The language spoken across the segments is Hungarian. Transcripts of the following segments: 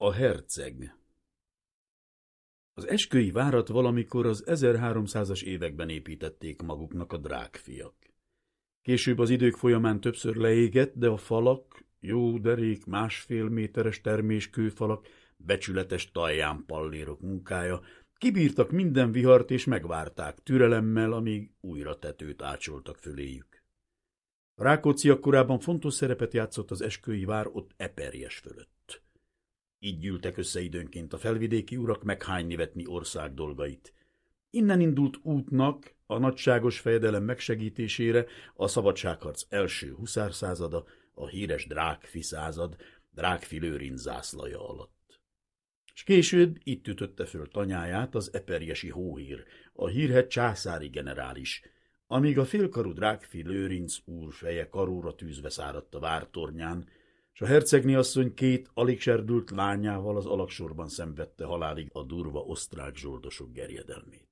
A herceg Az eskői várat valamikor az 1300-as években építették maguknak a drágfiak. Később az idők folyamán többször leégett, de a falak, jó derék, másfél méteres terméskőfalak, becsületes talján pallérok munkája, kibírtak minden vihart és megvárták türelemmel, amíg újra tetőt ácsoltak föléjük. A Rákócziak korábban fontos szerepet játszott az eskői vár ott Eperjes fölött. Így gyűltek össze időnként a felvidéki urak meghánynivetni ország dolgait. Innen indult útnak a nagyságos fejedelem megsegítésére a szabadságharc első huszárszázada, a híres Drákfi század, Drákfi Lőrinc zászlaja alatt. És később itt ütötte föl tanyáját az eperjesi hóhír, a hírhet császári generális, amíg a félkarú Drákfi Lőrinc úr feje karóra tűzve száradt a vártornyán, és a hercegni asszony két alig serdült lányával az alaksorban szenvedte halálig a durva osztrák zsoldosok gerjedelmét.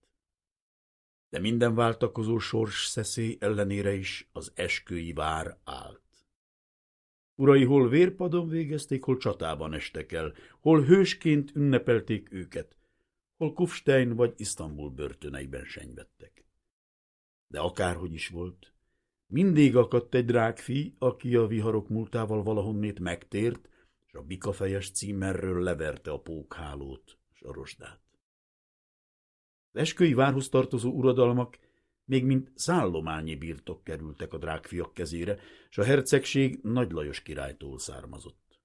De minden váltakozó sors szeszély ellenére is az eskői vár állt. Urai hol vérpadon végezték, hol csatában estek el, hol hősként ünnepelték őket, hol Kufstein vagy Isztambul börtöneiben senyvettek. De akárhogy is volt, mindig akadt egy drágfi, aki a viharok múltával valahonnét megtért, és a bikafejes címerről leverte a pókhálót rozsdát. Az eskői várhoz tartozó uradalmak még mint szállományi birtok kerültek a drágfiak kezére, és a hercegség Nagy Lajos királytól származott.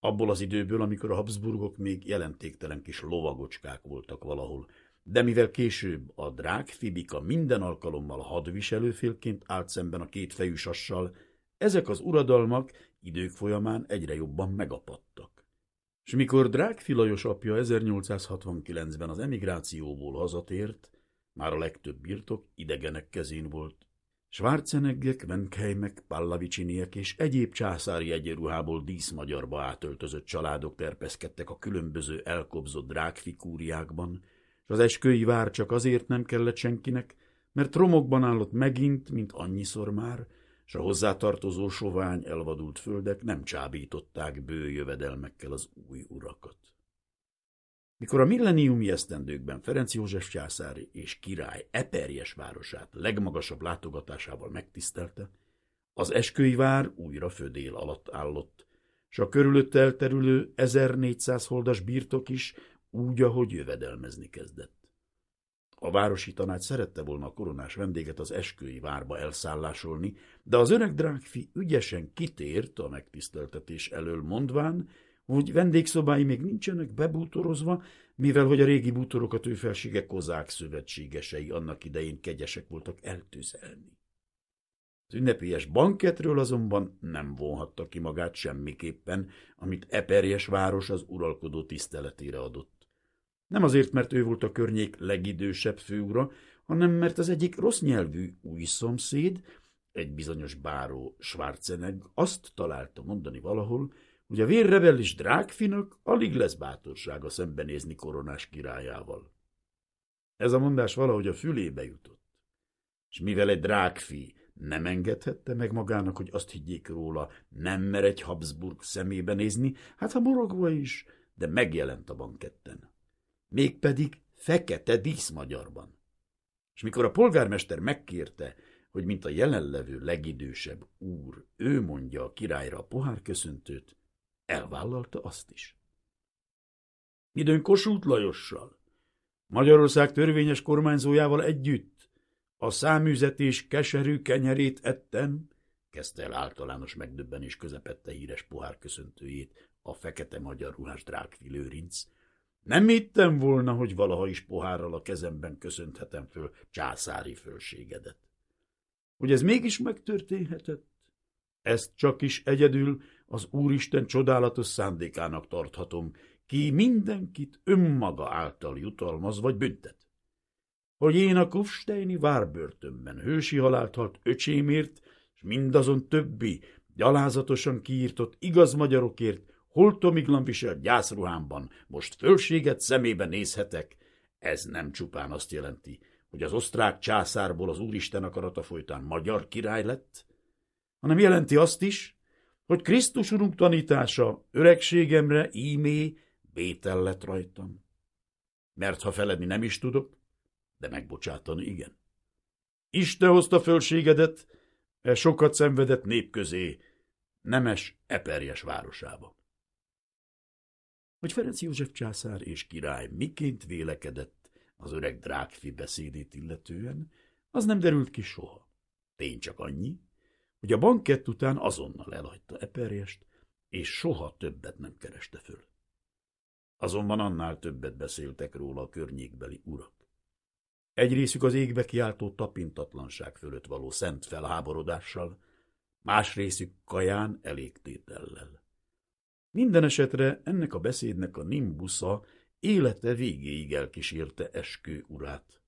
Abból az időből, amikor a Habsburgok még jelentéktelen kis lovagocskák voltak valahol, de mivel később a drágfibika minden alkalommal hadviselőfélként állt szemben a két fejű sassal, ezek az uradalmak idők folyamán egyre jobban megapadtak. És mikor Drágfi Lajos apja 1869-ben az emigrációból hazatért, már a legtöbb birtok idegenek kezén volt. Schwarzeneggek, Menkheimek, Pallaviciniek és egyéb császári egyenruhából díszmagyarba átöltözött családok terpeszkedtek a különböző elkobzott drágfikúriákban, és az eskői vár csak azért nem kellett senkinek, mert romokban állott megint, mint annyiszor már, és a hozzátartozó sovány elvadult földek nem csábították bő jövedelmekkel az új urakat. Mikor a milleniumi esztendőkben Ferenc József császári és király Eperjes városát legmagasabb látogatásával megtisztelte, az eskői vár újra födél alatt állott, s a körülötte elterülő 1400 holdas birtok is úgy, ahogy jövedelmezni kezdett. A városi tanács szerette volna a koronás vendéget az eskői várba elszállásolni, de az öreg drágfi ügyesen kitért a megtiszteltetés elől mondván, hogy vendégszobái még nincsenek bebútorozva, mivel hogy a régi bútorokat ő felsége kozák szövetségesei annak idején kegyesek voltak eltűzelni. Az ünnepélyes banketről azonban nem vonhatta ki magát semmiképpen, amit Eperjes város az uralkodó tiszteletére adott. Nem azért, mert ő volt a környék legidősebb főura, hanem mert az egyik rossz nyelvű új szomszéd, egy bizonyos báró Schwarzenegg azt találta mondani valahol, hogy a vérrebellis drágfinak alig lesz bátorsága szembenézni koronás királyával. Ez a mondás valahogy a fülébe jutott. És mivel egy drágfi nem engedhette meg magának, hogy azt higgyék róla, nem mer egy Habsburg szemébe nézni, hát ha morogva is, de megjelent a banketten. Mégpedig fekete díszmagyarban. És mikor a polgármester megkérte, hogy mint a jelenlevő legidősebb úr, ő mondja a királyra a pohárköszöntőt, elvállalta azt is. Időn Kossuth Lajossal, Magyarország törvényes kormányzójával együtt a száműzetés keserű kenyerét ettem, kezdte el általános megdöbbenés közepette híres pohár köszöntőjét a fekete magyar ruhás lőrinc. Nem hittem volna, hogy valaha is pohárral a kezemben köszönthetem föl császári fölségedet. Hogy ez mégis megtörténhetett? Ezt csak is egyedül az Úristen csodálatos szándékának tarthatom, ki mindenkit önmaga által jutalmaz vagy büntet. Hogy én a Kufsteini várbörtönben hősi halált halt öcsémért, és mindazon többi gyalázatosan kiírtott igaz magyarokért holtomiglan viselt gyászruhámban most fölséget szemébe nézhetek, ez nem csupán azt jelenti, hogy az osztrák császárból az Úristen akarata folytán magyar király lett, hanem jelenti azt is, hogy Krisztus Urunk tanítása öregségemre ímé vétel lett rajtam. Mert ha feledni nem is tudok, de megbocsátani igen. Isten hozta fölségedet, e sokat szenvedett nép közé, nemes, eperjes városába. Hogy Ferenc József császár és király miként vélekedett az öreg drágfi beszédét illetően, az nem derült ki soha. Tény csak annyi, hogy a bankett után azonnal elhagyta Eperjest, és soha többet nem kereste föl. Azonban annál többet beszéltek róla a környékbeli urak. Egy részük az égbe kiáltó tapintatlanság fölött való szent felháborodással, más részük kaján elégtétellel. Minden esetre ennek a beszédnek a nimbusza élete végéig elkísérte eskő urát.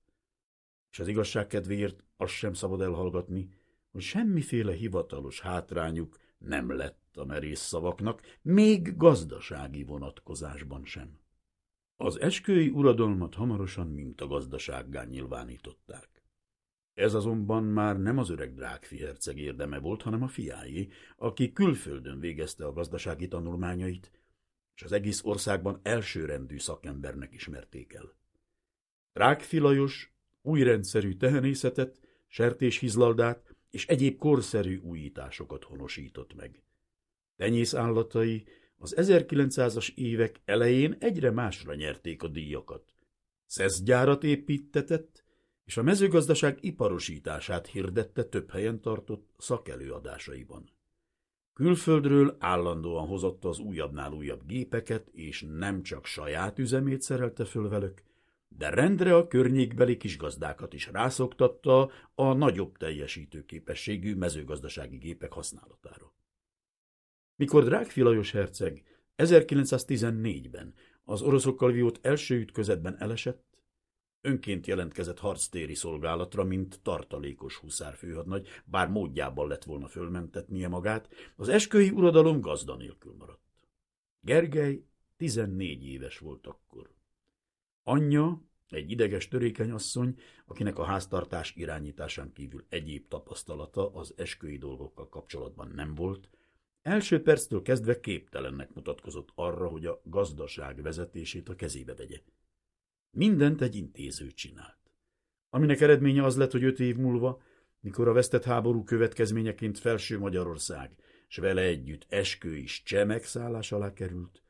És az igazság kedvéért azt sem szabad elhallgatni, hogy semmiféle hivatalos hátrányuk nem lett a merész szavaknak, még gazdasági vonatkozásban sem. Az eskői uradalmat hamarosan mint a gazdasággá nyilvánították. Ez azonban már nem az öreg drágfi herceg érdeme volt, hanem a fiáé, aki külföldön végezte a gazdasági tanulmányait, és az egész országban elsőrendű szakembernek ismerték el. Drágfi Lajos új rendszerű tehenészetet, sertéshizlaldát és egyéb korszerű újításokat honosított meg. Tenyész állatai az 1900-as évek elején egyre másra nyerték a díjakat. Szeszgyárat építetett, és a mezőgazdaság iparosítását hirdette több helyen tartott szakelőadásaiban. Külföldről állandóan hozotta az újabbnál újabb gépeket, és nem csak saját üzemét szerelte föl velük, de rendre a környékbeli kisgazdákat is rászoktatta a nagyobb teljesítőképességű mezőgazdasági gépek használatára. Mikor Drágfi Lajos herceg 1914-ben az oroszokkal vívott első ütközetben elesett, Önként jelentkezett harctéri szolgálatra, mint tartalékos huszárfőhadnagy, bár módjában lett volna fölmentetnie magát, az eskői uradalom gazda nélkül maradt. Gergely 14 éves volt akkor. Anyja, egy ideges törékeny asszony, akinek a háztartás irányításán kívül egyéb tapasztalata az eskői dolgokkal kapcsolatban nem volt, első perctől kezdve képtelennek mutatkozott arra, hogy a gazdaság vezetését a kezébe vegye. Mindent egy intéző csinált. Aminek eredménye az lett, hogy öt év múlva, mikor a vesztett háború következményeként felső Magyarország, s vele együtt eskő is cseh megszállás alá került,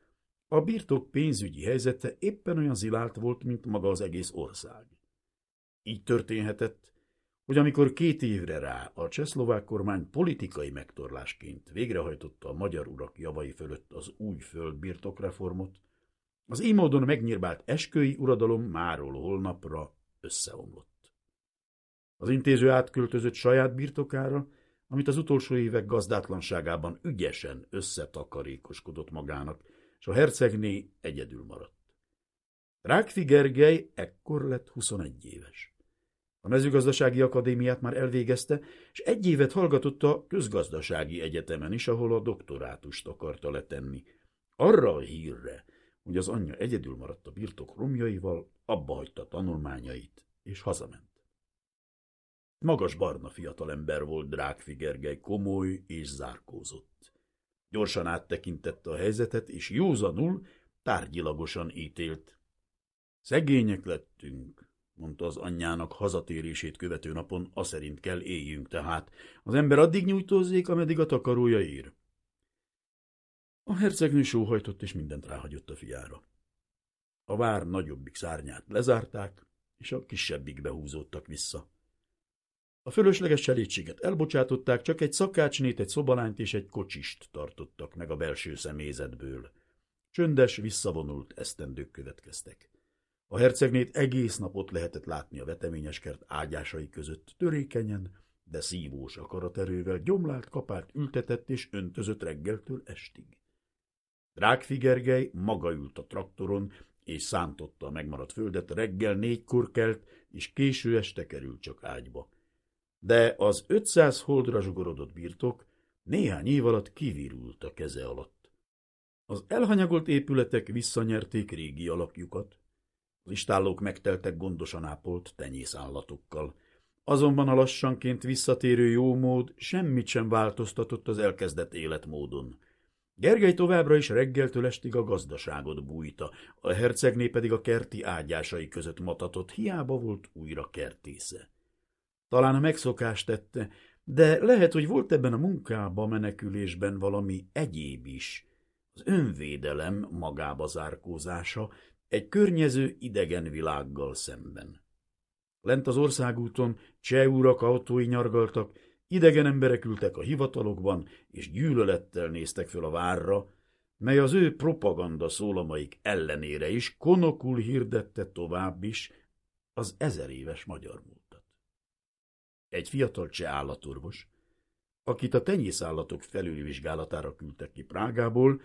a birtok pénzügyi helyzete éppen olyan zilált volt, mint maga az egész ország. Így történhetett, hogy amikor két évre rá a csehszlovák kormány politikai megtorlásként végrehajtotta a magyar urak javai fölött az új földbirtokreformot, az így módon megnyírbált eskői uradalom máról holnapra összeomlott. Az intéző átköltözött saját birtokára, amit az utolsó évek gazdátlanságában ügyesen összetakarékoskodott magának, és a hercegné egyedül maradt. Rákfi Gergely ekkor lett 21 éves. A mezőgazdasági akadémiát már elvégezte, és egy évet hallgatott a közgazdasági egyetemen is, ahol a doktorátust akarta letenni. Arra a hírre, hogy az anyja egyedül maradt a birtok romjaival, abba hagyta tanulmányait, és hazament. Magas barna fiatalember volt Drágfi Gergely, komoly és zárkózott. Gyorsan áttekintette a helyzetet, és józanul, tárgyilagosan ítélt. Szegények lettünk, mondta az anyjának hazatérését követő napon, szerint kell éljünk tehát. Az ember addig nyújtózzék, ameddig a takarója ír. A hercegnő sóhajtott, és mindent ráhagyott a fiára. A vár nagyobbik szárnyát lezárták, és a kisebbik behúzódtak vissza. A fölösleges cselédséget elbocsátották, csak egy szakácsnét, egy szobalányt és egy kocsist tartottak meg a belső személyzetből. Csöndes, visszavonult esztendők következtek. A hercegnét egész napot lehetett látni a veteményes kert ágyásai között, törékenyen, de szívós akaraterővel gyomlált, kapált, ültetett és öntözött reggeltől estig. Rákfi Gergely maga ült a traktoron, és szántotta a megmaradt földet, reggel négykor kelt, és késő este került csak ágyba. De az 500 holdra zsugorodott birtok néhány év alatt kivirult a keze alatt. Az elhanyagolt épületek visszanyerték régi alakjukat, az istállók megteltek gondosan ápolt tenyészállatokkal, azonban a lassanként visszatérő jómód semmit sem változtatott az elkezdett életmódon. Gergely továbbra is reggeltől estig a gazdaságot bújta, a hercegné pedig a kerti ágyásai között matatott, hiába volt újra kertésze. Talán a megszokást tette, de lehet, hogy volt ebben a munkába menekülésben valami egyéb is. Az önvédelem magába zárkózása egy környező idegen világgal szemben. Lent az országúton cseh urak autói nyargaltak, idegen emberek ültek a hivatalokban, és gyűlölettel néztek föl a várra, mely az ő propaganda szólamaik ellenére is konokul hirdette tovább is az ezer éves magyar múltat. Egy fiatal cseh állatorvos, akit a tenyészállatok felülvizsgálatára küldtek ki Prágából,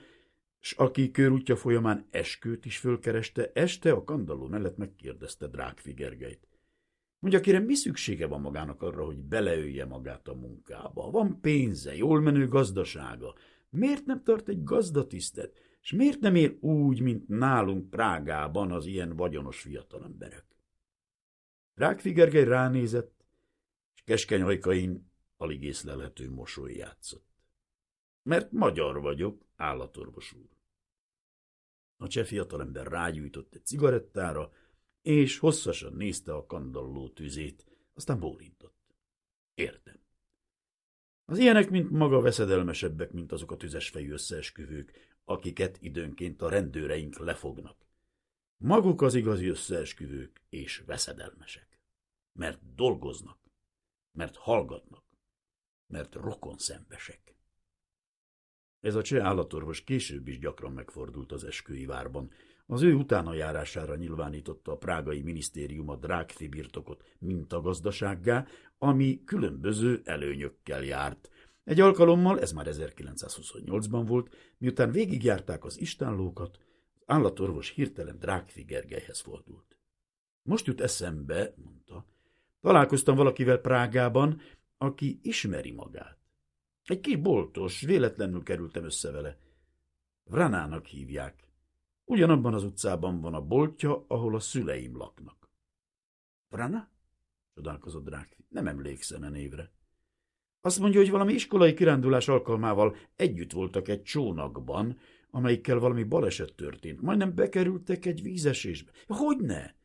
s aki körútja folyamán eskőt is fölkereste, este a kandalló mellett megkérdezte Drákfi. Mondja, kérem, mi szüksége van magának arra, hogy beleölje magát a munkába? Van pénze, jól menő gazdasága. Miért nem tart egy gazdatisztet? És miért nem él úgy, mint nálunk Prágában az ilyen vagyonos fiatalemberek? Rákfi Gergely ránézett, és keskeny ajkain alig észlelhető mosoly játszott. Mert magyar vagyok, állatorvos úr. A cseh fiatalember rágyújtott egy cigarettára, és hosszasan nézte a kandalló tüzét, aztán bólintott. Értem. Az ilyenek, mint maga veszedelmesebbek, mint azok a tüzes fejű összeesküvők, akiket időnként a rendőreink lefognak. Maguk az igazi összeesküvők és veszedelmesek. Mert dolgoznak, mert hallgatnak, mert rokon szembesek. Ez a cseh állatorvos később is gyakran megfordult az esküi várban, az ő utána járására nyilvánította a prágai minisztérium a drágfi birtokot mintagazdasággá, ami különböző előnyökkel járt. Egy alkalommal, ez már 1928-ban volt, miután végigjárták az istánlókat, az állatorvos hirtelen Drágfi Gergelyhez fordult. Most jut eszembe, mondta, találkoztam valakivel Prágában, aki ismeri magát. Egy kis boltos, véletlenül kerültem össze vele. Vranának hívják. Ugyanabban az utcában van a boltja, ahol a szüleim laknak. Vrana? Csodálkozott Drákfi. Nem emlékszem a névre. Azt mondja, hogy valami iskolai kirándulás alkalmával együtt voltak egy csónakban, amelyikkel valami baleset történt. Majdnem bekerültek egy vízesésbe. Hogyne?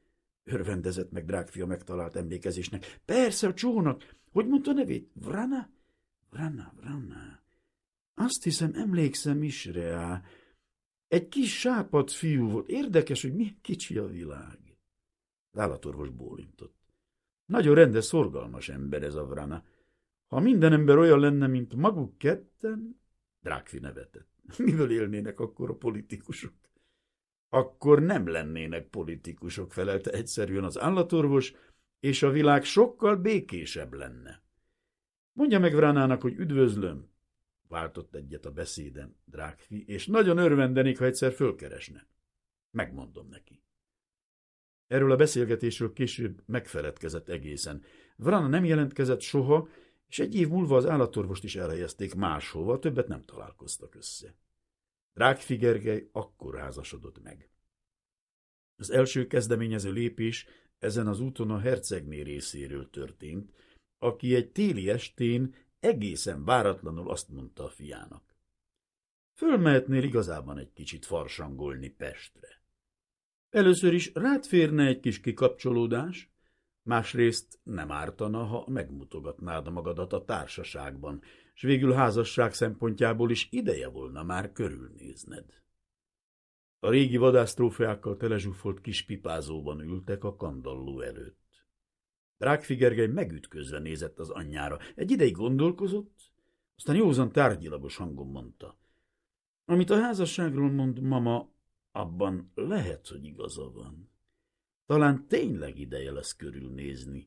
Örvendezett meg Drákfi a megtalált emlékezésnek. Persze, a csónak. Hogy mondta nevét? Vrana? Vrana, Vrana. Azt hiszem, emlékszem is rá. Egy kis sápad fiú volt. Érdekes, hogy milyen kicsi a világ. Állatorvos bólintott. Nagyon rendes, szorgalmas ember ez a Vrana. Ha minden ember olyan lenne, mint maguk ketten, Drákfi nevetett. Mivel élnének akkor a politikusok? Akkor nem lennének politikusok, felelte egyszerűen az állatorvos, és a világ sokkal békésebb lenne. Mondja meg Vránának, hogy üdvözlöm, Váltott egyet a beszéden, drágfi, és nagyon örvendenik, ha egyszer fölkeresne. Megmondom neki. Erről a beszélgetésről később megfeledkezett egészen. Vrana nem jelentkezett soha, és egy év múlva az állatorvost is elhelyezték máshova, többet nem találkoztak össze. Drágfi Gergely akkor házasodott meg. Az első kezdeményező lépés ezen az úton a hercegné részéről történt, aki egy téli estén egészen váratlanul azt mondta a fiának. Fölmehetnél igazában egy kicsit farsangolni Pestre. Először is rád férne egy kis kikapcsolódás, másrészt nem ártana, ha megmutogatnád magadat a társaságban, s végül házasság szempontjából is ideje volna már körülnézned. A régi vadásztrófeákkal telezsúfolt kis pipázóban ültek a kandalló előtt. Drágfigergely megütközve nézett az anyjára. Egy ideig gondolkozott, aztán józan tárgyilagos hangon mondta. Amit a házasságról mond mama, abban lehet, hogy igaza van. Talán tényleg ideje lesz körülnézni.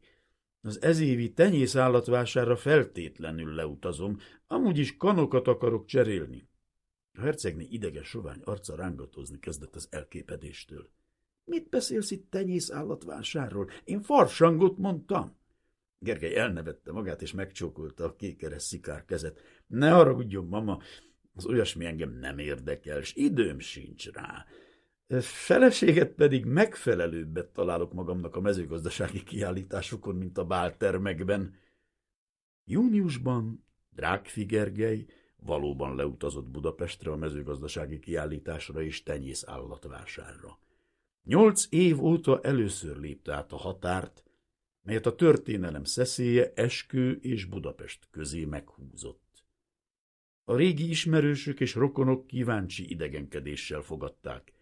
Az ezévi tenyész állatvására feltétlenül leutazom, amúgy is kanokat akarok cserélni. A hercegné ideges sovány arca rángatozni kezdett az elképedéstől. Mit beszélsz itt tenyész állatvásárról? Én farsangot mondtam. Gergely elnevette magát, és megcsókolta a kékeres szikár kezet. Ne haragudjon, mama, az olyasmi engem nem érdekel, és időm sincs rá. Feleséget pedig megfelelőbbet találok magamnak a mezőgazdasági kiállításokon, mint a báltermekben. Júniusban Drágfi Gergely valóban leutazott Budapestre a mezőgazdasági kiállításra és tenyész állatvásárra. Nyolc év óta először lépte át a határt, melyet a történelem szeszélye Eskő és Budapest közé meghúzott. A régi ismerősök és rokonok kíváncsi idegenkedéssel fogadták.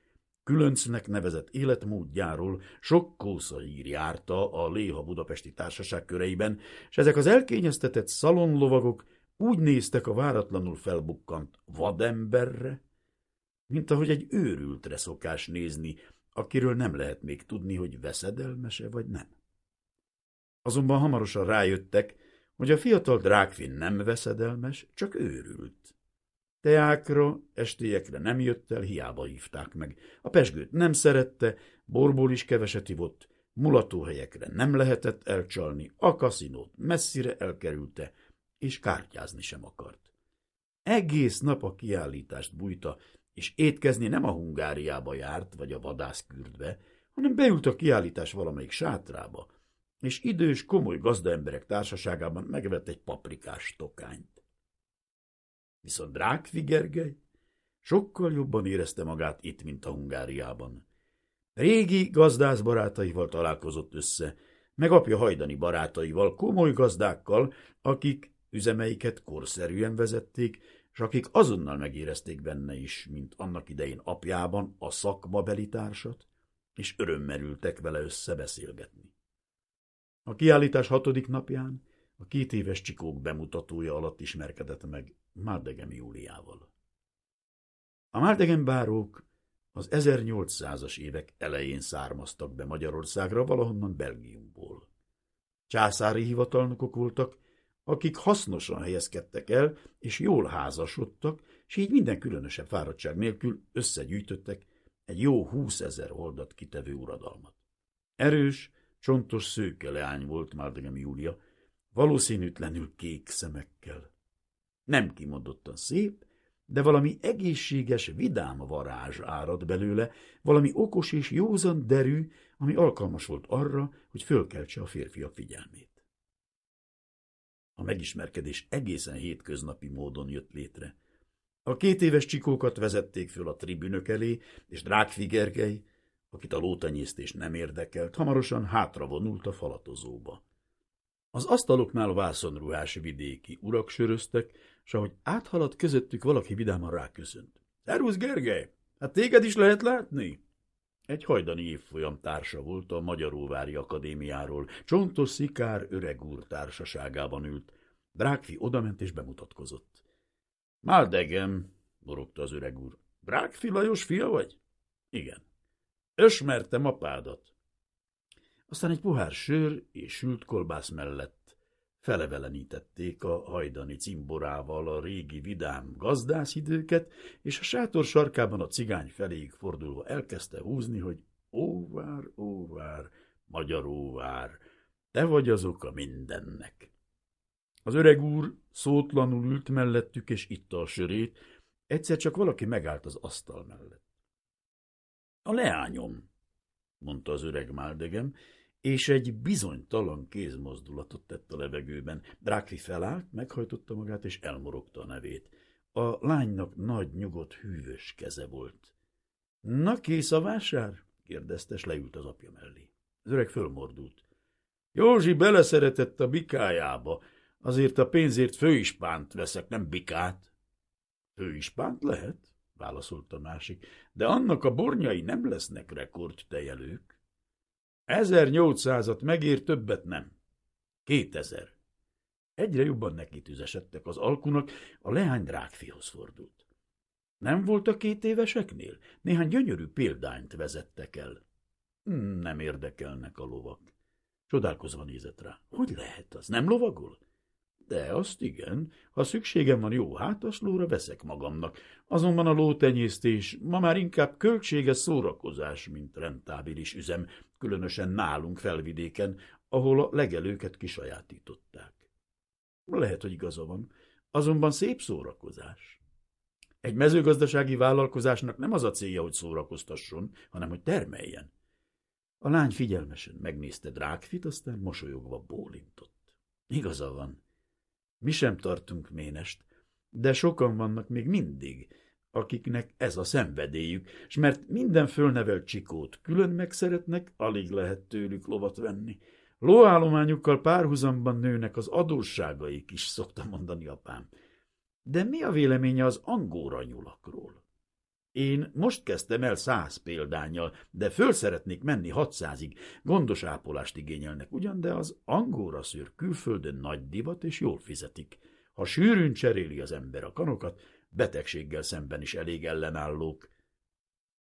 Különcnek nevezett életmódjáról sok kószaír járta a Léha Budapesti Társaság köreiben, és ezek az elkényeztetett szalonlovagok úgy néztek a váratlanul felbukkant vademberre, mint ahogy egy őrültre szokás nézni, akiről nem lehet még tudni, hogy veszedelmese vagy nem. Azonban hamarosan rájöttek, hogy a fiatal drágfin nem veszedelmes, csak őrült. Teákra, estélyekre nem jött el, hiába hívták meg. A pesgőt nem szerette, borból is keveset ivott, mulatóhelyekre nem lehetett elcsalni, a kaszinót messzire elkerülte, és kártyázni sem akart. Egész nap a kiállítást bújta, és étkezni nem a Hungáriába járt, vagy a vadászkürdbe, hanem beült a kiállítás valamelyik sátrába, és idős, komoly gazdaemberek társaságában megvett egy paprikás tokányt. Viszont Drákvi Gergely sokkal jobban érezte magát itt, mint a Hungáriában. Régi gazdász barátaival találkozott össze, meg apja hajdani barátaival, komoly gazdákkal, akik üzemeiket korszerűen vezették, és akik azonnal megérezték benne is, mint annak idején apjában a szakmabeli társat, és örömmerültek vele összebeszélgetni. A kiállítás hatodik napján a két éves csikók bemutatója alatt ismerkedett meg Márdegem Júliával. A Márdegem bárók az 1800-as évek elején származtak be Magyarországra valahonnan Belgiumból. Császári hivatalnokok voltak, akik hasznosan helyezkedtek el, és jól házasodtak, és így minden különösebb fáradtság nélkül összegyűjtöttek egy jó húszezer oldat kitevő uradalmat. Erős, csontos szőke leány volt Márdegem Júlia, valószínűtlenül kék szemekkel. Nem kimondottan szép, de valami egészséges, vidám varázs árad belőle, valami okos és józan derű, ami alkalmas volt arra, hogy fölkeltse a férfiak figyelmét. A megismerkedés egészen hétköznapi módon jött létre. A két éves csikókat vezették föl a tribünök elé, és Drákfi Gergely, akit a lótenyésztés nem érdekelt, hamarosan hátra vonult a falatozóba. Az asztaloknál vászonruhás vidéki urak söröztek, s ahogy áthaladt közöttük, valaki vidáman ráköszönt. – Szervusz, Gergely! Hát téged is lehet látni? Egy hajdani évfolyam társa volt a Magyaróvári Akadémiáról, csontos szikár öreg úr társaságában ült. Drákfi odament és bemutatkozott. – Máldegem, borogta az öreg úr. – Drákfi Lajos fia vagy? – Igen. – Ösmertem apádat. Aztán egy pohár sör és sült kolbász mellett felevelenítették a hajdani cimborával a régi vidám gazdászidőket, és a sátor sarkában a cigány feléig fordulva elkezdte húzni, hogy óvár, óvár, magyar óvár, te vagy az oka mindennek. Az öreg úr szótlanul ült mellettük, és itta a sörét, egyszer csak valaki megállt az asztal mellett. A leányom, mondta az öreg máldegem, és egy bizonytalan kézmozdulatot tett a levegőben. Drákli felállt, meghajtotta magát, és elmorogta a nevét. A lánynak nagy, nyugodt, hűvös keze volt. – Na, kész a vásár? – kérdezte, és leült az apja mellé. Az öreg fölmordult. – Józsi beleszeretett a bikájába, azért a pénzért főispánt veszek, nem bikát. – Főispánt lehet? – válaszolta a másik. – De annak a bornyai nem lesznek rekordtejelők. Ezernyolcszázat megér, többet nem. Kétezer. Egyre jobban neki tüzesedtek az alkunak, a leány drágfihoz fordult. Nem volt a két éveseknél? Néhány gyönyörű példányt vezettek el. Nem érdekelnek a lovak. Csodálkozva nézett rá. Hogy lehet az? Nem lovagol? De azt igen, ha szükségem van jó hátaslóra, veszek magamnak. Azonban a lótenyésztés ma már inkább költséges szórakozás, mint rentábilis üzem, különösen nálunk felvidéken, ahol a legelőket kisajátították. Lehet, hogy igaza van, azonban szép szórakozás. Egy mezőgazdasági vállalkozásnak nem az a célja, hogy szórakoztasson, hanem hogy termeljen. A lány figyelmesen megnézte Drákfit, aztán mosolyogva bólintott. Igaza van, mi sem tartunk ménest. de sokan vannak még mindig, akiknek ez a szenvedélyük, és mert minden fölnevelt csikót külön megszeretnek, alig lehet tőlük lovat venni. Lóállományukkal párhuzamban nőnek az adósságaik is, szokta mondani apám. De mi a véleménye az angóra nyulakról? Én most kezdtem el száz példányjal, de föl szeretnék menni hatszázig. Gondos ápolást igényelnek ugyan, de az angóra szőr külföldön nagy divat és jól fizetik. Ha sűrűn cseréli az ember a kanokat, betegséggel szemben is elég ellenállók.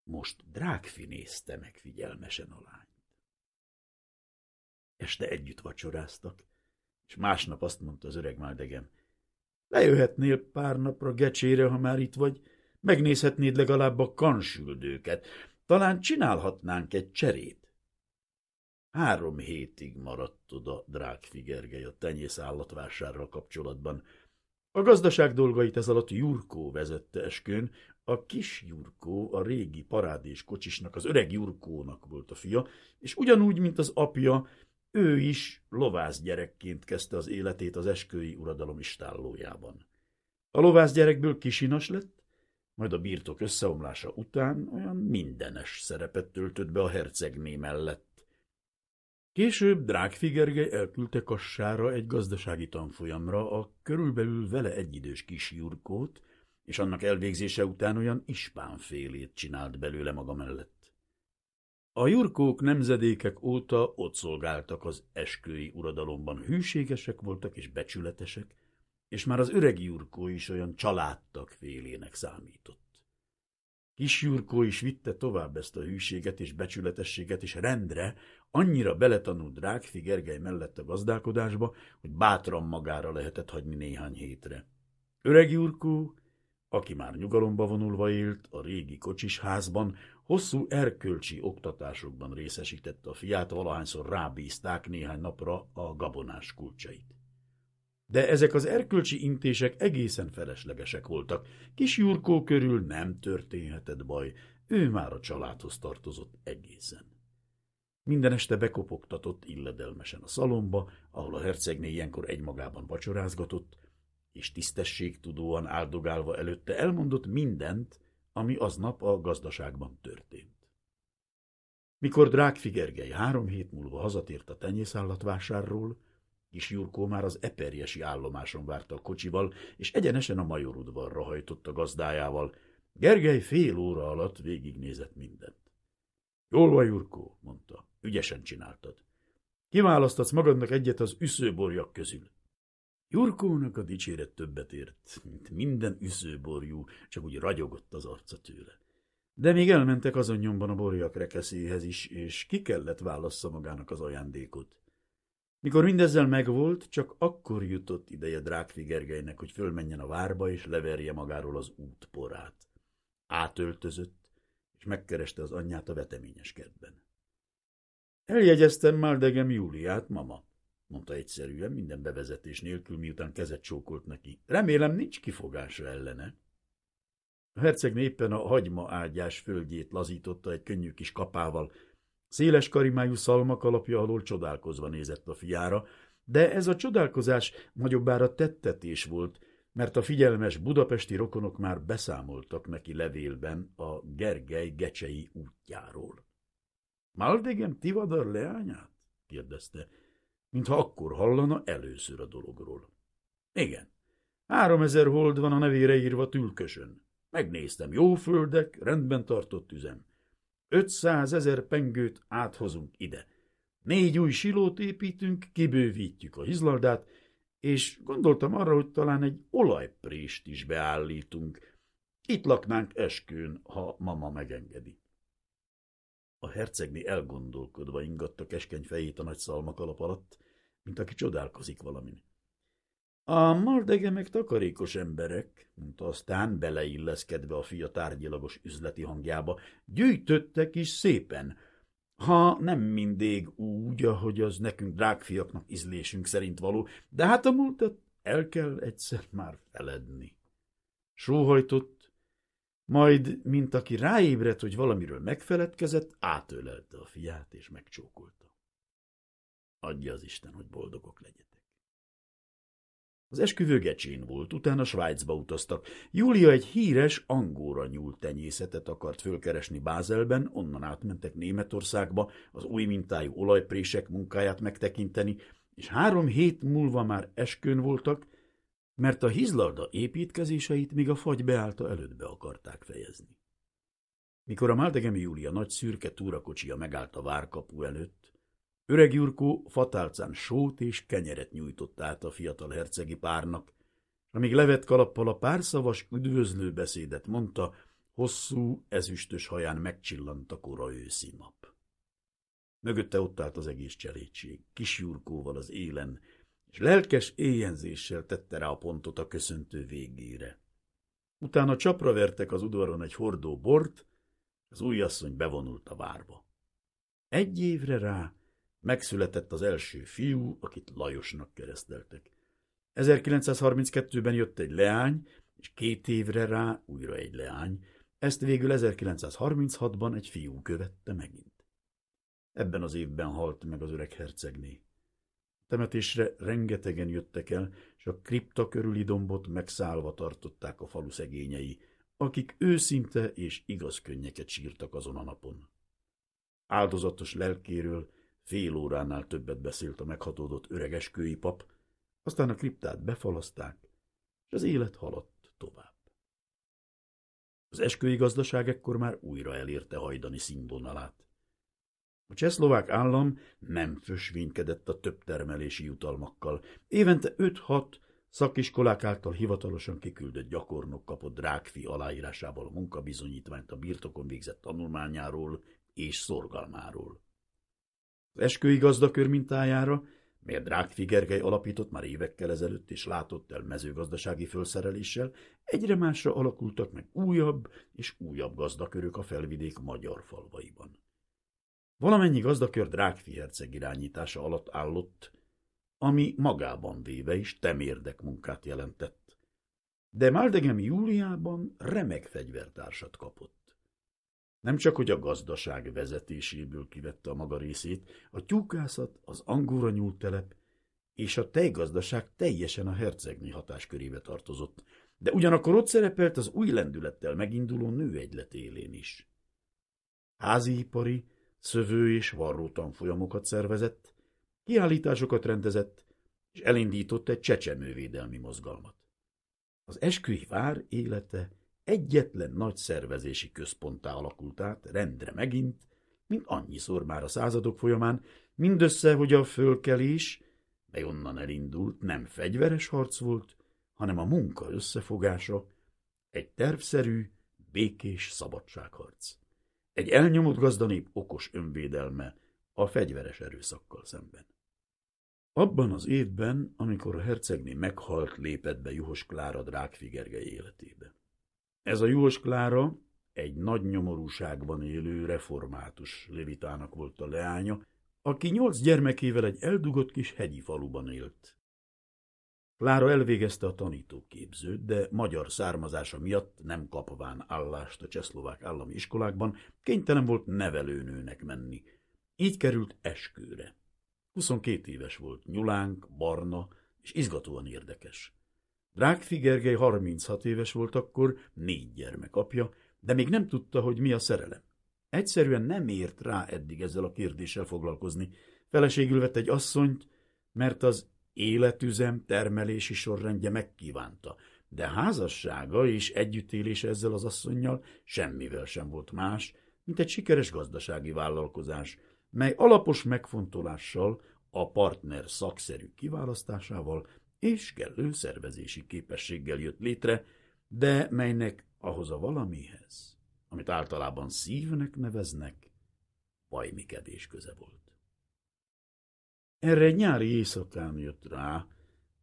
Most Drágfi nézte meg figyelmesen a lányt. Este együtt vacsoráztak, és másnap azt mondta az öreg máldegem, lejöhetnél pár napra gecsére, ha már itt vagy, megnézhetnéd legalább a kansüldőket, talán csinálhatnánk egy cserét. Három hétig maradt oda Drágfi Gergely a tenyész állatvásárral kapcsolatban, a gazdaság dolgait ez alatt Jurkó vezette eskön, a kis Jurkó a régi parádés kocsisnak, az öreg Jurkónak volt a fia, és ugyanúgy, mint az apja, ő is lovász gyerekként kezdte az életét az eskői uradalom istállójában. A lovász gyerekből kisinas lett, majd a birtok összeomlása után olyan mindenes szerepet töltött be a hercegné mellett. Később Drágfi Gergely elküldte Kassára egy gazdasági tanfolyamra a körülbelül vele egyidős kis Jurkót, és annak elvégzése után olyan ispánfélét csinált belőle maga mellett. A Jurkók nemzedékek óta ott szolgáltak az eskői uradalomban, hűségesek voltak és becsületesek, és már az öreg Jurkó is olyan családtak félének számított. Kis Jurkó is vitte tovább ezt a hűséget és becsületességet, és rendre annyira beletanult Drágfi Gergely mellett a gazdálkodásba, hogy bátran magára lehetett hagyni néhány hétre. Öreg Jurkó, aki már nyugalomba vonulva élt a régi kocsis házban, hosszú erkölcsi oktatásokban részesítette a fiát, valahányszor rábízták néhány napra a gabonás kulcsait. De ezek az erkölcsi intések egészen feleslegesek voltak. Kis Jurkó körül nem történhetett baj, ő már a családhoz tartozott egészen. Minden este bekopogtatott illedelmesen a szalomba, ahol a hercegné ilyenkor egymagában vacsorázgatott, és tisztességtudóan áldogálva előtte elmondott mindent, ami aznap a gazdaságban történt. Mikor Drágfi három hét múlva hazatért a tenyészállatvásárról, Kis Jurkó már az eperjesi állomáson várta a kocsival, és egyenesen a majorudvarra hajtott a gazdájával. Gergely fél óra alatt végignézett mindent. Jól van, Jurkó, mondta. Ügyesen csináltad. Kiválasztatsz magadnak egyet az üszőborjak közül. Jurkónak a dicséret többet ért, mint minden üszőborjú, csak úgy ragyogott az arca tőle. De még elmentek azon nyomban a borjak rekeszéhez is, és ki kellett válassza magának az ajándékot. Mikor mindezzel megvolt, csak akkor jutott ideje Drákfi Gergelynek, hogy fölmenjen a várba, és leverje magáról az útporát. Átöltözött, és megkereste az anyját a veteményes kertben. Eljegyeztem Maldegem Júliát, mama, mondta egyszerűen, minden bevezetés nélkül, miután kezet csókolt neki. Remélem nincs kifogása ellene. A herceg éppen a hagyma ágyás földjét lazította egy könnyű kis kapával, Széles karimájú szalmak alapja alól csodálkozva nézett a fiára, de ez a csodálkozás nagyobbára tettetés volt, mert a figyelmes budapesti rokonok már beszámoltak neki levélben a Gergely gecsei útjáról. – Maldegem Tivadar leányát? – kérdezte, mintha akkor hallana először a dologról. – Igen. Háromezer hold van a nevére írva tülkösön. Megnéztem, jó földek, rendben tartott üzem. 500 ezer pengőt áthozunk ide. Négy új silót építünk, kibővítjük a hizlaldát, és gondoltam arra, hogy talán egy olajprést is beállítunk. Itt laknánk eskőn, ha mama megengedi. A hercegni elgondolkodva ingatta keskeny fejét a nagy szalmak alap alatt, mint aki csodálkozik valamin. A maldegemek takarékos emberek, mondta aztán beleilleszkedve a fia tárgyilagos üzleti hangjába, gyűjtöttek is szépen, ha nem mindig úgy, ahogy az nekünk drágfiaknak ízlésünk szerint való, de hát a múltat el kell egyszer már feledni. Sóhajtott, majd, mint aki ráébredt, hogy valamiről megfeledkezett, átölelte a fiát és megcsókolta. Adja az Isten, hogy boldogok legyetek. Az esküvő Gecsén volt, utána Svájcba utaztak. Júlia egy híres angóra nyúlt tenyészetet akart fölkeresni Bázelben, onnan átmentek Németországba, az új mintájú olajprések munkáját megtekinteni, és három hét múlva már eskön voltak, mert a hizlarda építkezéseit még a fagy beállta előtt akarták fejezni. Mikor a Maldegemi Júlia nagy szürke túrakocsia megállt a várkapu előtt, öreg Jurkó fatálcán sót és kenyeret nyújtott át a fiatal hercegi párnak, amíg levett kalappal a párszavas üdvözlő beszédet mondta, hosszú, ezüstös haján megcsillant a kora őszi nap. Mögötte ott állt az egész cselédség, kis Jurkóval az élen, és lelkes éjjenzéssel tette rá a pontot a köszöntő végére. Utána csapra vertek az udvaron egy hordó bort, az újasszony bevonult a várba. Egy évre rá megszületett az első fiú, akit Lajosnak kereszteltek. 1932-ben jött egy leány, és két évre rá újra egy leány, ezt végül 1936-ban egy fiú követte megint. Ebben az évben halt meg az öreg hercegné. Temetésre rengetegen jöttek el, és a kripta körüli dombot megszállva tartották a falu szegényei, akik őszinte és igaz könnyeket sírtak azon a napon. Áldozatos lelkéről fél óránál többet beszélt a meghatódott öregeskői pap, aztán a kriptát befalaszták, és az élet haladt tovább. Az eskői gazdaság ekkor már újra elérte hajdani színvonalát. A csehszlovák állam nem fösvénykedett a több termelési jutalmakkal. Évente 5-6 szakiskolák által hivatalosan kiküldött gyakornok kapott drágfi aláírásával a munkabizonyítványt a birtokon végzett tanulmányáról és szorgalmáról. Az eskői gazdakör mintájára, melyet Drágfi Gergely alapított már évekkel ezelőtt és látott el mezőgazdasági felszereléssel, egyre másra alakultak meg újabb és újabb gazdakörök a felvidék magyar falvaiban. Valamennyi gazdakör Drágfi herceg irányítása alatt állott, ami magában véve is temérdek munkát jelentett. De Maldegem Júliában remek fegyvertársat kapott. Nem csak, hogy a gazdaság vezetéséből kivette a maga részét, a tyúkászat, az angóra nyúltelep és a tejgazdaság teljesen a hercegné hatáskörébe tartozott, de ugyanakkor ott szerepelt az új lendülettel meginduló nőegylet élén is. Háziipari, szövő és varró tanfolyamokat szervezett, kiállításokat rendezett, és elindított egy csecsemővédelmi mozgalmat. Az esküi vár élete egyetlen nagy szervezési központtá alakult át, rendre megint, mint annyiszor már a századok folyamán, mindössze, hogy a fölkelés, mely onnan elindult, nem fegyveres harc volt, hanem a munka összefogása, egy tervszerű, békés szabadságharc. Egy elnyomott gazdanép okos önvédelme a fegyveres erőszakkal szemben. Abban az évben, amikor a hercegné meghalt, lépett be Juhos Klára Drákfi Gergely életébe. Ez a Juhos Klára egy nagy nyomorúságban élő református levitának volt a leánya, aki nyolc gyermekével egy eldugott kis hegyi faluban élt. Klára elvégezte a tanítóképzőt, de magyar származása miatt nem kapván állást a csehszlovák állami iskolákban, kénytelen volt nevelőnőnek menni. Így került eskőre. 22 éves volt, nyulánk, barna és izgatóan érdekes. Drágfi Gergely 36 éves volt akkor, négy gyermek apja, de még nem tudta, hogy mi a szerelem. Egyszerűen nem ért rá eddig ezzel a kérdéssel foglalkozni. Feleségül vett egy asszonyt, mert az életüzem termelési sorrendje megkívánta, de házassága és együttélése ezzel az asszonynal semmivel sem volt más, mint egy sikeres gazdasági vállalkozás, mely alapos megfontolással, a partner szakszerű kiválasztásával és kellő szervezési képességgel jött létre, de melynek ahhoz a valamihez, amit általában szívnek neveznek, bajmikedés köze volt. Erre egy nyári éjszakán jött rá,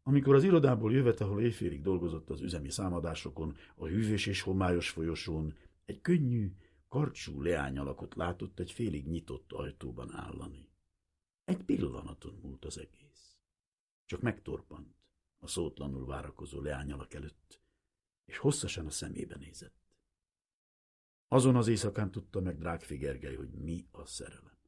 amikor az irodából jövet, ahol éjfélig dolgozott az üzemi számadásokon, a hűvés és homályos folyosón, egy könnyű, karcsú leány alakot látott egy félig nyitott ajtóban állani. Egy pillanaton múlt az egész. Csak megtorpant a szótlanul várakozó leány alak előtt, és hosszasan a szemébe nézett. Azon az éjszakán tudta meg Drágfi Gergely, hogy mi a szerelem.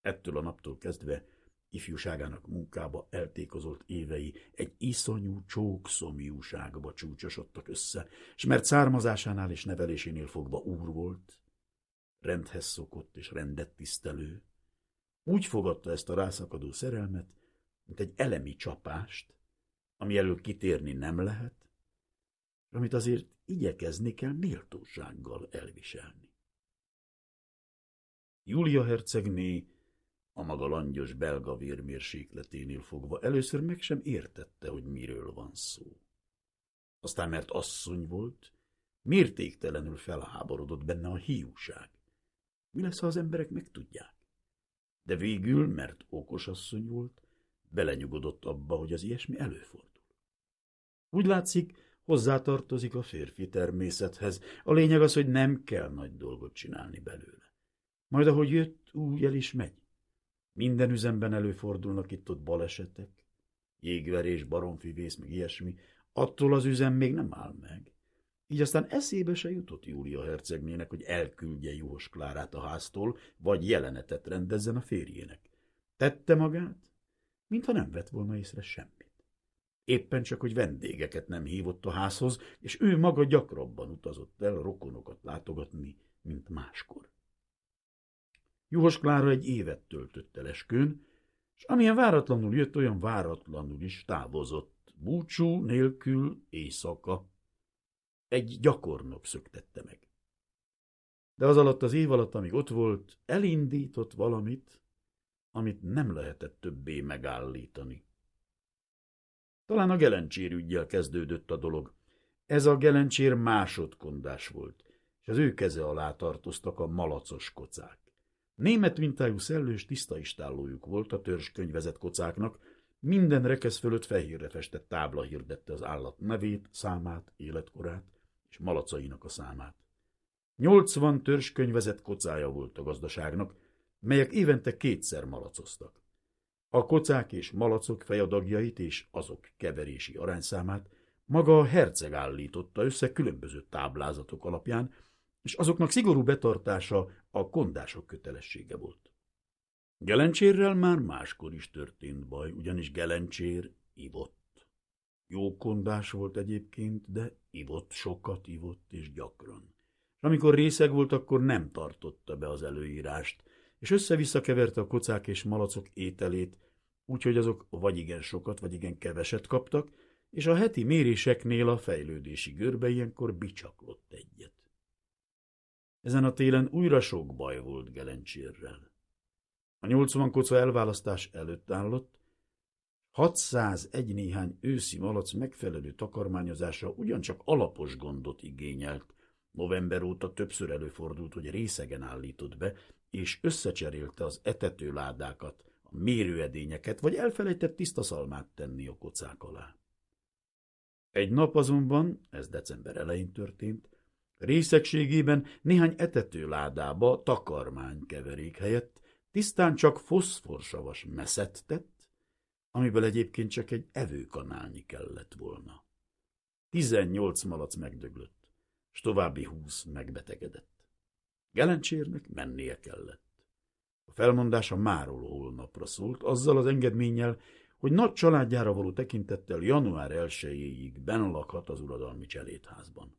Ettől a naptól kezdve ifjúságának munkába eltékozolt évei egy iszonyú csókszomjúságba csúcsosodtak össze, és mert származásánál és nevelésénél fogva úr volt, rendhez szokott és rendet tisztelő, úgy fogadta ezt a rászakadó szerelmet, mint egy elemi csapást, ami elől kitérni nem lehet, amit azért igyekezni kell méltósággal elviselni. Júlia hercegné a maga langyos belga vérmérsékleténél fogva először meg sem értette, hogy miről van szó. Aztán, mert asszony volt, mértéktelenül felháborodott benne a hiúság. Mi lesz, ha az emberek megtudják? De végül, mert okos asszony volt, belenyugodott abba, hogy az ilyesmi előfordul. Úgy látszik, hozzátartozik a férfi természethez. A lényeg az, hogy nem kell nagy dolgot csinálni belőle. Majd ahogy jött, úgy el is megy. Minden üzemben előfordulnak itt-ott balesetek, jégverés, baromfivész, meg ilyesmi. Attól az üzem még nem áll meg. Így aztán eszébe se jutott Júlia hercegnének, hogy elküldje Juhos Klárát a háztól, vagy jelenetet rendezzen a férjének. Tette magát, mintha nem vett volna észre semmit. Éppen csak, hogy vendégeket nem hívott a házhoz, és ő maga gyakrabban utazott el rokonokat látogatni, mint máskor. Juhos Klára egy évet töltött el eskőn, és amilyen váratlanul jött, olyan váratlanul is távozott, búcsú nélkül éjszaka. Egy gyakornok szöktette meg. De az alatt az év alatt, amíg ott volt, elindított valamit, amit nem lehetett többé megállítani. Talán a gelencsér ügyjel kezdődött a dolog. Ez a gelencsér másodkondás volt, és az ő keze alá tartoztak a malacos kocák. Német mintájú szellős tiszta istállójuk volt a törzskönyvezett kocáknak, minden rekesz fölött fehérre festett tábla hirdette az állat nevét, számát, életkorát és malacainak a számát. Nyolcvan törzskönyvezett kocája volt a gazdaságnak, melyek évente kétszer malacoztak. A kocák és malacok fejadagjait és azok keverési arányszámát maga a herceg állította össze különböző táblázatok alapján, és azoknak szigorú betartása a kondások kötelessége volt. Gelencsérrel már máskor is történt baj, ugyanis Gelencsér ivott. Jó kondás volt egyébként, de ivott, sokat ivott és gyakran. És amikor részeg volt, akkor nem tartotta be az előírást, és össze-vissza keverte a kocák és malacok ételét, úgyhogy azok vagy igen sokat, vagy igen keveset kaptak, és a heti méréseknél a fejlődési görbe ilyenkor bicsaklott egyet. Ezen a télen újra sok baj volt Gelencsérrel. A 80 koca elválasztás előtt állott, 601 néhány őszi malac megfelelő takarmányozása ugyancsak alapos gondot igényelt. November óta többször előfordult, hogy részegen állított be, és összecserélte az etetőládákat, a mérőedényeket, vagy elfelejtett tiszta szalmát tenni a kocák alá. Egy nap azonban, ez december elején történt, részegségében néhány etetőládába takarmánykeverék helyett tisztán csak foszforsavas meszet tett, amiből egyébként csak egy evőkanálnyi kellett volna. Tizennyolc malac megdöglött, s további húsz megbetegedett. Gelencsérnek mennie kellett. A felmondása máról holnapra szólt, azzal az engedménnyel, hogy nagy családjára való tekintettel január 1-ig lakhat az uradalmi cselédházban.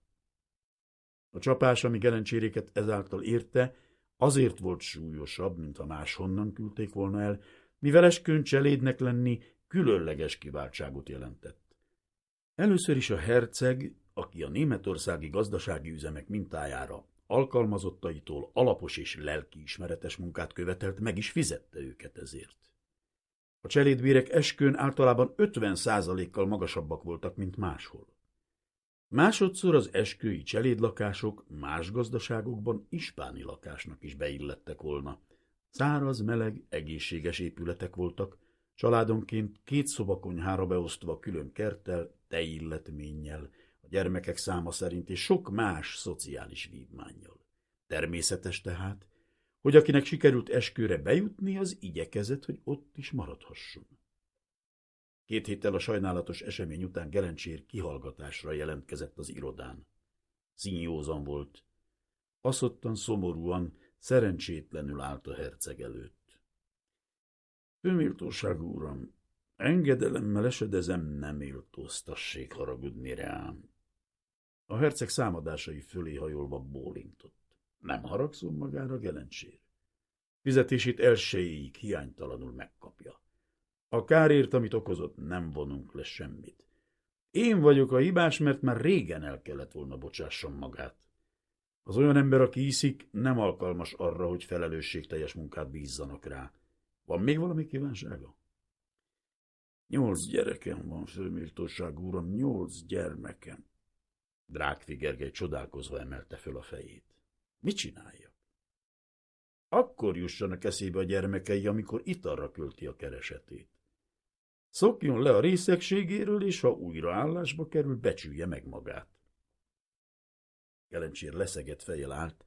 A csapás, ami Gelencséréket ezáltal érte, azért volt súlyosabb, mint ha máshonnan küldték volna el, mivel eskön cselédnek lenni különleges kiváltságot jelentett. Először is a herceg, aki a németországi gazdasági üzemek mintájára alkalmazottaitól alapos és lelkiismeretes munkát követelt, meg is fizette őket ezért. A cselédbérek eskön általában 50%-kal magasabbak voltak, mint máshol. Másodszor az eskői cselédlakások más gazdaságokban ispáni lakásnak is beillettek volna. Száraz, meleg, egészséges épületek voltak, családonként két szobakonyhára beosztva külön kerttel, teilletménnyel, a gyermekek száma szerint és sok más szociális vívmányjal. Természetes tehát, hogy akinek sikerült eskőre bejutni, az igyekezett, hogy ott is maradhasson. Két héttel a sajnálatos esemény után Gelencsér kihallgatásra jelentkezett az irodán. Színjózan volt. Aszottan, szomorúan, szerencsétlenül állt a herceg előtt. Főméltóság úram, engedelemmel esedezem, nem méltóztassék haragudni rám. A herceg számadásai fölé hajolva bólintott. Nem haragszom magára, Gelencsér. Fizetését elsőjéig hiánytalanul megkapja. A kárért, amit okozott, nem vonunk le semmit. Én vagyok a hibás, mert már régen el kellett volna bocsásson magát. Az olyan ember, aki iszik, nem alkalmas arra, hogy felelősségteljes munkát bízzanak rá. Van még valami kívánsága? Nyolc gyerekem van, főméltóság úram, nyolc gyermekem. Drákfi Gergely csodálkozva emelte föl a fejét. Mit csinálja? Akkor jussanak eszébe a gyermekei, amikor italra költi a keresetét. Szokjon le a részegségéről, és ha újra állásba kerül, becsülje meg magát. Jelencsér leszegett fejjel állt,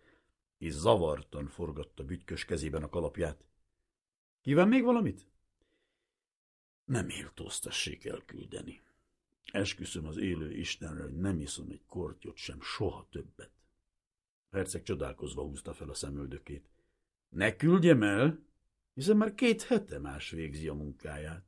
és zavartan forgatta bütykös kezében a kalapját. Kíván még valamit? Nem éltóztassék elküldeni. Esküszöm az élő Istenre, hogy nem iszom egy kortyot sem, soha többet. Herceg csodálkozva húzta fel a szemöldökét. Ne küldjem el, hiszen már két hete más végzi a munkáját.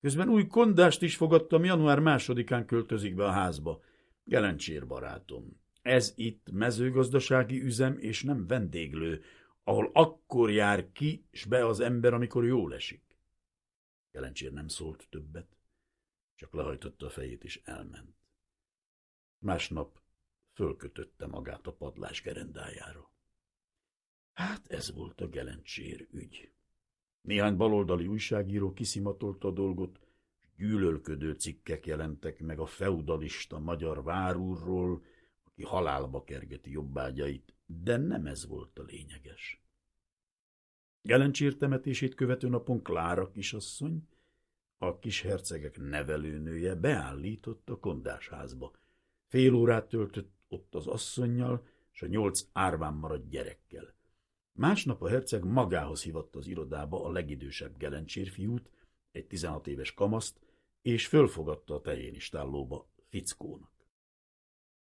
Közben új kondást is fogadtam, január másodikán költözik be a házba. Jelencsér barátom, ez itt mezőgazdasági üzem, és nem vendéglő, ahol akkor jár ki s be az ember, amikor jól esik. Jelencsér nem szólt többet, csak lehajtotta a fejét, és elment. Másnap fölkötötte magát a padlás gerendájára. Hát ez volt a Gelencsér ügy. Néhány baloldali újságíró kiszimatolta a dolgot, gyűlölködő cikkek jelentek meg a feudalista magyar várúrról, aki halálba kergeti jobbágyait, de nem ez volt a lényeges. Gelencsér temetését követő napon Klára kisasszony, a kis hercegek nevelőnője beállított a kondásházba. Fél órát töltött ott az asszonynal, és a nyolc árván maradt gyerekkel. Másnap a herceg magához hívatta az irodába a legidősebb Gelencsér fiút, egy 16 éves kamaszt, és fölfogadta a tehénistállóba fickónak.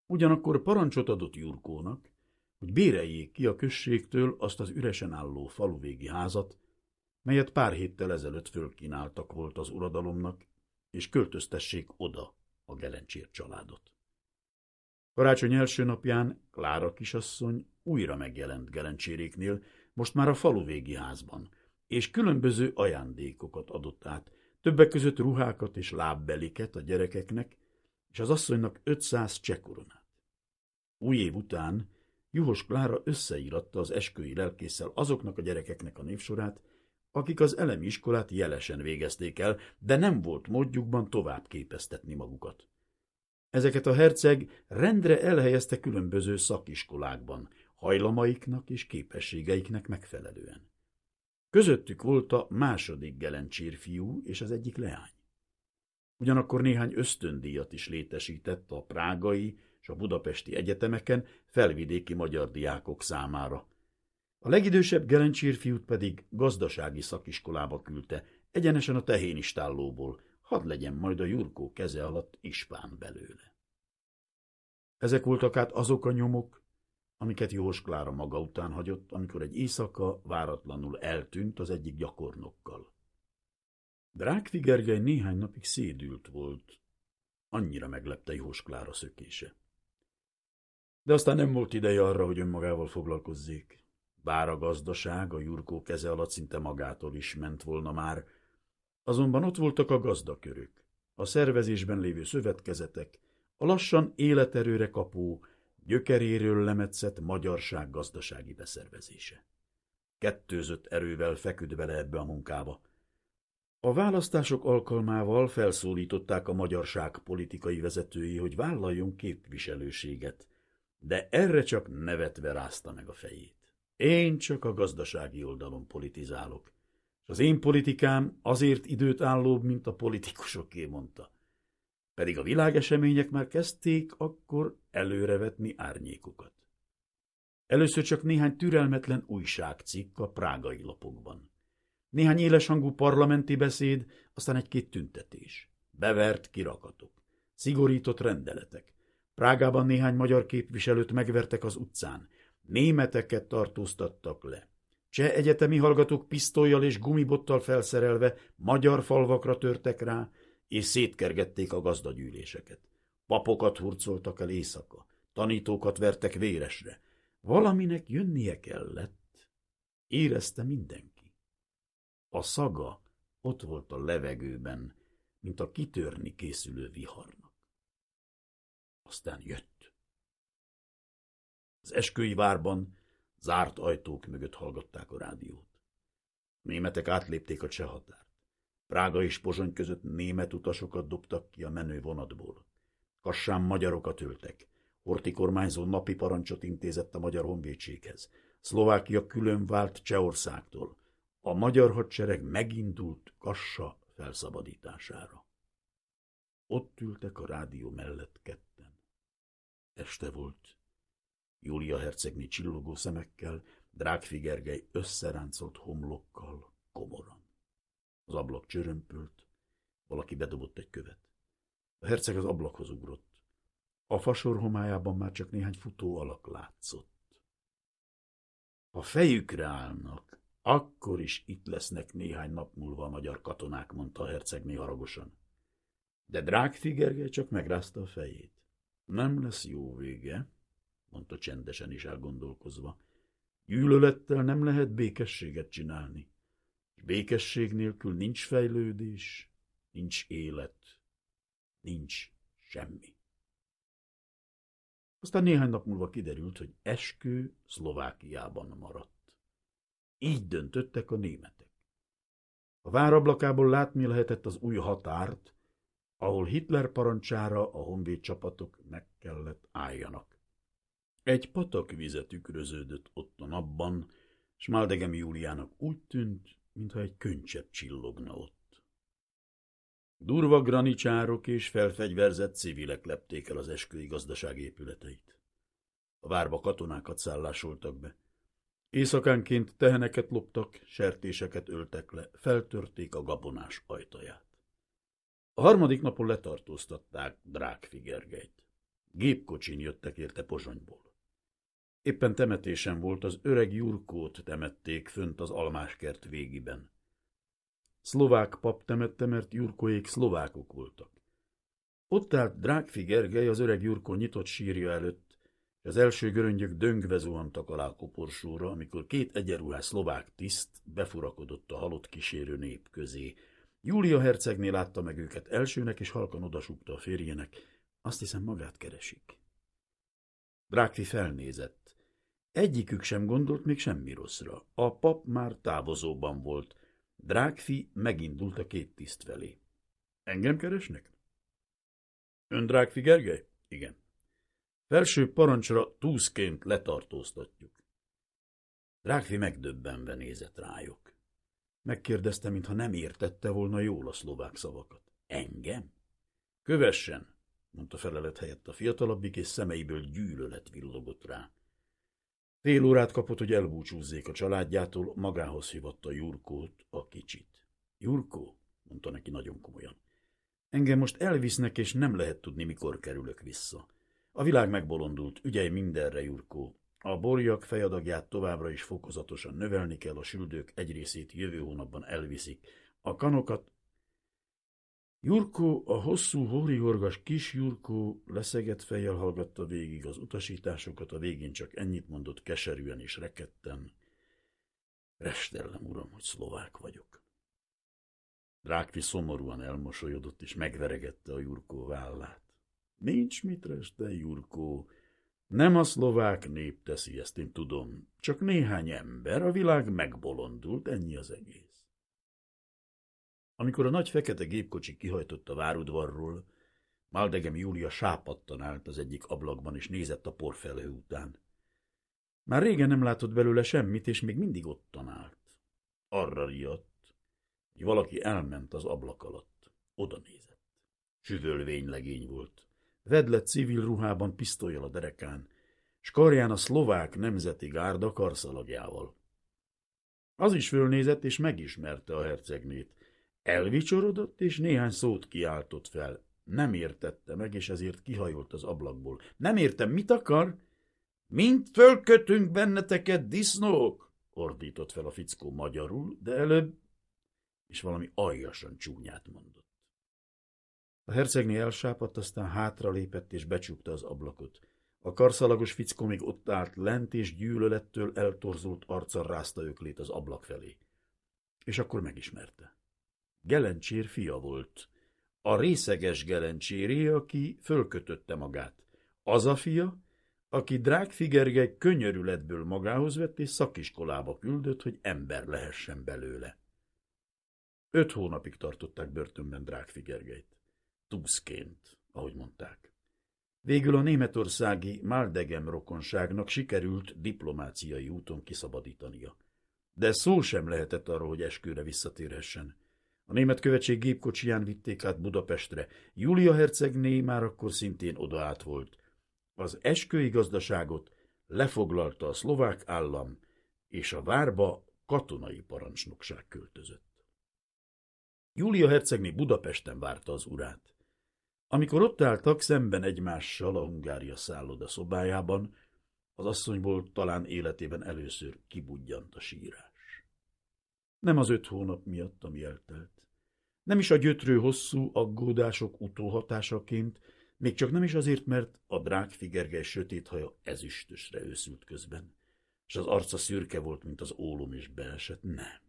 Ugyanakkor parancsot adott Jurkónak, hogy béreljék ki a községtől azt az üresen álló faluvégi házat, melyet pár héttel ezelőtt fölkínáltak volt az uradalomnak, és költöztessék oda a Gelencsér családot. Karácsony első napján Klára kisasszony újra megjelent Gelencséréknél, most már a faluvégi házban, és különböző ajándékokat adott át, többek között ruhákat és lábbeliket a gyerekeknek, és az asszonynak 500 csekoronát. Új év után Juhos Klára összeíratta az esküvői lelkészsel azoknak a gyerekeknek a névsorát, akik az elemi iskolát jelesen végezték el, de nem volt módjukban tovább képeztetni magukat. Ezeket a herceg rendre elhelyezte különböző szakiskolákban, hajlamaiknak és képességeiknek megfelelően. Közöttük volt a második Gelencsér fiú és az egyik leány. Ugyanakkor néhány ösztöndíjat is létesített a prágai és a budapesti egyetemeken felvidéki magyar diákok számára. A legidősebb Gelencsér fiút pedig gazdasági szakiskolába küldte, egyenesen a tehénistállóból, hadd legyen majd a Jurkó keze alatt ispán belőle. Ezek voltak át azok a nyomok, amiket Jós Klára maga után hagyott, amikor egy éjszaka váratlanul eltűnt az egyik gyakornokkal. Drákfi Gergely néhány napig szédült volt, annyira meglepte Jós Klára szökése. De aztán nem volt ideje arra, hogy önmagával foglalkozzék. Bár a gazdaság a Jurkó keze alatt szinte magától is ment volna már, azonban ott voltak a gazdakörök, a szervezésben lévő szövetkezetek, a lassan életerőre kapó, gyökeréről lemetszett magyarság gazdasági beszervezése. Kettőzött erővel feküdt bele ebbe a munkába. A választások alkalmával felszólították a magyarság politikai vezetői, hogy vállaljon képviselőséget, de erre csak nevetve rázta meg a fejét. Én csak a gazdasági oldalon politizálok, és az én politikám azért időt állóbb, mint a politikusoké, mondta. Pedig a világesemények már kezdték akkor előrevetni árnyékokat. Először csak néhány türelmetlen újságcikk a prágai lapokban. Néhány éleshangú parlamenti beszéd, aztán egy-két tüntetés. Bevert kirakatok. Szigorított rendeletek. Prágában néhány magyar képviselőt megvertek az utcán. Németeket tartóztattak le. Cseh egyetemi hallgatók pisztolyjal és gumibottal felszerelve magyar falvakra törtek rá, és szétkergették a gazdagyűléseket. Papokat hurcoltak el éjszaka, tanítókat vertek véresre. Valaminek jönnie kellett. Érezte mindenki. A szaga ott volt a levegőben, mint a kitörni készülő viharnak. Aztán jött. Az esküvői várban zárt ajtók mögött hallgatták a rádiót. Németek átlépték a cseh határt. Prága és Pozsony között német utasokat dobtak ki a menő vonatból. Kassán magyarokat öltek. Horti kormányzó napi parancsot intézett a magyar honvédséghez. Szlovákia külön vált Csehországtól. A magyar hadsereg megindult Kassa felszabadítására. Ott ültek a rádió mellett ketten. Este volt. Júlia hercegné csillogó szemekkel, Drágfi Gergely összeráncolt homlokkal, komoran. Az ablak csörömpölt, valaki bedobott egy követ. A herceg az ablakhoz ugrott. A fasor homályában már csak néhány futó alak látszott. Ha fejükre állnak, akkor is itt lesznek néhány nap múlva a magyar katonák, mondta a hercegné haragosan. De Drágfi Gergely csak megrázta a fejét. Nem lesz jó vége, mondta csendesen is elgondolkozva. Gyűlölettel nem lehet békességet csinálni. És békesség nélkül nincs fejlődés, nincs élet, nincs semmi. Aztán néhány nap múlva kiderült, hogy eskő Szlovákiában maradt. Így döntöttek a németek. A várablakából látni lehetett az új határt, ahol Hitler parancsára a honvéd csapatok meg kellett álljanak. Egy patak vize tükröződött ott a napban, s Maldegem Júliának úgy tűnt, mintha egy könycsepp csillogna ott. Durva granicsárok és felfegyverzett civilek lepték el az esküvői gazdaság épületeit. A várba katonákat szállásoltak be. Éjszakánként teheneket loptak, sertéseket öltek le, feltörték a gabonás ajtaját. A harmadik napon letartóztatták Drákfi Gergelyt. Gépkocsin jöttek érte Pozsonyból. Éppen temetésen volt, az öreg Jurkót temették fönt az almáskert végiben. Szlovák pap temette, mert Jurkóék szlovákok voltak. Ott állt Drákfi Gergely az öreg Jurkó nyitott sírja előtt, és az első göröngyök döngve zuhantak alá a koporsóra, amikor két egyenruhás szlovák tiszt befurakodott a halott kísérő nép közé. Júlia hercegné látta meg őket elsőnek, és halkan odasúgta a férjének. Azt hiszem, magát keresik. Drákfi felnézett. Egyikük sem gondolt még semmi rosszra. A pap már távozóban volt. Drákfi megindult a két tiszt felé. Engem keresnek? Ön Drákfi Gergely? Igen. Felső parancsra túszként letartóztatjuk. Drákfi megdöbbenve nézett rájuk. Megkérdezte, mintha nem értette volna jól a szlovák szavakat. Engem? Kövessen, mondta felelet helyett a fiatalabbik, és szemeiből gyűlölet villogott rá. Fél órát kapott, hogy elbúcsúzzék a családjától, magához hívatta Jurkót, a kicsit. Jurkó, mondta neki nagyon komolyan, engem most elvisznek, és nem lehet tudni, mikor kerülök vissza. A világ megbolondult, ügyelj mindenre, Jurkó. A borjak fejadagját továbbra is fokozatosan növelni kell, a süldők egy részét jövő hónapban elviszik. A kanokat... Jurkó, a hosszú hórihorgas kis Jurkó leszegett fejjel hallgatta végig az utasításokat, a végén csak ennyit mondott keserűen és rekedten. Restellem, uram, hogy szlovák vagyok. Drákvi szomorúan elmosolyodott, és megveregette a Jurkó vállát. Nincs mit reste, Jurkó. Nem a szlovák nép teszi ezt, én tudom. Csak néhány ember, a világ megbolondult, ennyi az egész. Amikor a nagy fekete gépkocsi kihajtott a várudvarról, Maldegem Júlia sápadtan állt az egyik ablakban, és nézett a porfelhő után. Már régen nem látott belőle semmit, és még mindig ottan állt. Arra riadt, hogy valaki elment az ablak alatt. Oda nézett. Süvölvény legény volt vedlet civil ruhában pisztolyjal a derekán, s karján a szlovák nemzeti gárda karszalagjával. Az is fölnézett, és megismerte a hercegnét. Elvicsorodott, és néhány szót kiáltott fel. Nem értette meg, és ezért kihajolt az ablakból. Nem értem, mit akar? Mint fölkötünk benneteket, disznók? ordított fel a fickó magyarul, de előbb, és valami aljasan csúnyát mondott. A hercegné elsápadt, aztán hátra lépett és becsukta az ablakot. A karszalagos fickó még ott állt lent, és gyűlölettől eltorzult arccal rázta öklét az ablak felé. És akkor megismerte. Gelencsér fia volt. A részeges Gelencséré, aki fölkötötte magát. Az a fia, aki Drágfigergely könyörületből magához vett és szakiskolába küldött, hogy ember lehessen belőle. Öt hónapig tartották börtönben Drágfigergelyt. Tuszként, ahogy mondták. Végül a németországi Maldegem rokonságnak sikerült diplomáciai úton kiszabadítania. De szó sem lehetett arról, hogy esküre visszatérhessen. A német követség gépkocsiján vitték át Budapestre. Júlia hercegné már akkor szintén oda át volt. Az eskői gazdaságot lefoglalta a szlovák állam, és a várba katonai parancsnokság költözött. Júlia hercegné Budapesten várta az urát. Amikor ott álltak szemben egymással a Hungária szálloda szobájában, az asszonyból talán életében először kibudjant a sírás. Nem az öt hónap miatt, ami eltelt. Nem is a gyötrő hosszú aggódások utóhatásaként, még csak nem is azért, mert a drágfigergely sötét haja ezüstösre őszült közben, és az arca szürke volt, mint az ólom, és beesett. Nem.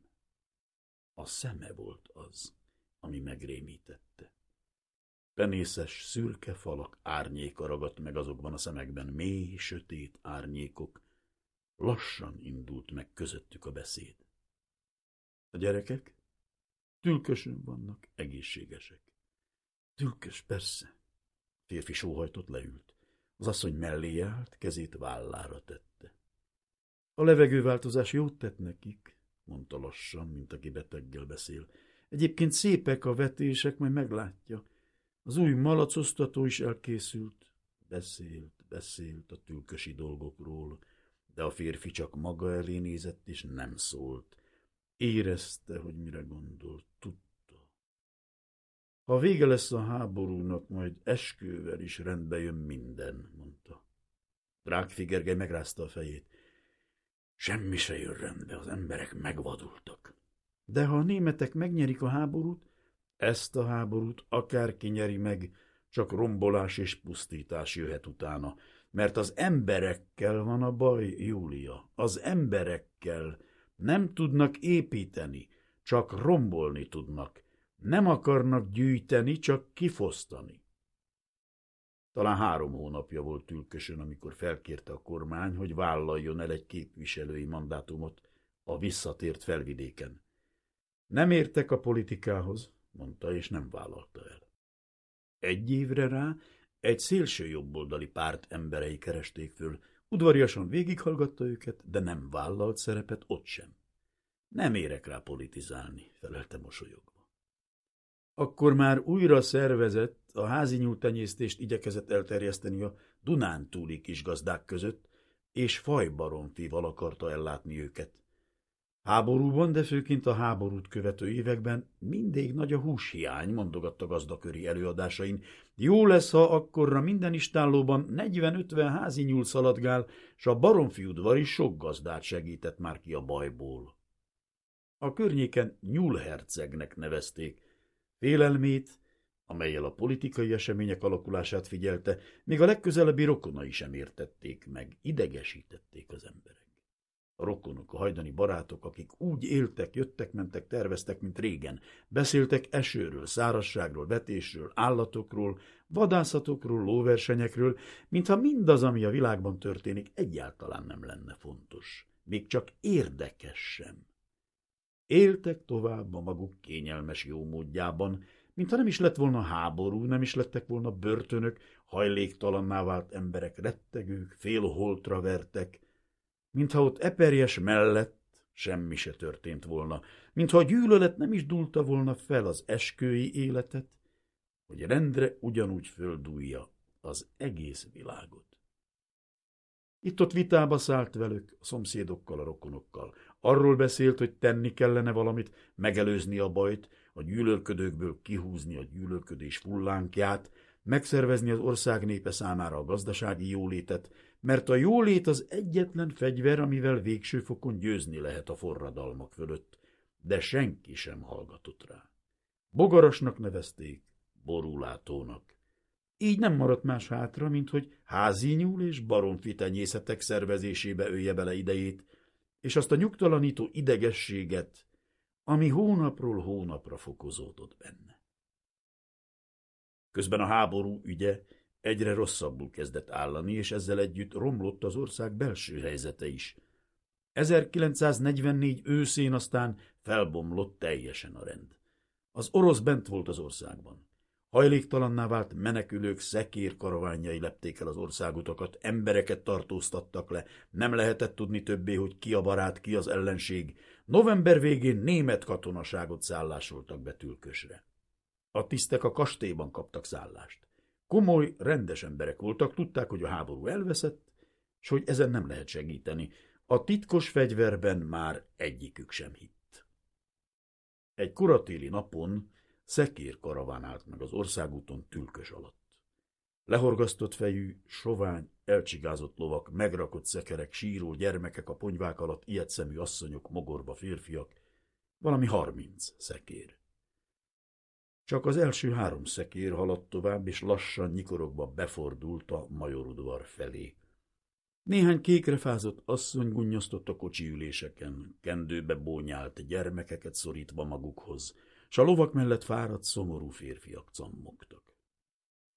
A szeme volt az, ami megrémítette. Penészes, szürke falak árnyéka ragadt meg azokban a szemekben, mély, sötét árnyékok. Lassan indult meg közöttük a beszéd. A gyerekek tülkösön vannak, egészségesek. Tülkös, persze. Férfi sóhajtott leült. Az asszony mellé állt, kezét vállára tette. A levegőváltozás jót tett nekik, mondta lassan, mint aki beteggel beszél. Egyébként szépek a vetések, majd meglátja. Az új malacosztató is elkészült. Beszélt, beszélt a tülkösi dolgokról, de a férfi csak maga elé nézett, és nem szólt. Érezte, hogy mire gondolt, tudta. Ha vége lesz a háborúnak, majd eskővel is rendbe jön minden, mondta. Drágfigergely megrázta a fejét. Semmi se jön rendbe, az emberek megvadultak. De ha a németek megnyerik a háborút, ezt a háborút akárki nyeri meg, csak rombolás és pusztítás jöhet utána, mert az emberekkel van a baj, Júlia, az emberekkel nem tudnak építeni, csak rombolni tudnak, nem akarnak gyűjteni, csak kifosztani. Talán három hónapja volt ülkösön, amikor felkérte a kormány, hogy vállaljon el egy képviselői mandátumot a visszatért felvidéken. Nem értek a politikához, mondta, és nem vállalta el. Egy évre rá egy szélső jobboldali párt emberei keresték föl, udvariasan végighallgatta őket, de nem vállalt szerepet ott sem. Nem érek rá politizálni, felelte mosolyogva. Akkor már újra szervezett, a házi nyúltenyésztést igyekezett elterjeszteni a Dunántúli kis gazdák között, és fajbaromfival akarta ellátni őket. Háborúban, de főként a háborút követő években mindig nagy a húshiány, mondogatta gazdaköri előadásain. Jó lesz, ha akkorra minden istállóban 40-50 házi nyúl szaladgál, s a baromfi udvar is sok gazdát segített már ki a bajból. A környéken nyúlhercegnek nevezték. Félelmét, amelyel a politikai események alakulását figyelte, még a legközelebbi rokonai sem értették meg, idegesítették az emberek. A rokonok, a hajdani barátok, akik úgy éltek, jöttek, mentek, terveztek, mint régen. Beszéltek esőről, szárasságról, vetésről, állatokról, vadászatokról, lóversenyekről, mintha mindaz, ami a világban történik, egyáltalán nem lenne fontos. Még csak érdekes sem. Éltek tovább a maguk kényelmes jó módjában, mintha nem is lett volna háború, nem is lettek volna börtönök, hajléktalanná vált emberek rettegők, félholtra vertek, mintha ott eperjes mellett semmi se történt volna, mintha a gyűlölet nem is dulta volna fel az eskői életet, hogy rendre ugyanúgy földújja az egész világot. Itt-ott vitába szállt velük, a szomszédokkal, a rokonokkal. Arról beszélt, hogy tenni kellene valamit, megelőzni a bajt, a gyűlölködőkből kihúzni a gyűlölködés fullánkját, megszervezni az ország népe számára a gazdasági jólétet, mert a jólét az egyetlen fegyver, amivel végső fokon győzni lehet a forradalmak fölött, de senki sem hallgatott rá. Bogarasnak nevezték, borulátónak. Így nem maradt más hátra, mint hogy házi nyúl és baromfi tenyészetek szervezésébe ölje bele idejét, és azt a nyugtalanító idegességet, ami hónapról hónapra fokozódott benne. Közben a háború ügye egyre rosszabbul kezdett állani, és ezzel együtt romlott az ország belső helyzete is. 1944 őszén aztán felbomlott teljesen a rend. Az orosz bent volt az országban. Hajléktalanná vált menekülők szekér karaványai lepték el az országutakat, embereket tartóztattak le, nem lehetett tudni többé, hogy ki a barát, ki az ellenség. November végén német katonaságot szállásoltak be Tülkösre. A tisztek a kastélyban kaptak szállást. Komoly, rendes emberek voltak, tudták, hogy a háború elveszett, és hogy ezen nem lehet segíteni. A titkos fegyverben már egyikük sem hitt. Egy koratéli napon szekér karaván állt meg az országúton tülkös alatt. Lehorgasztott fejű, sovány, elcsigázott lovak, megrakott szekerek, síró gyermekek a ponyvák alatt, ilyet szemű asszonyok, mogorba férfiak, valami harminc szekér. Csak az első három szekér haladt tovább, és lassan nyikorogva befordult a majorudvar felé. Néhány kékrefázott asszony gunnyasztott a kocsi üléseken, kendőbe bónyált gyermekeket szorítva magukhoz, s a lovak mellett fáradt, szomorú férfiak cammogtak.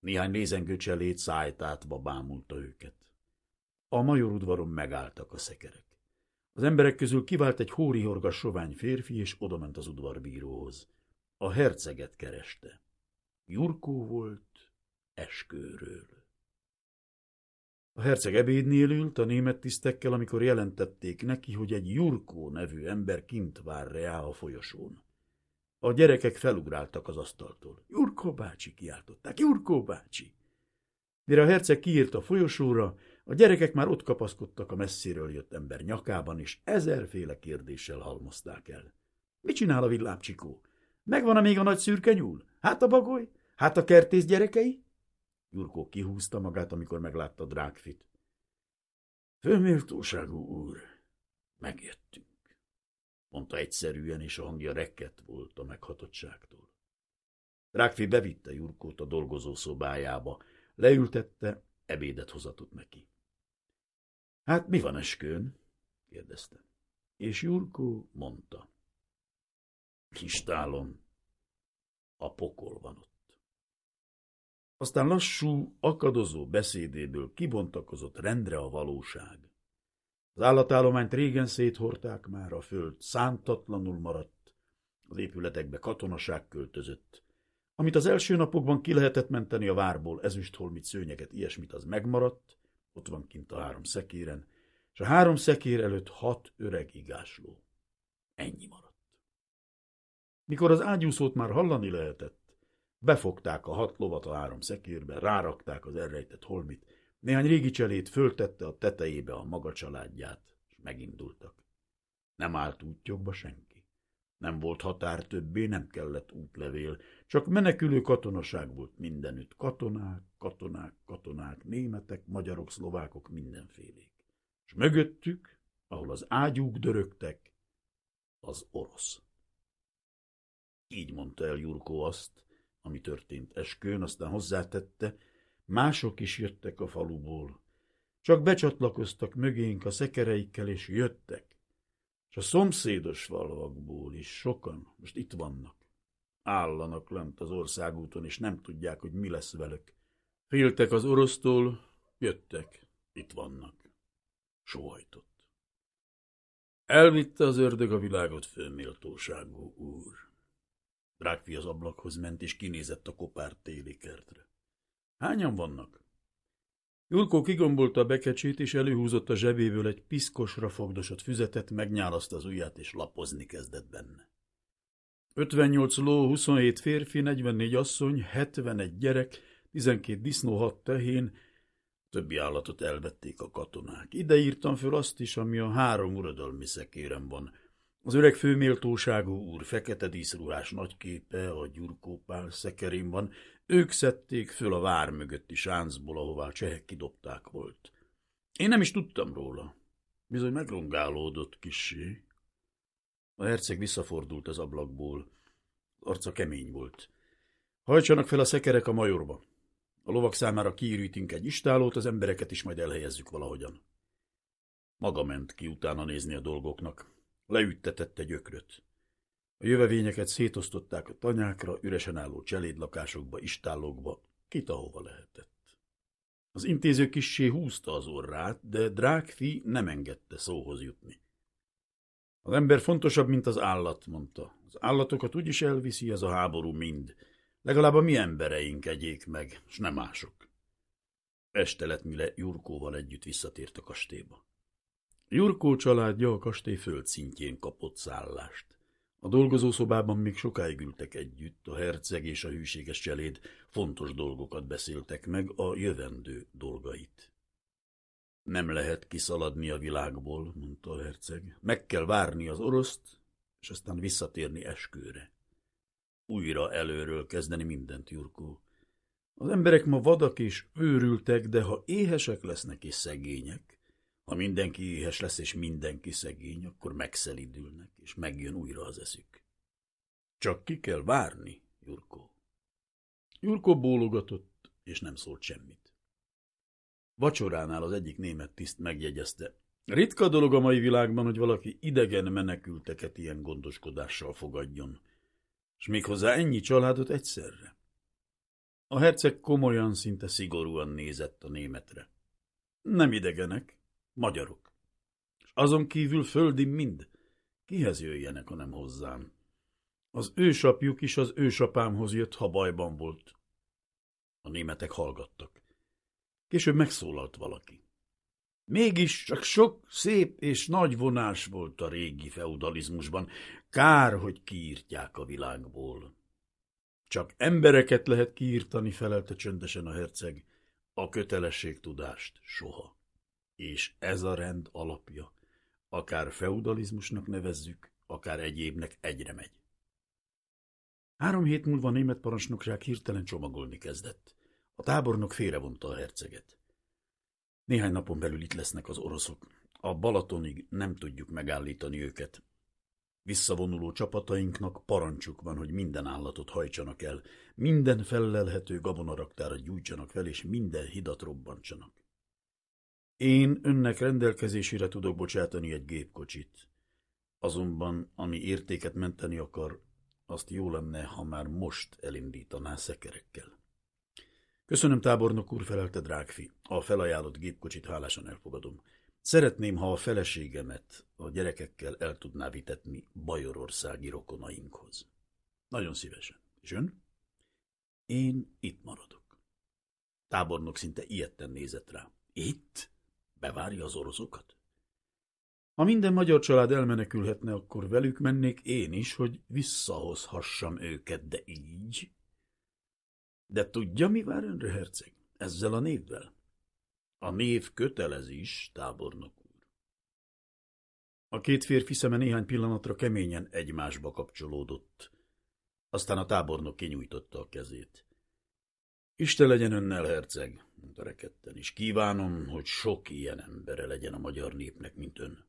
Néhány nézengő cselét szájtátva bámulta őket. A majorudvaron megálltak a szekerek. Az emberek közül kivált egy hórihorgas sovány férfi, és odament az udvarbíróhoz. A herceget kereste. Jurkó volt eskőről. A herceg ebédnél ült a német tisztekkel, amikor jelentették neki, hogy egy Jurkó nevű ember kint vár rá a folyosón. A gyerekek felugráltak az asztaltól. Jurkó bácsi, kiáltották. Jurkó bácsi! Mire a herceg kiírt a folyosóra, a gyerekek már ott kapaszkodtak a messziről jött ember nyakában, és ezerféle kérdéssel halmozták el. Mit csinál a villámcsikó? Megvan-e még a nagy szürke nyúl? Hát a bagoly? Hát a kertész gyerekei? Jurkó kihúzta magát, amikor meglátta Drákfit. Főméltóságú úr, megjöttünk mondta egyszerűen, és a hangja rekett volt a meghatottságtól. Rákfi bevitte Jurkót a dolgozó szobájába, leültette, ebédet hozatott neki. Hát mi van eskőn? kérdezte. És Jurkó mondta. Kistálom, a pokol van ott. Aztán lassú, akadozó beszédéből kibontakozott rendre a valóság. Az állatállományt régen széthorták már, a föld szántatlanul maradt, az épületekbe katonaság költözött. Amit az első napokban ki lehetett menteni a várból, ezüstholmit, szőnyeget, ilyesmit, az megmaradt, ott van kint a három szekéren, és a három szekér előtt hat öreg igásló. Ennyi maradt. Mikor az ágyúszót már hallani lehetett, befogták a hat lovat a három szekérbe, rárakták az elrejtett holmit, néhány régi cselét föltette a tetejébe a maga családját, és megindultak. Nem állt útjogba senki. Nem volt határ többé, nem kellett útlevél, csak menekülő katonaság volt mindenütt. Katonák, katonák, katonák, németek, magyarok, szlovákok, mindenfélék. És mögöttük, ahol az ágyúk dörögtek, az orosz. Így mondta el Jurko azt, ami történt eskőn, aztán hozzátette, Mások is jöttek a faluból. Csak becsatlakoztak mögénk a szekereikkel, és jöttek. És a szomszédos falvakból is sokan most itt vannak. Állanak lent az országúton, és nem tudják, hogy mi lesz velük. Féltek az orosztól, jöttek, itt vannak. Sóhajtott. Elvitte az ördög a világot főméltóságú úr. Drágfi az ablakhoz ment, és kinézett a kopár téli kertre. Hányan vannak? Julkó kigombolta a bekecsét, és előhúzott a zsebéből egy piszkosra fogdosott füzetet, megnyálaszta az ujját, és lapozni kezdett benne. 58 ló, 27 férfi, 44 asszony, 71 gyerek, 12 disznó, 6 tehén, többi állatot elvették a katonák. Ide írtam föl azt is, ami a három uradalmi szekérem van. Az öreg főméltóságú úr fekete díszruhás nagyképe a gyurkópál szekerén van, ők szedték föl a vár mögötti sáncból, ahová a csehek kidobták volt. Én nem is tudtam róla. Bizony megrongálódott kissé. A herceg visszafordult az ablakból. Arca kemény volt. Hajtsanak fel a szekerek a majorba. A lovak számára kiürítünk egy istálót, az embereket is majd elhelyezzük valahogyan. Maga ment ki utána nézni a dolgoknak. Leüttetett egy ökröt. A jövevényeket szétosztották a tanyákra, üresen álló cselédlakásokba, istállókba, kit ahova lehetett. Az intéző kissé húzta az orrát, de Drákfi nem engedte szóhoz jutni. Az ember fontosabb, mint az állat, mondta. Az állatokat úgyis elviszi ez a háború mind. Legalább a mi embereink egyék meg, s nem mások. Este lett, mire Jurkóval együtt visszatért a kastélyba. Jurkó családja a kastély földszintjén kapott szállást. A dolgozószobában még sokáig ültek együtt, a herceg és a hűséges cseléd fontos dolgokat beszéltek meg, a jövendő dolgait. Nem lehet kiszaladni a világból, mondta a herceg. Meg kell várni az oroszt, és aztán visszatérni eskőre. Újra előről kezdeni mindent, Jurkó. Az emberek ma vadak és őrültek, de ha éhesek lesznek és szegények, ha mindenki éhes lesz és mindenki szegény, akkor megszelidülnek, és megjön újra az eszük. Csak ki kell várni, Jurkó. Jurkó bólogatott, és nem szólt semmit. Vacsoránál az egyik német tiszt megjegyezte. Ritka dolog a mai világban, hogy valaki idegen menekülteket ilyen gondoskodással fogadjon, és méghozzá ennyi családot egyszerre. A herceg komolyan, szinte szigorúan nézett a németre. Nem idegenek, magyarok. És azon kívül földi mind. Kihez jöjjenek, ha nem hozzám? Az ősapjuk is az ősapámhoz jött, ha bajban volt. A németek hallgattak. Később megszólalt valaki. Mégis csak sok szép és nagy vonás volt a régi feudalizmusban. Kár, hogy kiírtják a világból. Csak embereket lehet kiírtani, felelte csöndesen a herceg. A kötelességtudást soha. És ez a rend alapja. Akár feudalizmusnak nevezzük, akár egyébnek egyre megy. Három hét múlva a német parancsnokság hirtelen csomagolni kezdett. A tábornok félrevonta a herceget. Néhány napon belül itt lesznek az oroszok. A Balatonig nem tudjuk megállítani őket. Visszavonuló csapatainknak parancsuk van, hogy minden állatot hajtsanak el, minden fellelhető gabonaraktára gyújtsanak fel, és minden hidat robbantsanak. Én önnek rendelkezésére tudok bocsátani egy gépkocsit. Azonban, ami értéket menteni akar, azt jó lenne, ha már most elindítaná szekerekkel. Köszönöm, tábornok úr, felelte Drágfi. A felajánlott gépkocsit hálásan elfogadom. Szeretném, ha a feleségemet a gyerekekkel el tudná vitetni bajorországi rokonainkhoz. Nagyon szívesen. És ön? Én itt maradok. Tábornok szinte ilyetten nézett rá. Itt? Bevárja az oroszokat? Ha minden magyar család elmenekülhetne, akkor velük mennék én is, hogy visszahozhassam őket, de így... De tudja, mi vár önre, herceg? Ezzel a névvel? A név kötelezés, tábornok úr. A két férfi szeme néhány pillanatra keményen egymásba kapcsolódott. Aztán a tábornok kinyújtotta a kezét. Isten legyen önnel, herceg, mondta rekedten, és kívánom, hogy sok ilyen embere legyen a magyar népnek, mint ön.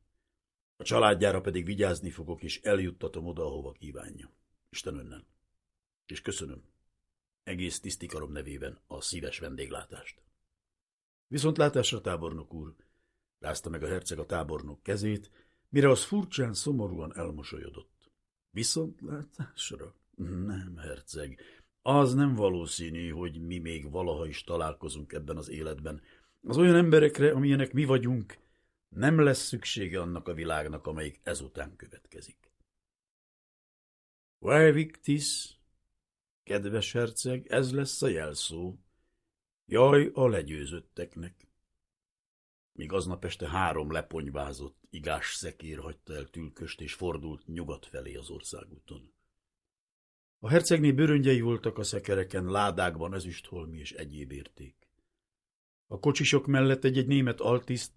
A családjára pedig vigyázni fogok, és eljuttatom oda, ahova kívánja. Isten önnel. És köszönöm egész tisztikarom nevében a szíves vendéglátást. Viszontlátásra, tábornok úr, rázta meg a herceg a tábornok kezét, mire az furcsán szomorúan elmosolyodott. Viszontlátásra? Nem, herceg, az nem valószínű, hogy mi még valaha is találkozunk ebben az életben. Az olyan emberekre, amilyenek mi vagyunk, nem lesz szüksége annak a világnak, amelyik ezután következik. Vae victis, Kedves herceg, ez lesz a jelszó. Jaj a legyőzötteknek. Míg aznap este három leponyvázott, igás szekér hagyta el tülköst, és fordult nyugat felé az országúton. A hercegné bőröngyei voltak a szekereken, ládákban ezüstholmi és egyéb érték. A kocsisok mellett egy-egy német altiszt,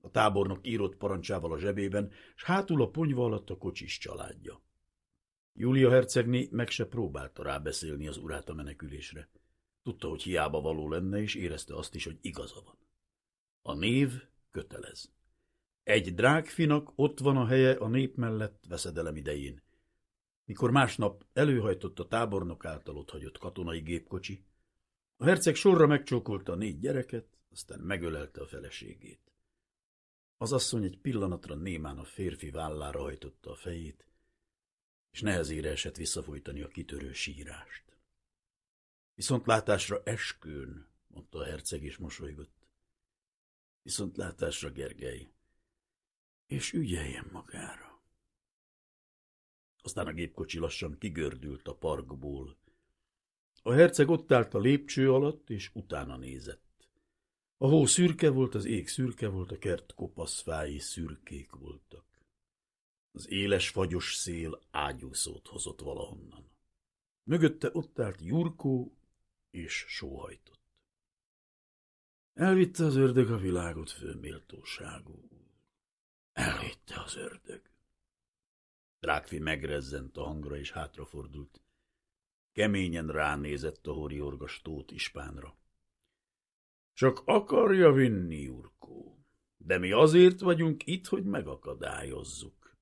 a tábornok írott parancsával a zsebében, s hátul a ponyva alatt a kocsis családja. Júlia hercegné meg se próbálta rábeszélni az urát a menekülésre. Tudta, hogy hiába való lenne, és érezte azt is, hogy igaza van. A név kötelez. Egy drágfinak ott van a helye a nép mellett veszedelem idején. Mikor másnap előhajtott a tábornok által ott hagyott katonai gépkocsi, a herceg sorra megcsókolta a négy gyereket, aztán megölelte a feleségét. Az asszony egy pillanatra némán a férfi vállára hajtotta a fejét, és nehezére esett visszafolytani a kitörő sírást. Viszont látásra eskőn, mondta a herceg, és mosolygott. Viszont látásra Gergely, és ügyeljen magára. Aztán a gépkocsi lassan kigördült a parkból. A herceg ott állt a lépcső alatt, és utána nézett. A hó szürke volt, az ég szürke volt, a kert kopaszfái szürkék voltak. Az éles fagyos szél ágyúszót hozott valahonnan. Mögötte ott állt Jurkó, és sóhajtott. Elvitte az ördög a világot főméltóságú Elvitte az ördög. Drákfi megrezzent a hangra, és hátrafordult. Keményen ránézett a horiorgas tót ispánra. Csak akarja vinni, Jurkó, de mi azért vagyunk itt, hogy megakadályozzuk.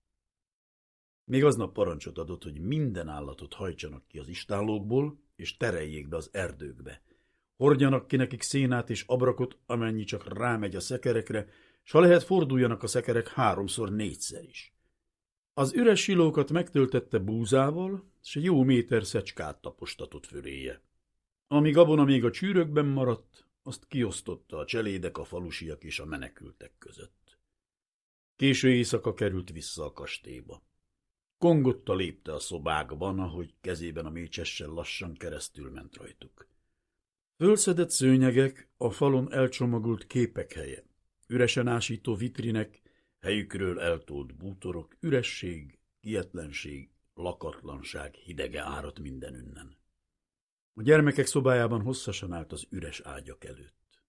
Még aznap parancsot adott, hogy minden állatot hajtsanak ki az istállókból, és tereljék be az erdőkbe. Hordjanak ki nekik szénát és abrakot, amennyi csak rámegy a szekerekre, s ha lehet forduljanak a szekerek háromszor négyszer is. Az üres silókat megtöltette búzával, s egy jó méter szecskát tapostatott föléje. Ami gabona még a csűrökben maradt, azt kiosztotta a cselédek, a falusiak és a menekültek között. Késő éjszaka került vissza a kastélyba. Kongotta lépte a szobákban, ahogy kezében a mécsessel lassan keresztül ment rajtuk. Fölszedett szőnyegek, a falon elcsomagult képek helye, üresen ásító vitrinek, helyükről eltolt bútorok, üresség, kietlenség, lakatlanság hidege árat mindenünnen. A gyermekek szobájában hosszasan állt az üres ágyak előtt.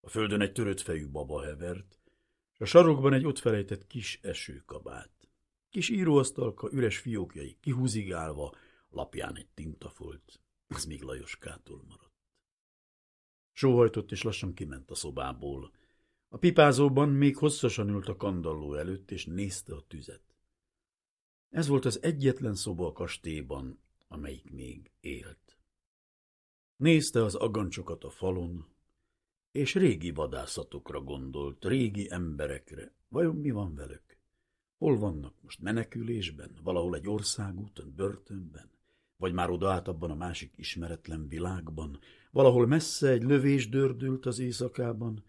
A földön egy törött fejű baba hevert, és a sarokban egy ott felejtett kis esőkabát. Kis íróasztalka üres fiókjai kihúzigálva, lapján egy tintafolt, az még Lajoskától maradt. Sóhajtott és lassan kiment a szobából. A pipázóban még hosszasan ült a kandalló előtt, és nézte a tüzet. Ez volt az egyetlen szoba a kastélyban, amelyik még élt. Nézte az agancsokat a falon, és régi vadászatokra gondolt, régi emberekre. Vajon mi van velük? Hol vannak most menekülésben, valahol egy országúton, börtönben, vagy már oda át abban a másik ismeretlen világban, valahol messze egy lövés dördült az éjszakában,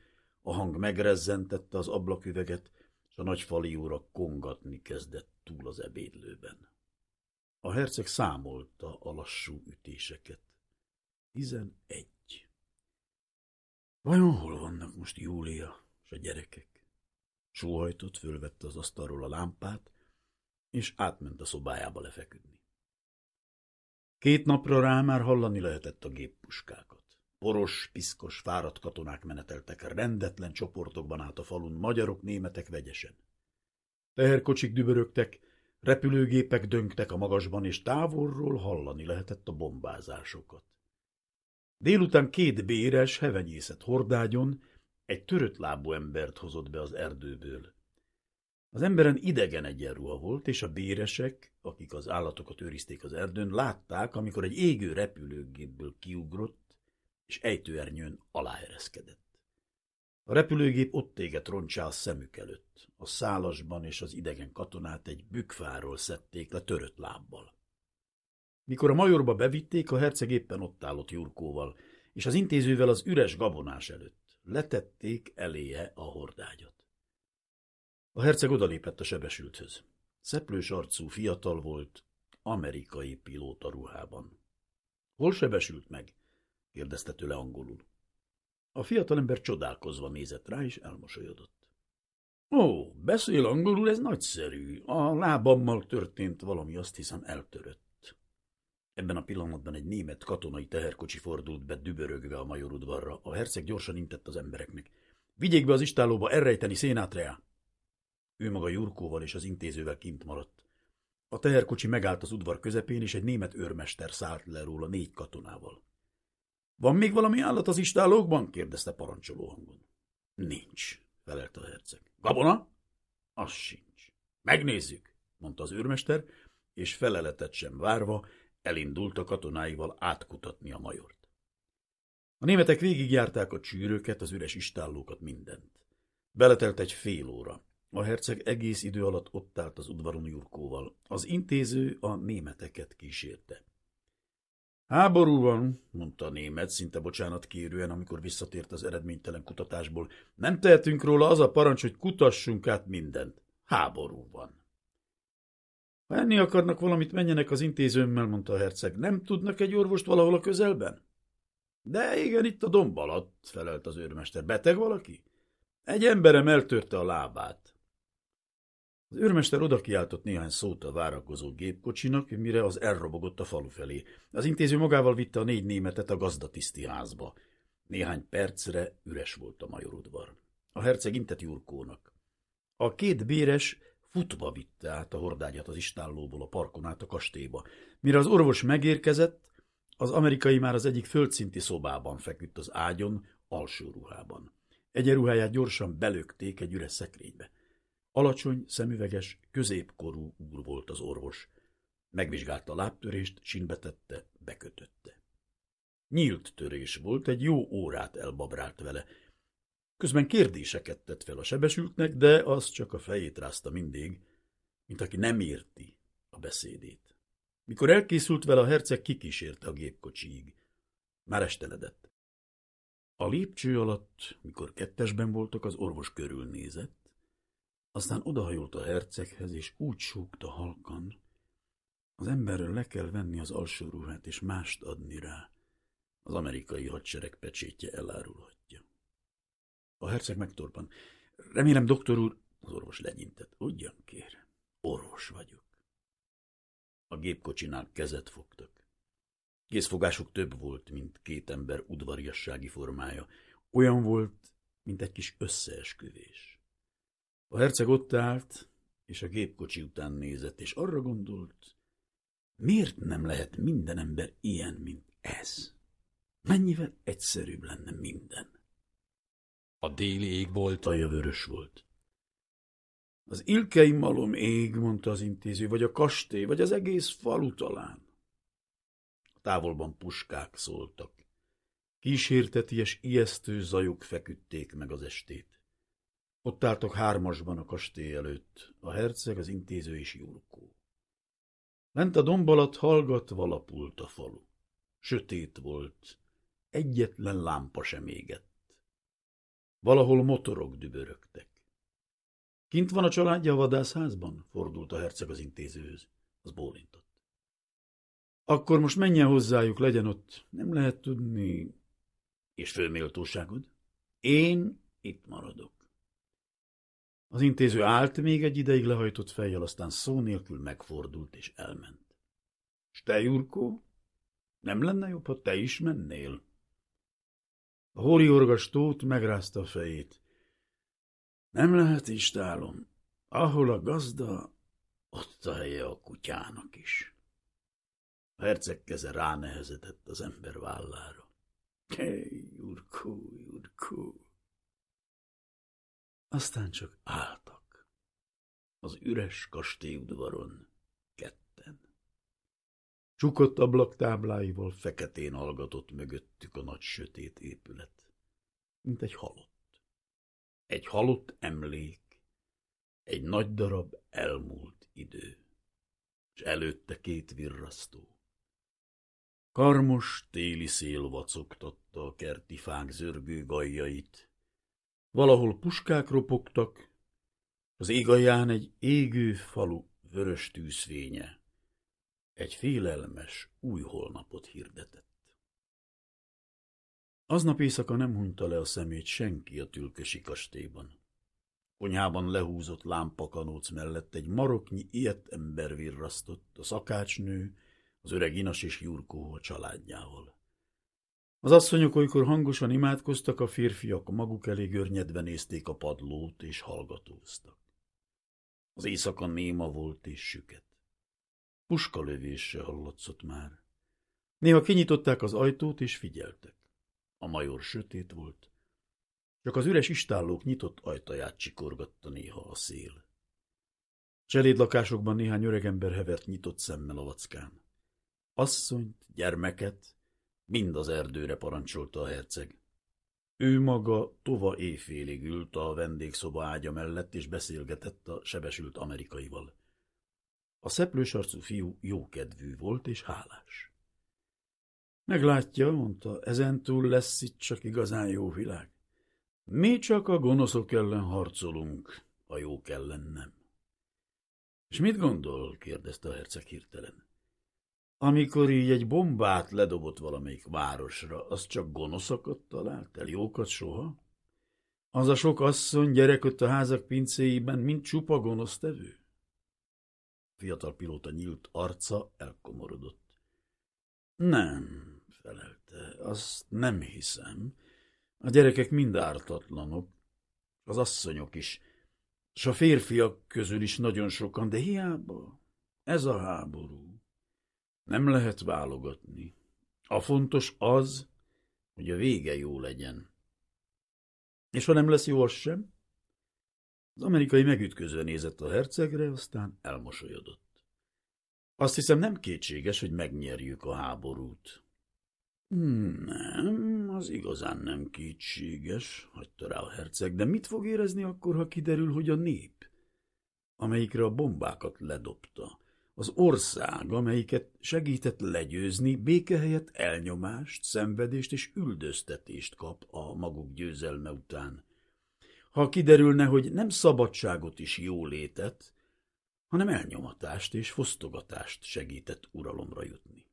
a hang megrezzentette az ablaküveget, és a nagyfali úra kongatni kezdett túl az ebédlőben. A herceg számolta a lassú ütéseket. Tizenegy. Vajon hol vannak most Júlia és a gyerekek? Sóhajtott, fölvette az asztalról a lámpát, és átment a szobájába lefeküdni. Két napra rá már hallani lehetett a géppuskákat. Poros, piszkos, fáradt katonák meneteltek, rendetlen csoportokban át a falun, magyarok, németek vegyesen. Teherkocsik dübörögtek, repülőgépek döngtek a magasban, és távolról hallani lehetett a bombázásokat. Délután két béres hevenyészet hordágyon, egy törött lábú embert hozott be az erdőből. Az emberen idegen egyenruha volt, és a béresek, akik az állatokat őrizték az erdőn, látták, amikor egy égő repülőgépből kiugrott, és ejtőernyőn aláereszkedett. A repülőgép ott égett roncsá a szemük előtt. A szálasban és az idegen katonát egy bükfáról szedték le törött lábbal. Mikor a majorba bevitték, a herceg éppen ott állott Jurkóval, és az intézővel az üres gabonás előtt letették eléje a hordágyat. A herceg odalépett a sebesülthöz. Szeplős arcú fiatal volt, amerikai pilóta ruhában. Hol sebesült meg? Kérdezte tőle angolul. A fiatalember csodálkozva nézett rá, és elmosolyodott. Ó, beszél angolul, ez nagyszerű. A lábammal történt valami, azt hiszem, eltörött. Ebben a pillanatban egy német katonai teherkocsi fordult be dübörögve a majorudvarra. A herceg gyorsan intett az embereknek. Vigyék be az istálóba elrejteni szénátreá! Ő maga Jurkóval és az intézővel kint maradt. A teherkocsi megállt az udvar közepén, és egy német őrmester szállt le róla négy katonával. – Van még valami állat az istálókban? – kérdezte parancsoló hangon. – Nincs felelt a herceg. Gabona? Az sincs. Megnézzük, mondta az őrmester, és feleletet sem várva elindult a katonáival átkutatni a majort. A németek végigjárták a csűröket, az üres istállókat, mindent. Beletelt egy fél óra. A herceg egész idő alatt ott állt az udvaron Jurkóval. Az intéző a németeket kísérte. Háború van, mondta a német, szinte bocsánat kérően, amikor visszatért az eredménytelen kutatásból. Nem tehetünk róla az a parancs, hogy kutassunk át mindent. Háború van. Ha enni akarnak valamit, menjenek az intézőmmel, mondta a herceg. Nem tudnak egy orvost valahol a közelben? De igen, itt a domb alatt, felelt az őrmester. Beteg valaki? Egy emberem eltörte a lábát. Az őrmester oda kiáltott néhány szót a várakozó gépkocsinak, mire az elrobogott a falu felé. Az intéző magával vitte a négy németet a gazdatiszti házba. Néhány percre üres volt a majorudvar. A herceg intett Jurkónak. A két béres futva vitte át a hordágyat az istállóból a parkon át a kastélyba. Mire az orvos megérkezett, az amerikai már az egyik földszinti szobában feküdt az ágyon, alsó ruhában. Egyenruháját gyorsan belökték egy üres szekrénybe. Alacsony, szemüveges, középkorú úr volt az orvos. Megvizsgálta a lábtörést, sinbe tette, bekötötte. Nyílt törés volt, egy jó órát elbabrált vele. Közben kérdéseket tett fel a sebesültnek, de az csak a fejét rázta mindig, mint aki nem érti a beszédét. Mikor elkészült vele, a herceg kikísérte a gépkocsiig. Már esteledett. A lépcső alatt, mikor kettesben voltak, az orvos körülnézett, aztán odahajolt a herceghez, és úgy súgta halkan, az emberről le kell venni az alsó ruhát, és mást adni rá. Az amerikai hadsereg pecsétje elárulhatja. A herceg megtorpan. Remélem, doktor úr, az orvos legyintett. Ugyan kér, orvos vagyok. A gépkocsinál kezet fogtak. Készfogásuk több volt, mint két ember udvariassági formája. Olyan volt, mint egy kis összeesküvés. A herceg ott állt, és a gépkocsi után nézett, és arra gondolt, miért nem lehet minden ember ilyen, mint ez? Mennyivel egyszerűbb lenne minden? A déli ég volt. A vörös volt. Az ilkei malom ég, mondta az intéző, vagy a kastély, vagy az egész falu talán. A távolban puskák szóltak. Kísérteties, ijesztő zajok feküdték meg az estét. Ott álltak hármasban a kastély előtt, a herceg, az intéző és Jurkó. Lent a domb alatt hallgatva lapult a falu. Sötét volt, egyetlen lámpa sem égett. Valahol motorok dübörögtek. Kint van a családja a vadászházban? fordult a herceg az intézőhöz. Az bólintott. Akkor most menjen hozzájuk, legyen ott. Nem lehet tudni. És főméltóságod? Én itt maradok. Az intéző állt még egy ideig lehajtott fejjel, aztán szó nélkül megfordult és elment. S te, Jurkó, nem lenne jobb, ha te is mennél? A hóriorgas tót megrázta a fejét. Nem lehet, istálom. Ahol a gazda, ott a helye a kutyának is. A herceg keze ránehezedett az ember vállára. Hey, Jurkó, Jurkó! Aztán csak álltak. Az üres kastélyudvaron ketten. Csukott ablaktábláival feketén algatott mögöttük a nagy sötét épület, mint egy halott. Egy halott emlék, egy nagy darab elmúlt idő, és előtte két virrasztó. Karmos téli szél vacogtatta a kerti fák zörgő gajjait, Valahol puskák ropogtak, az ég alján egy égő falu vörös tűzfénye, egy félelmes új holnapot hirdetett. Aznap éjszaka nem hunyta le a szemét senki a tülkösi kastélyban. Konyhában lehúzott lámpakanóc mellett egy maroknyi ilyet ember virrasztott, a szakácsnő, az öreg Inas és Jurkó családjával. Az asszonyok olykor hangosan imádkoztak, a férfiak maguk elé görnyedve nézték a padlót, és hallgatóztak. Az éjszaka néma volt és süket. Puskalövés se hallatszott már. Néha kinyitották az ajtót, és figyeltek. A major sötét volt, Csak az üres istállók nyitott ajtaját csikorgatta néha a szél. Cselédlakásokban néhány öregember hevert nyitott szemmel a vackán. Asszonyt, gyermeket, mind az erdőre parancsolta a herceg. Ő maga tova éjfélig ült a vendégszoba ágya mellett, és beszélgetett a sebesült amerikaival. A szeplős arcú fiú jókedvű volt és hálás. Meglátja, mondta, ezentúl lesz itt csak igazán jó világ. Mi csak a gonoszok ellen harcolunk, a jók ellen nem. És mit gondol? kérdezte a herceg hirtelen. Amikor így egy bombát ledobott valamelyik városra, az csak gonoszokat talált el, jókat soha? Az a sok asszony gyerek a házak pincéiben, mint csupa gonosztevő? A fiatal pilóta nyílt arca elkomorodott. Nem, felelte, azt nem hiszem. A gyerekek mind ártatlanok, az asszonyok is, és a férfiak közül is nagyon sokan, de hiába. Ez a háború. Nem lehet válogatni. A fontos az, hogy a vége jó legyen. És ha nem lesz jó, az sem? Az amerikai megütközve nézett a hercegre, aztán elmosolyodott. Azt hiszem nem kétséges, hogy megnyerjük a háborút. Nem, az igazán nem kétséges, hagyta rá a herceg, de mit fog érezni akkor, ha kiderül, hogy a nép, amelyikre a bombákat ledobta, az ország, amelyiket segített legyőzni, béke elnyomást, szenvedést és üldöztetést kap a maguk győzelme után. Ha kiderülne, hogy nem szabadságot is jólétet, hanem elnyomatást és fosztogatást segített uralomra jutni.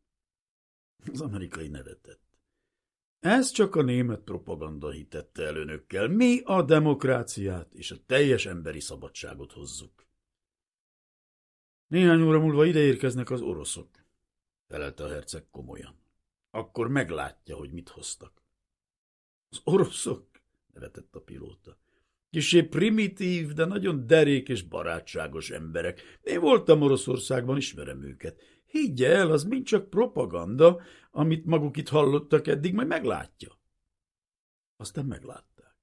Az amerikai nevetett. Ez csak a német propaganda hitette el önökkel. Mi a demokráciát és a teljes emberi szabadságot hozzuk. Néhány óra múlva ideérkeznek az oroszok, felelte a herceg komolyan. Akkor meglátja, hogy mit hoztak. Az oroszok? nevetett a pilóta. Kisé primitív, de nagyon derék és barátságos emberek. Én voltam Oroszországban, ismerem őket. Higgye el, az mind csak propaganda, amit maguk itt hallottak eddig, majd meglátja. Aztán meglátták.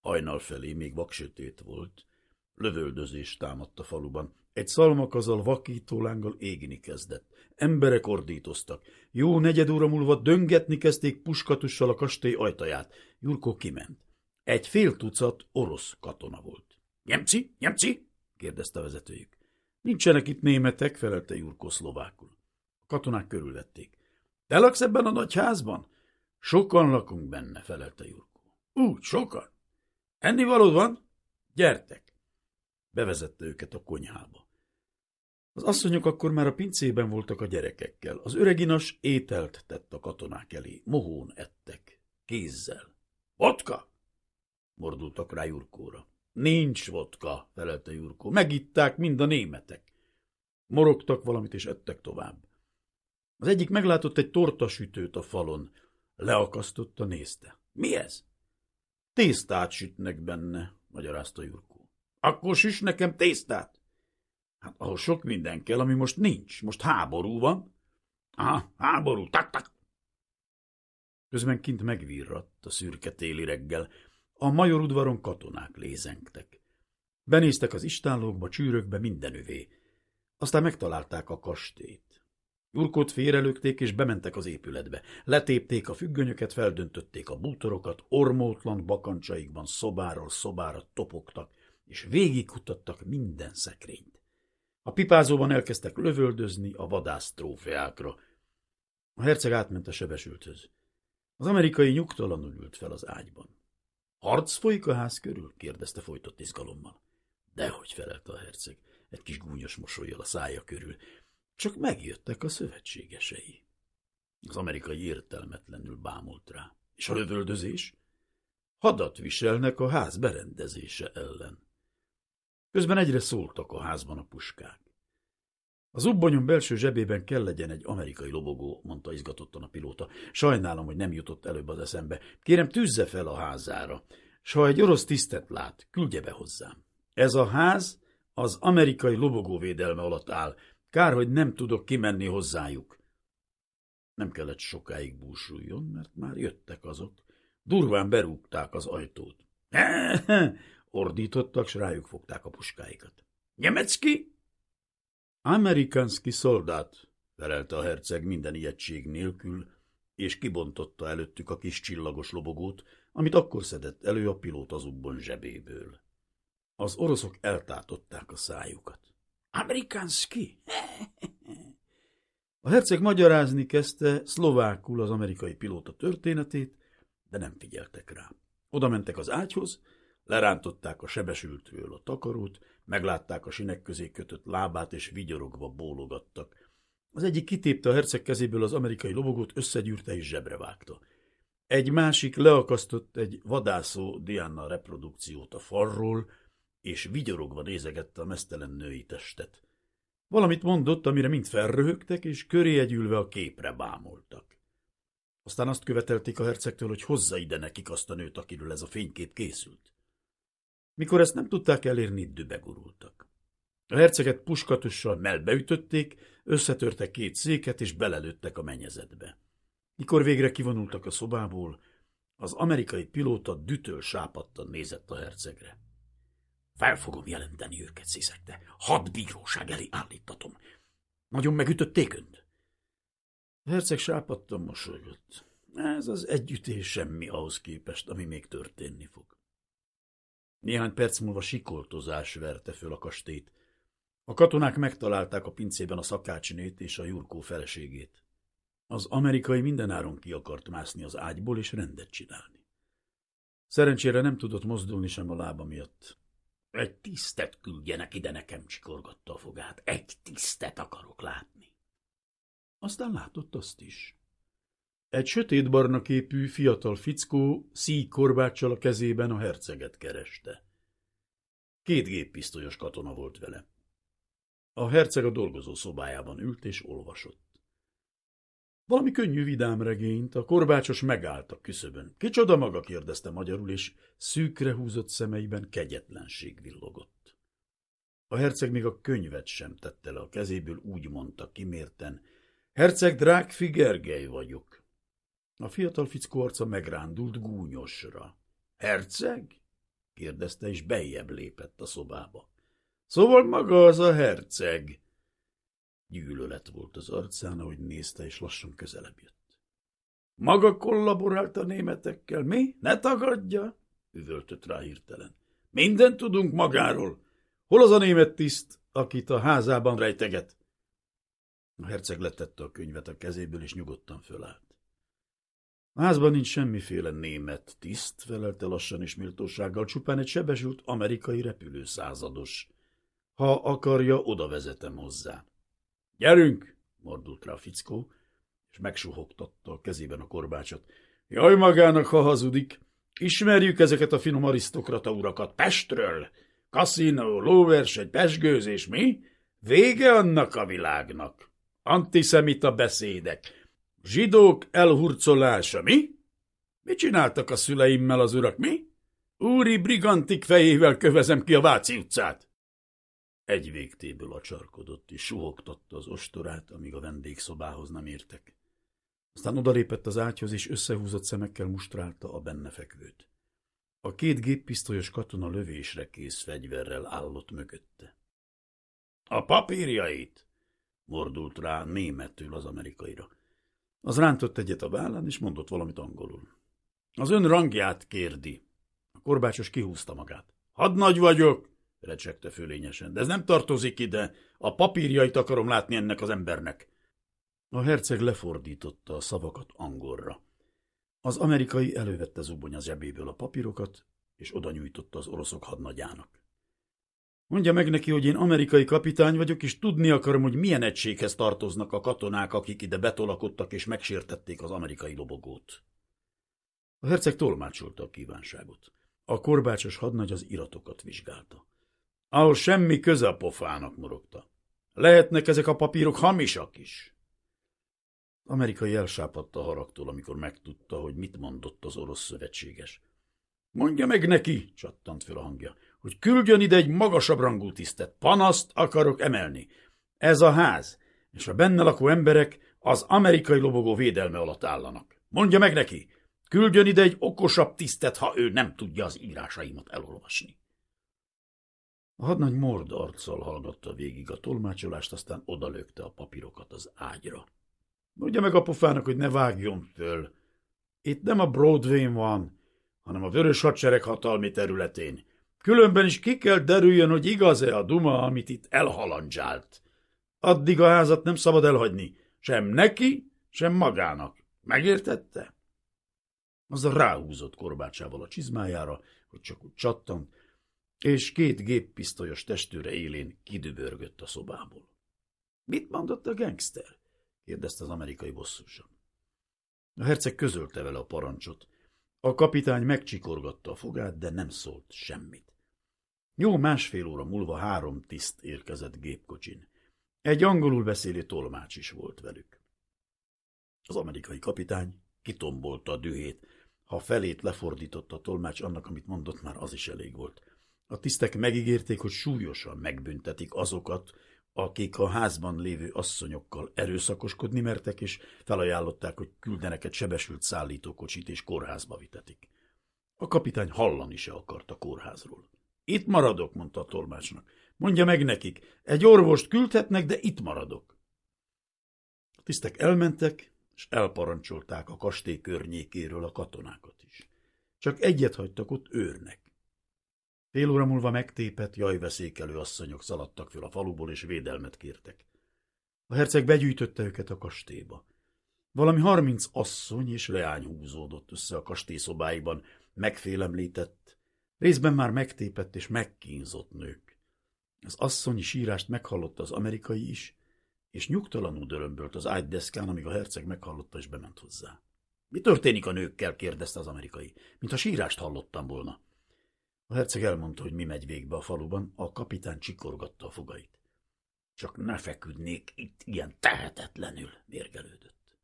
Hajnal felé még vaksötét volt. Lövöldözés támadt a faluban. Egy szalmakazal vakítólánggal égni kezdett. Emberek ordítoztak. Jó negyed óra múlva döngetni kezdték puskatussal a kastély ajtaját. Jurko kiment. Egy fél tucat orosz katona volt. – Nyemci? Nyemci? – kérdezte a vezetőjük. – Nincsenek itt németek – felelte Jurko szlovákul. A katonák körülvették. – Te laksz ebben a nagy házban? – Sokan lakunk benne – felelte Jurko. – Úgy, sokan? – Ennivalód van? – Gyertek! Bevezette őket a konyhába. Az asszonyok akkor már a pincében voltak a gyerekekkel. Az öreginas ételt tett a katonák elé. Mohón ettek. Kézzel. Vodka! Mordultak rá Jurkóra. Nincs vodka, felelte Jurkó. Megitták mind a németek. Morogtak valamit, és ettek tovább. Az egyik meglátott egy tortasütőt a falon. Leakasztotta, nézte. Mi ez? Tésztát sütnek benne, magyarázta Jurkó. Akkor süss nekem tésztát. Hát ahol sok minden kell, ami most nincs. Most háború van. Aha, háború, tak-tak. Közben kint megvirradt a szürke téli reggel. A major udvaron katonák lézengtek. Benéztek az istállókba, csűrökbe, mindenüvé. Aztán megtalálták a kastélyt. Jurkot félrelökték, és bementek az épületbe. Letépték a függönyöket, feldöntötték a bútorokat, ormótlan bakancsaikban szobáról szobára topogtak, és végigkutattak minden szekrényt. A pipázóban elkezdtek lövöldözni a vadász trófeákra. A herceg átment a sebesülthöz. Az amerikai nyugtalanul ült fel az ágyban. Harc folyik a ház körül? kérdezte folytott izgalommal. Dehogy felelte a herceg, egy kis gúnyos mosolyjal a szája körül. Csak megjöttek a szövetségesei. Az amerikai értelmetlenül bámult rá. És a lövöldözés? Hadat viselnek a ház berendezése ellen. Közben egyre szóltak a házban a puskák. Az ubbonyom belső zsebében kell legyen egy amerikai lobogó, mondta izgatottan a pilóta. Sajnálom, hogy nem jutott előbb az eszembe. Kérem, tűzze fel a házára, s ha egy orosz tisztet lát, küldje be hozzám. Ez a ház az amerikai lobogó védelme alatt áll. Kár, hogy nem tudok kimenni hozzájuk. Nem kellett sokáig búsuljon, mert már jöttek azok. Durván berúgták az ajtót. Ordítottak, s rájuk fogták a puskáikat. Nyemecki? Amerikanski szoldát, felelte a herceg minden ijegység nélkül, és kibontotta előttük a kis csillagos lobogót, amit akkor szedett elő a pilótazukban zsebéből. Az oroszok eltátották a szájukat. Amerikanski? A herceg magyarázni kezdte szlovákul az amerikai pilóta történetét, de nem figyeltek rá. Oda mentek az ágyhoz, lerántották a sebesültről a takarót, meglátták a sinek közé kötött lábát, és vigyorogva bólogattak. Az egyik kitépte a herceg kezéből az amerikai lobogót, összegyűrte és zsebre vágta. Egy másik leakasztott egy vadászó Diana reprodukciót a farról, és vigyorogva nézegette a mesztelen női testet. Valamit mondott, amire mind felröhögtek, és köré együlve a képre bámultak. Aztán azt követelték a hercegtől, hogy hozza ide nekik azt a nőt, akiről ez a fénykép készült. Mikor ezt nem tudták elérni, dübegurultak. A herceget puskatussal melbeütötték, összetörtek két széket, és belelőttek a mennyezetbe. Mikor végre kivonultak a szobából, az amerikai pilóta dütöl sápadtan nézett a hercegre. Fel fogom jelenteni őket, sziszegte. Hat bíróság elé állítatom. Nagyon megütötték önt? A herceg sápadtan mosolygott. Ez az együttés semmi ahhoz képest, ami még történni fog. Néhány perc múlva sikoltozás verte föl a kastét. A katonák megtalálták a pincében a szakácsnét és a Jurkó feleségét. Az amerikai mindenáron ki akart mászni az ágyból és rendet csinálni. Szerencsére nem tudott mozdulni sem a lába miatt. Egy tisztet küldjenek ide nekem, csikorgatta a fogát. Egy tisztet akarok látni. Aztán látott azt is. Egy sötétbarna képű fiatal fickó szíjkorbáccsal a kezében a herceget kereste. Két géppisztolyos katona volt vele. A herceg a dolgozó szobájában ült és olvasott. Valami könnyű vidám regényt, a korbácsos megállt a küszöbön. Kicsoda maga, kérdezte magyarul, és szűkre húzott szemeiben kegyetlenség villogott. A herceg még a könyvet sem tette le a kezéből, úgy mondta kimérten. Herceg Drákfi Gergely vagyok. A fiatal fickó arca megrándult gúnyosra. Herceg? kérdezte, és bejjebb lépett a szobába. Szóval maga az a herceg, Gyűlölet volt az arcán, ahogy nézte, és lassan közelebb jött. Maga kollaborált a németekkel, mi? Ne tagadja? üvöltött rá hirtelen. Mindent tudunk magáról. Hol az a német tiszt, akit a házában rejteget? A herceg letette a könyvet a kezéből, és nyugodtan fölállt. A házban nincs semmiféle német tiszt, felelte lassan és méltósággal, csupán egy sebesült amerikai repülőszázados. Ha akarja, oda vezetem hozzá. Gyerünk! mordult rá a fickó, és megsuhogtatta a kezében a korbácsot. Jaj magának, ha hazudik! Ismerjük ezeket a finom arisztokrata urakat Pestről! Kaszinó, lóverseny, pesgőzés, mi? Vége annak a világnak! Antiszemita beszédek! Zsidók elhurcolása, mi? Mit csináltak a szüleimmel az urak, mi? Úri brigantik fejével kövezem ki a Váci utcát! Egy végtéből acsarkodott, és suhogtatta az ostorát, amíg a vendégszobához nem értek. Aztán odalépett az ágyhoz, és összehúzott szemekkel mustrálta a benne fekvőt. A két géppisztolyos katona lövésre kész fegyverrel állott mögötte. A papírjait! mordult rá németül az amerikaira. Az rántott egyet a vállán, és mondott valamit angolul. Az ön rangját kérdi. A korbácsos kihúzta magát. Hadnagy vagyok, recsegte fölényesen. De ez nem tartozik ide. A papírjait akarom látni ennek az embernek. A herceg lefordította a szavakat angolra. Az amerikai elővette zubonya zsebéből a papírokat, és oda nyújtotta az oroszok hadnagyának. Mondja meg neki, hogy én amerikai kapitány vagyok, és tudni akarom, hogy milyen egységhez tartoznak a katonák, akik ide betolakodtak és megsértették az amerikai lobogót. A herceg tolmácsolta a kívánságot. A korbácsos hadnagy az iratokat vizsgálta ahol semmi köze a pofának, morogta. Lehetnek ezek a papírok hamisak is. Amerikai elsápadt a haragtól, amikor megtudta, hogy mit mondott az orosz szövetséges. Mondja meg neki, csattant fel a hangja, hogy küldjön ide egy magasabb rangú tisztet. Panaszt akarok emelni. Ez a ház, és a benne lakó emberek az amerikai lobogó védelme alatt állanak. Mondja meg neki, Küldjön ide egy okosabb tisztet, ha ő nem tudja az írásaimat elolvasni. A hadnagy mord arccal hallgatta végig a tolmácsolást, aztán odalökte a papírokat az ágyra. Mondja meg a hogy ne vágjon föl. Itt nem a Broadway van, hanem a vörös hadsereg hatalmi területén. Különben is ki kell derüljön, hogy igaz-e a duma, amit itt elhalandzsált. Addig a házat nem szabad elhagyni, sem neki, sem magának. Megértette? Az ráhúzott korbácsával a csizmájára, hogy csak úgy csattant, és két géppisztolyos testőre élén kidübörgött a szobából. Mit mondott a gangster? kérdezte az amerikai bosszusan. A herceg közölte vele a parancsot. A kapitány megcsikorgatta a fogát, de nem szólt semmit. Jó másfél óra múlva három tiszt érkezett gépkocsin. Egy angolul beszélő tolmács is volt velük. Az amerikai kapitány kitombolta a dühét. Ha felét lefordította a tolmács annak, amit mondott, már az is elég volt. A tisztek megígérték, hogy súlyosan megbüntetik azokat, akik a házban lévő asszonyokkal erőszakoskodni mertek, és felajánlották, hogy küldenek egy sebesült szállítókocsit, és kórházba vitetik. A kapitány hallani se akart a kórházról. Itt maradok, mondta a tolmácsnak. Mondja meg nekik, egy orvost küldhetnek, de itt maradok. A tisztek elmentek, és elparancsolták a kastély környékéről a katonákat is. Csak egyet hagytak ott őrnek. Fél óra múlva megtépett, jajveszékelő asszonyok szaladtak föl a faluból, és védelmet kértek. A herceg begyűjtötte őket a kastélyba. Valami harminc asszony és leány húzódott össze a kastély szobáiban, megfélemlített, részben már megtépett és megkínzott nők. Az asszonyi sírást meghallotta az amerikai is, és nyugtalanul dörömbölt az ágydeszkán, amíg a herceg meghallotta és bement hozzá. Mi történik a nőkkel? kérdezte az amerikai, mintha sírást hallottam volna. A herceg elmondta, hogy mi megy végbe a faluban, a kapitán csikorgatta a fogait. Csak ne feküdnék itt ilyen tehetetlenül, mérgelődött.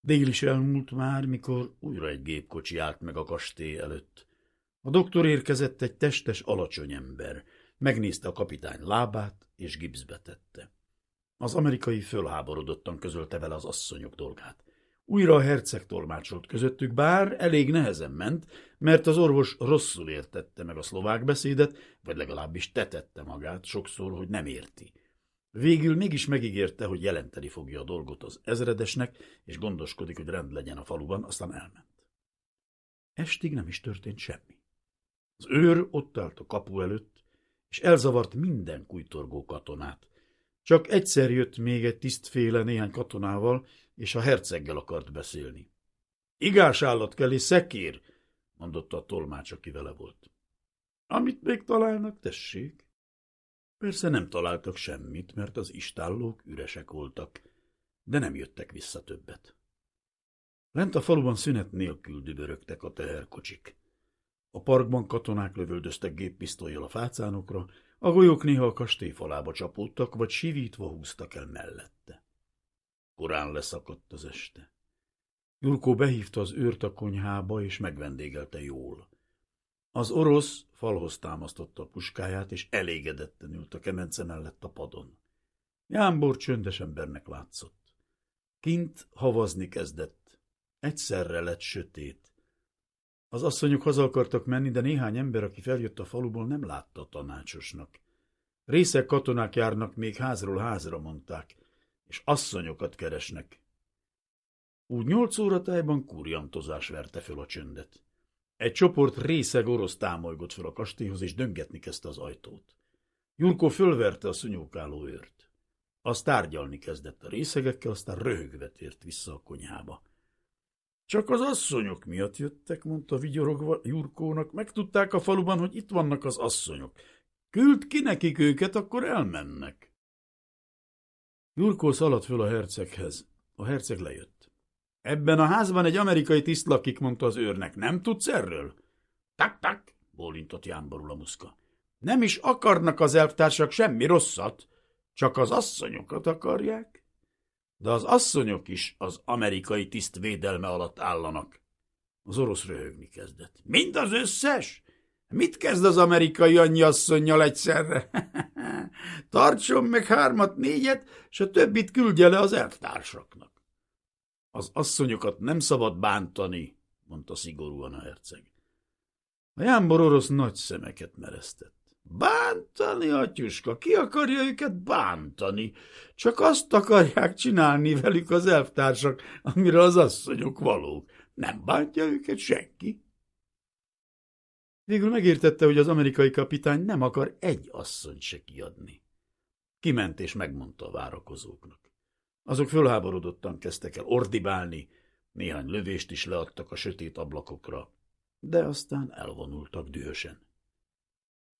Dél is elmúlt már, mikor újra egy gépkocsi állt meg a kastély előtt. A doktor érkezett egy testes, alacsony ember. Megnézte a kapitány lábát, és gipszbe tette. Az amerikai fölháborodottan közölte vele az asszonyok dolgát. Újra a herceg tolmácsolt közöttük, bár elég nehezen ment, mert az orvos rosszul értette meg a szlovák beszédet, vagy legalábbis tetette magát sokszor, hogy nem érti. Végül mégis megígérte, hogy jelenteni fogja a dolgot az ezredesnek, és gondoskodik, hogy rend legyen a faluban, aztán elment. Estig nem is történt semmi. Az őr ott állt a kapu előtt, és elzavart minden kujtorgó katonát. Csak egyszer jött még egy tisztféle néhány katonával, és a herceggel akart beszélni. Igás állat kell és szekér, mondotta a tolmács, aki vele volt. Amit még találnak, tessék. Persze nem találtak semmit, mert az istállók üresek voltak, de nem jöttek vissza többet. Lent a faluban szünet nélkül dübörögtek a teherkocsik. A parkban katonák lövöldöztek géppisztolyjal a fácánokra, a golyók néha a kastély falába csapódtak, vagy sivítva húztak el mellette. Korán leszakadt az este. Jurkó behívta az őrt a konyhába, és megvendégelte jól. Az orosz falhoz támasztotta a puskáját, és elégedetten ült a kemence mellett a padon. Jámbor csöndes embernek látszott. Kint havazni kezdett. Egyszerre lett sötét. Az asszonyok haza akartak menni, de néhány ember, aki feljött a faluból, nem látta a tanácsosnak. Részek katonák járnak még házról házra, mondták, és asszonyokat keresnek. Úgy nyolc óra tájban kurjantozás verte föl a csöndet. Egy csoport részeg orosz támolygott fel a kastélyhoz, és döngetni kezdte az ajtót. Jurko fölverte a szunyókáló őrt. Az tárgyalni kezdett a részegekkel, aztán röhögve tért vissza a konyhába. Csak az asszonyok miatt jöttek, mondta vigyorogva Jurkónak. Megtudták a faluban, hogy itt vannak az asszonyok. Küld ki nekik őket, akkor elmennek. Jurkó szaladt föl a herceghez. A herceg lejött. Ebben a házban egy amerikai tiszt lakik, mondta az őrnek. Nem tudsz erről? Tak-tak, bólintott Jánborul a muszka. Nem is akarnak az elvtársak semmi rosszat, csak az asszonyokat akarják. De az asszonyok is az amerikai tiszt védelme alatt állanak. Az orosz röhögni kezdett. Mind az összes? Mit kezd az amerikai annyi asszonynal egyszerre? Tartson meg hármat, négyet, és a többit küldje le az elvtársaknak. Az asszonyokat nem szabad bántani, mondta szigorúan a herceg. A jámbor orosz nagy szemeket meresztett. Bántani, atyuska, ki akarja őket bántani? Csak azt akarják csinálni velük az elvtársak, amire az asszonyok valók. Nem bántja őket senki. Végül megértette, hogy az amerikai kapitány nem akar egy asszonyt se kiadni. Kiment és megmondta a várakozóknak. Azok fölháborodottan kezdtek el ordibálni, néhány lövést is leadtak a sötét ablakokra, de aztán elvonultak dühösen.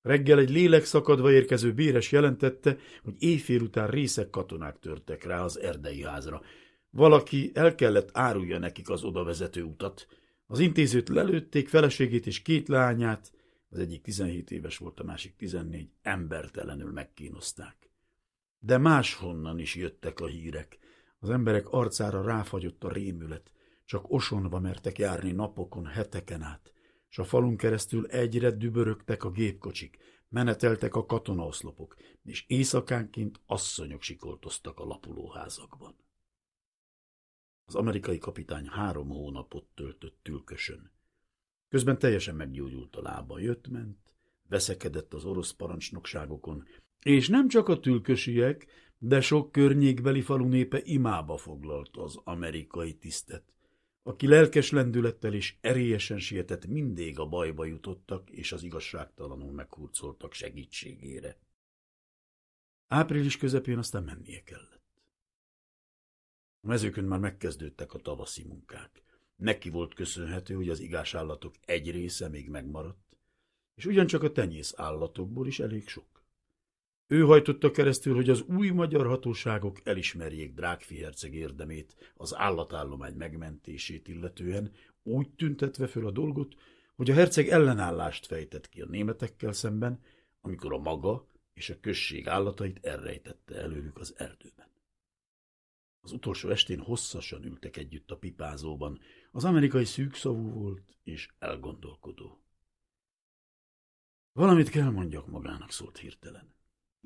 Reggel egy lélek szakadva érkező béres jelentette, hogy éjfél után részek katonák törtek rá az erdei házra. Valaki el kellett árulja nekik az odavezető utat. Az intézőt lelőtték, feleségét és két lányát, az egyik 17 éves volt, a másik 14, embertelenül megkínozták. De máshonnan is jöttek a hírek. Az emberek arcára ráfagyott a rémület, csak osonva mertek járni napokon, heteken át s a falun keresztül egyre dübörögtek a gépkocsik, meneteltek a katonaoszlopok, és éjszakánként asszonyok sikoltoztak a lapulóházakban. Az amerikai kapitány három hónapot töltött tülkösön. Közben teljesen meggyógyult a lába, jött-ment, veszekedett az orosz parancsnokságokon, és nem csak a tülkösiek, de sok környékbeli falu népe imába foglalta az amerikai tisztet aki lelkes lendülettel és erélyesen sietett, mindig a bajba jutottak, és az igazságtalanul meghurcoltak segítségére. Április közepén aztán mennie kellett. A mezőkön már megkezdődtek a tavaszi munkák. Neki volt köszönhető, hogy az igásállatok egy része még megmaradt, és ugyancsak a tenyész állatokból is elég sok. Ő hajtotta keresztül, hogy az új magyar hatóságok elismerjék Drákfi herceg érdemét az állatállomány megmentését illetően, úgy tüntetve föl a dolgot, hogy a herceg ellenállást fejtett ki a németekkel szemben, amikor a maga és a község állatait elrejtette előlük az erdőben. Az utolsó estén hosszasan ültek együtt a pipázóban, az amerikai szűkszavú volt és elgondolkodó. Valamit kell mondjak magának, szólt hirtelen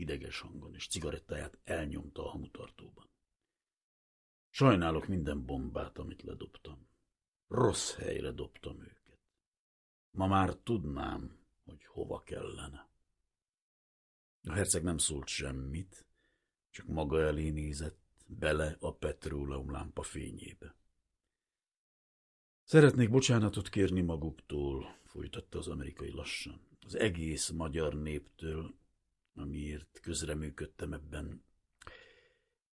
ideges hangon, és cigarettáját elnyomta a hamutartóban. Sajnálok minden bombát, amit ledobtam. Rossz helyre dobtam őket. Ma már tudnám, hogy hova kellene. A herceg nem szólt semmit, csak maga elé nézett, bele a petróleumlámpa fényébe. Szeretnék bocsánatot kérni maguktól, folytatta az amerikai lassan. Az egész magyar néptől, amiért közreműködtem ebben,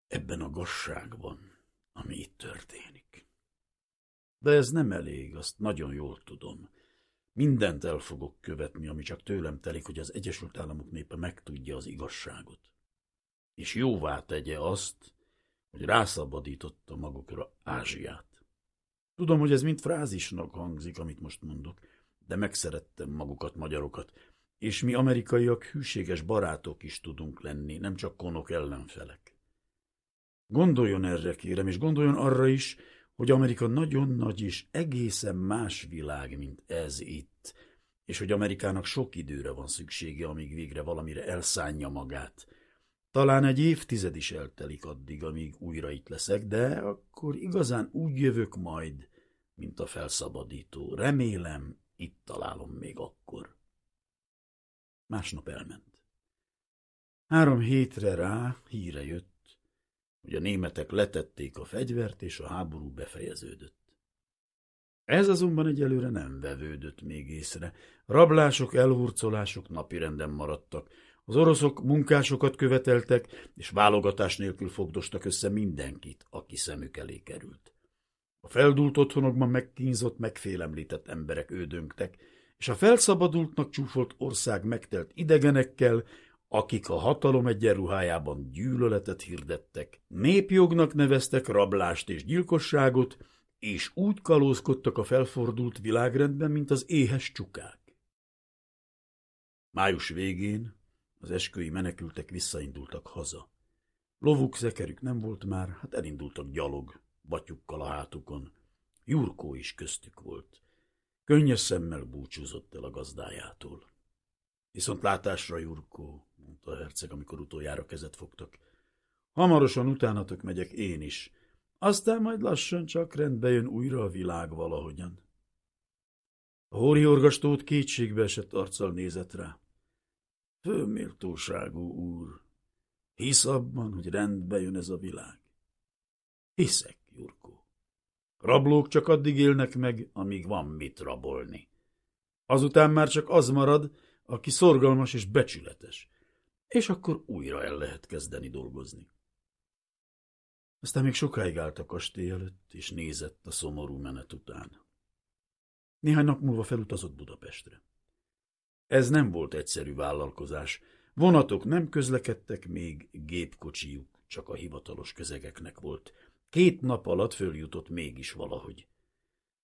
ebben a gazságban, ami itt történik. De ez nem elég, azt nagyon jól tudom. Mindent el fogok követni, ami csak tőlem telik, hogy az Egyesült Államok népe megtudja az igazságot. És jóvá tegye azt, hogy rászabadította magukra Ázsiát. Tudom, hogy ez mind frázisnak hangzik, amit most mondok, de megszerettem magukat, magyarokat, és mi amerikaiak hűséges barátok is tudunk lenni, nem csak konok ellenfelek. Gondoljon erre, kérem, és gondoljon arra is, hogy Amerika nagyon nagy és egészen más világ, mint ez itt, és hogy Amerikának sok időre van szüksége, amíg végre valamire elszánja magát. Talán egy évtized is eltelik addig, amíg újra itt leszek, de akkor igazán úgy jövök majd, mint a felszabadító. Remélem, itt találom még akkor. Másnap elment. Három hétre rá híre jött, hogy a németek letették a fegyvert, és a háború befejeződött. Ez azonban egyelőre nem vevődött még észre. Rablások, elhurcolások napirenden maradtak. Az oroszok munkásokat követeltek, és válogatás nélkül fogdostak össze mindenkit, aki szemük elé került. A feldult otthonokban megkínzott, megfélemlített emberek ődöngtek, és a felszabadultnak csúfolt ország megtelt idegenekkel, akik a hatalom egyenruhájában gyűlöletet hirdettek, népjognak neveztek rablást és gyilkosságot, és úgy kalózkodtak a felfordult világrendben, mint az éhes csukák. Május végén az esküi menekültek visszaindultak haza. Lovuk, szekerük nem volt már, hát elindultak gyalog, batyukkal a hátukon. Jurkó is köztük volt. Könnyes szemmel búcsúzott el a gazdájától. Viszont látásra, Jurkó, mondta a herceg, amikor utoljára kezet fogtak. Hamarosan utánatok megyek én is. Aztán majd lassan csak rendbe jön újra a világ valahogyan. A hóriorgastót kétségbe esett arccal nézett rá. Főméltóságú úr, hisz abban, hogy rendbe jön ez a világ. Hiszek, Jurkó. Rablók csak addig élnek meg, amíg van mit rabolni. Azután már csak az marad, aki szorgalmas és becsületes, és akkor újra el lehet kezdeni dolgozni. Aztán még sokáig állt a kastély előtt, és nézett a szomorú menet után. Néhány nap múlva felutazott Budapestre. Ez nem volt egyszerű vállalkozás. Vonatok nem közlekedtek, még gépkocsijuk csak a hivatalos közegeknek volt. Két nap alatt följutott mégis valahogy.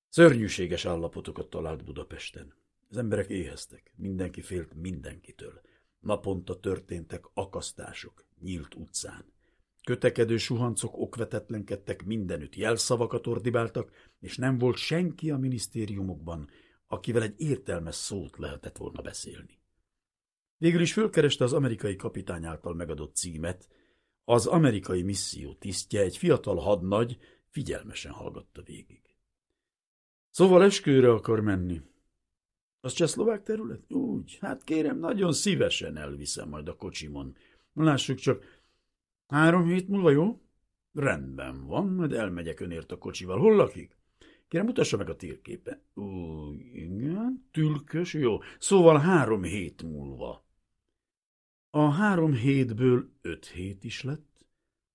Szörnyűséges állapotokat talált Budapesten. Az emberek éheztek, mindenki félt mindenkitől. Naponta történtek akasztások, nyílt utcán. Kötekedő suhancok okvetetlenkedtek mindenütt, jelszavakat ordibáltak, és nem volt senki a minisztériumokban, akivel egy értelmes szót lehetett volna beszélni. Végül is fölkereste az amerikai kapitány által megadott címet, az amerikai misszió tisztje, egy fiatal hadnagy, figyelmesen hallgatta végig. Szóval eskőre akar menni. Az csehszlovák terület? Úgy, hát kérem, nagyon szívesen elviszem majd a kocsimon. Lássuk csak, Három hét múlva, jó? Rendben van, majd elmegyek önért a kocsival. Hol lakik? Kérem, mutassa meg a térképe. Ó, igen, tülkös, jó. Szóval három hét múlva. A három hétből öt hét is lett,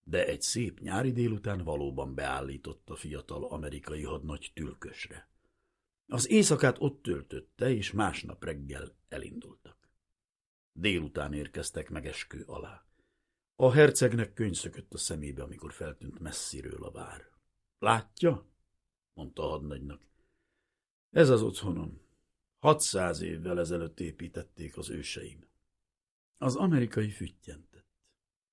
de egy szép nyári délután valóban beállított a fiatal amerikai hadnagy tülkösre. Az éjszakát ott töltötte, és másnap reggel elindultak. Délután érkeztek meg eskő alá. A hercegnek könyv szökött a szemébe, amikor feltűnt messziről a vár. Látja? mondta a hadnagynak. Ez az otthonom. Hatszáz évvel ezelőtt építették az őseim. Az amerikai füttyentett.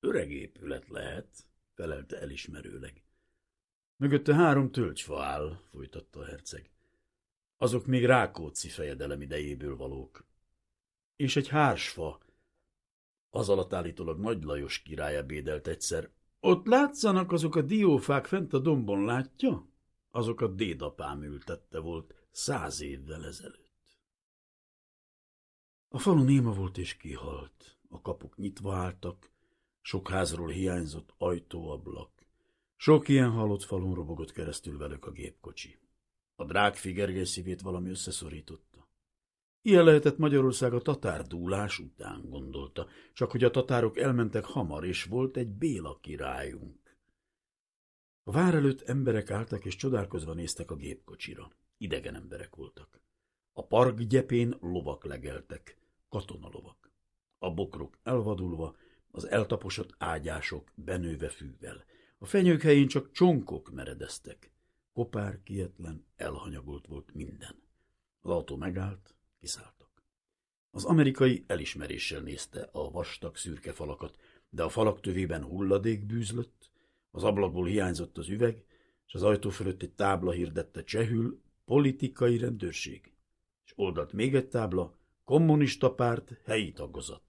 Öreg épület lehet, felelte elismerőleg. Mögötte három tölcsfa áll, folytatta a herceg. Azok még Rákóczi fejedelem idejéből valók. És egy hársfa, az alatt állítólag Nagy Lajos király ebédelt egyszer. Ott látszanak azok a diófák fent a dombon, látja? Azokat dédapám ültette volt száz évvel ezelőtt. A falu néma volt és kihalt. A kapuk nyitva álltak, sok házról hiányzott ajtóablak. Sok ilyen halott falun robogott keresztül velük a gépkocsi. A drágfi Gergely szívét valami összeszorított. Ilyen lehetett Magyarország a tatárdúlás után, gondolta, csak hogy a tatárok elmentek hamar, és volt egy Béla királyunk. A vár előtt emberek álltak, és csodálkozva néztek a gépkocsira. Idegen emberek voltak. A park gyepén lovak legeltek, katonalovak. A bokrok elvadulva, az eltaposott ágyások benőve fűvel. A fenyők helyén csak csonkok meredeztek. Kopár, kietlen, elhanyagolt volt minden. Az autó megállt, Kiszálltak. Az amerikai elismeréssel nézte a vastag szürke falakat, de a falak tövében hulladék bűzlött, az ablakból hiányzott az üveg, és az ajtó fölött egy tábla hirdette csehül politikai rendőrség, és oldalt még egy tábla, kommunista párt, helyi tagozat.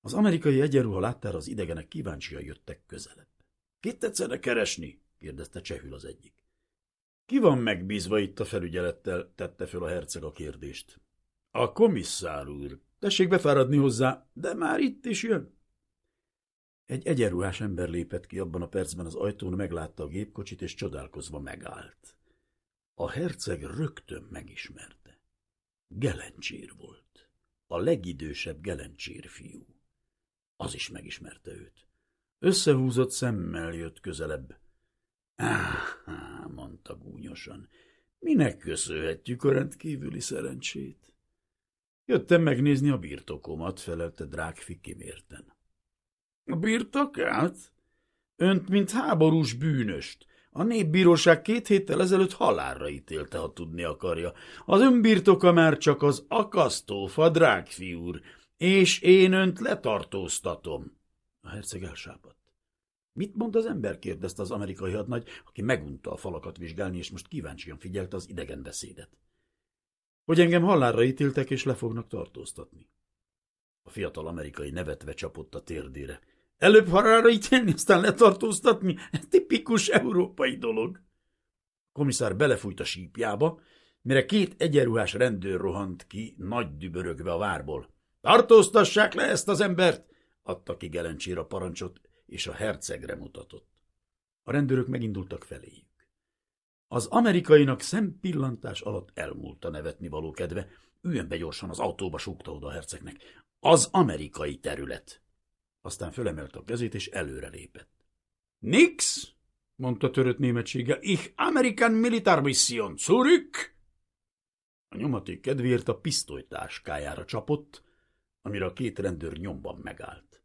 Az amerikai egyenruha láttára az idegenek kíváncsian jöttek közelebb. – Kit tetszene keresni? – kérdezte csehül az egyik. Ki van megbízva itt a felügyelettel? tette föl a herceg a kérdést. A komisszár úr. Tessék befáradni hozzá, de már itt is jön. Egy egyenruhás ember lépett ki abban a percben az ajtón, meglátta a gépkocsit, és csodálkozva megállt. A herceg rögtön megismerte. Gelencsér volt. A legidősebb gelencsér fiú. Az is megismerte őt. Összehúzott szemmel jött közelebb. Áhá, mondta gúnyosan, minek köszönhetjük a rendkívüli szerencsét? Jöttem megnézni a birtokomat, felelte Drágfi kimérten. A birtokát? Önt, mint háborús bűnöst. A népbíróság két héttel ezelőtt halálra ítélte, ha tudni akarja. Az önbirtoka már csak az akasztófa, drágfi úr, és én önt letartóztatom. A herceg elsápadt. Mit mond az ember? kérdezte az amerikai hadnagy, aki megunta a falakat vizsgálni, és most kíváncsian figyelte az idegen beszédet. Hogy engem halálra ítéltek, és le fognak tartóztatni. A fiatal amerikai nevetve csapott a térdére. Előbb halálra ítélni, aztán letartóztatni? Tipikus európai dolog. A komisszár belefújt a sípjába, mire két egyenruhás rendőr rohant ki, nagy dübörögve a várból. Tartóztassák le ezt az embert! adta ki Gelencsére parancsot, és a hercegre mutatott. A rendőrök megindultak feléjük. Az amerikainak szempillantás alatt elmúlt a nevetni való kedve, üljön be gyorsan az autóba, súgta oda a hercegnek. Az amerikai terület! Aztán fölemelte a kezét, és előre lépett. Nix! mondta törött németséggel. Ich American Militar Mission, zurück! A nyomaték kedvéért a pisztolytáskájára csapott, amire a két rendőr nyomban megállt.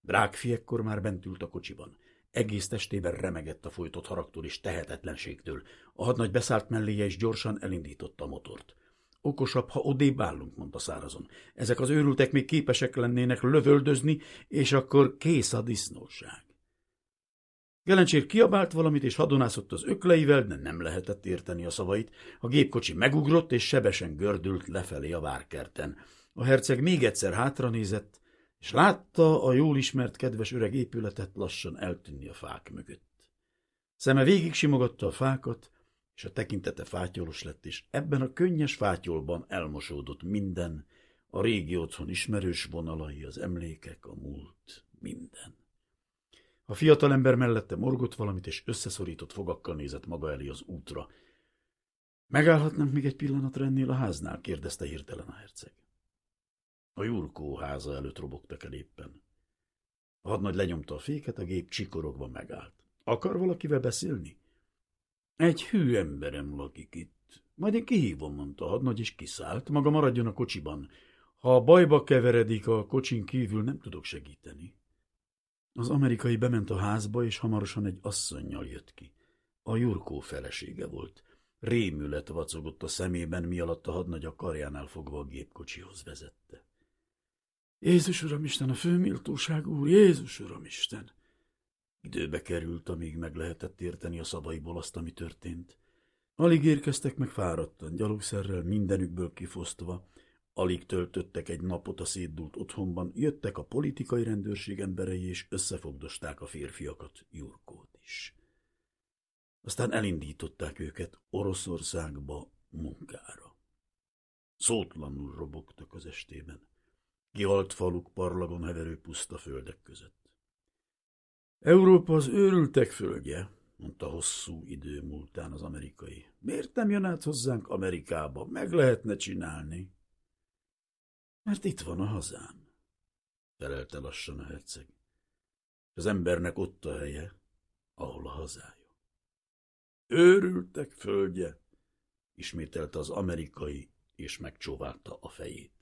Drágfi ekkor már bent ült a kocsiban. Egész testében remegett a folytott haragtól és tehetetlenségtől. A hadnagy beszállt melléje és gyorsan elindította a motort. Okosabb, ha odébb állunk, mondta szárazon. Ezek az őrültek még képesek lennének lövöldözni, és akkor kész a disznóság. Gelencsér kiabált valamit, és hadonászott az ökleivel, de nem lehetett érteni a szavait. A gépkocsi megugrott, és sebesen gördült lefelé a várkerten. A herceg még egyszer hátranézett, és látta a jól ismert kedves öreg épületet lassan eltűnni a fák mögött. Szeme végig simogatta a fákat, és a tekintete fátyolos lett, és ebben a könnyes fátyolban elmosódott minden, a régi otthon ismerős vonalai, az emlékek, a múlt, minden. A fiatalember mellette morgott valamit, és összeszorított fogakkal nézett maga elé az útra. Megállhatnánk még egy pillanatra ennél a háznál? kérdezte hirtelen a herceg. A Jurkó háza előtt robogtak el éppen. A hadnagy lenyomta a féket, a gép csikorogva megállt. Akar valakivel beszélni? Egy hű emberem lakik itt. Majd én kihívom, mondta hadnagy, és kiszállt. Maga maradjon a kocsiban. Ha a bajba keveredik a kocsin kívül, nem tudok segíteni. Az amerikai bement a házba, és hamarosan egy asszonynal jött ki. A Jurkó felesége volt. Rémület vacogott a szemében, mi alatt a hadnagy a karjánál fogva a gépkocsihoz vezette. Jézus Uramisten, a főméltóság úr, Jézus Uramisten! Időbe került, amíg meg lehetett érteni a szavaiból azt, ami történt. Alig érkeztek meg fáradtan, gyalogszerrel mindenükből kifosztva, alig töltöttek egy napot a szétdult otthonban, jöttek a politikai rendőrség emberei, és összefogdosták a férfiakat, Jurkót is. Aztán elindították őket Oroszországba munkára. Szótlanul robogtak az estében. Kihalt faluk parlagon heverő puszta földek között. Európa az őrültek földje, mondta hosszú idő múltán az amerikai. Miért nem jön át hozzánk Amerikába? Meg lehetne csinálni. Mert itt van a hazám, felelte lassan a herceg. Az embernek ott a helye, ahol a hazája. Őrültek földje, ismételte az amerikai, és megcsóválta a fejét.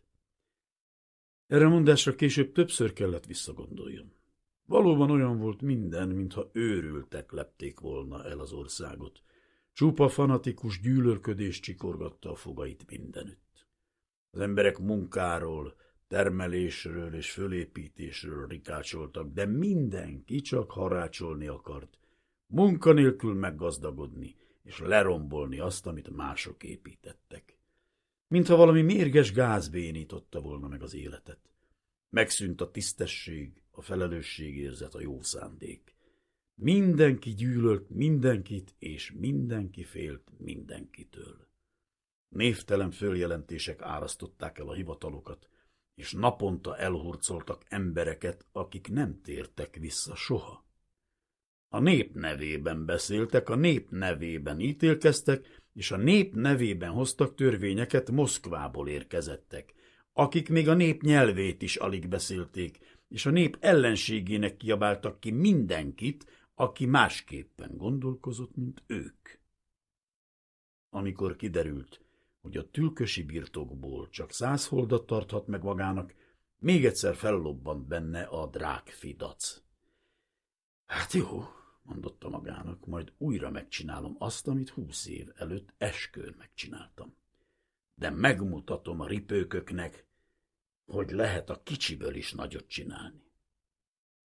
Erre mondásra később többször kellett visszagondoljon. Valóban olyan volt minden, mintha őrültek lepték volna el az országot. Csupa fanatikus gyűlölködés csikorgatta a fogait mindenütt. Az emberek munkáról, termelésről és fölépítésről rikácsoltak, de mindenki csak harácsolni akart, munkanélkül meggazdagodni és lerombolni azt, amit mások építettek. Mintha valami mérges gáz bénította volna meg az életet. Megszűnt a tisztesség, a felelősségérzet, a jó szándék. Mindenki gyűlölt mindenkit, és mindenki félt mindenkitől. Névtelen följelentések árasztották el a hivatalokat, és naponta elhurcoltak embereket, akik nem tértek vissza soha. A nép nevében beszéltek, a nép nevében ítélkeztek, és a nép nevében hoztak törvényeket Moszkvából érkezettek, akik még a nép nyelvét is alig beszélték, és a nép ellenségének kiabáltak ki mindenkit, aki másképpen gondolkozott, mint ők. Amikor kiderült, hogy a tülkösi birtokból csak száz holdat tarthat meg magának, még egyszer fellobbant benne a drágfidac. Hát jó, mondotta magának, majd újra megcsinálom azt, amit húsz év előtt eskőn megcsináltam. De megmutatom a ripőköknek, hogy lehet a kicsiből is nagyot csinálni.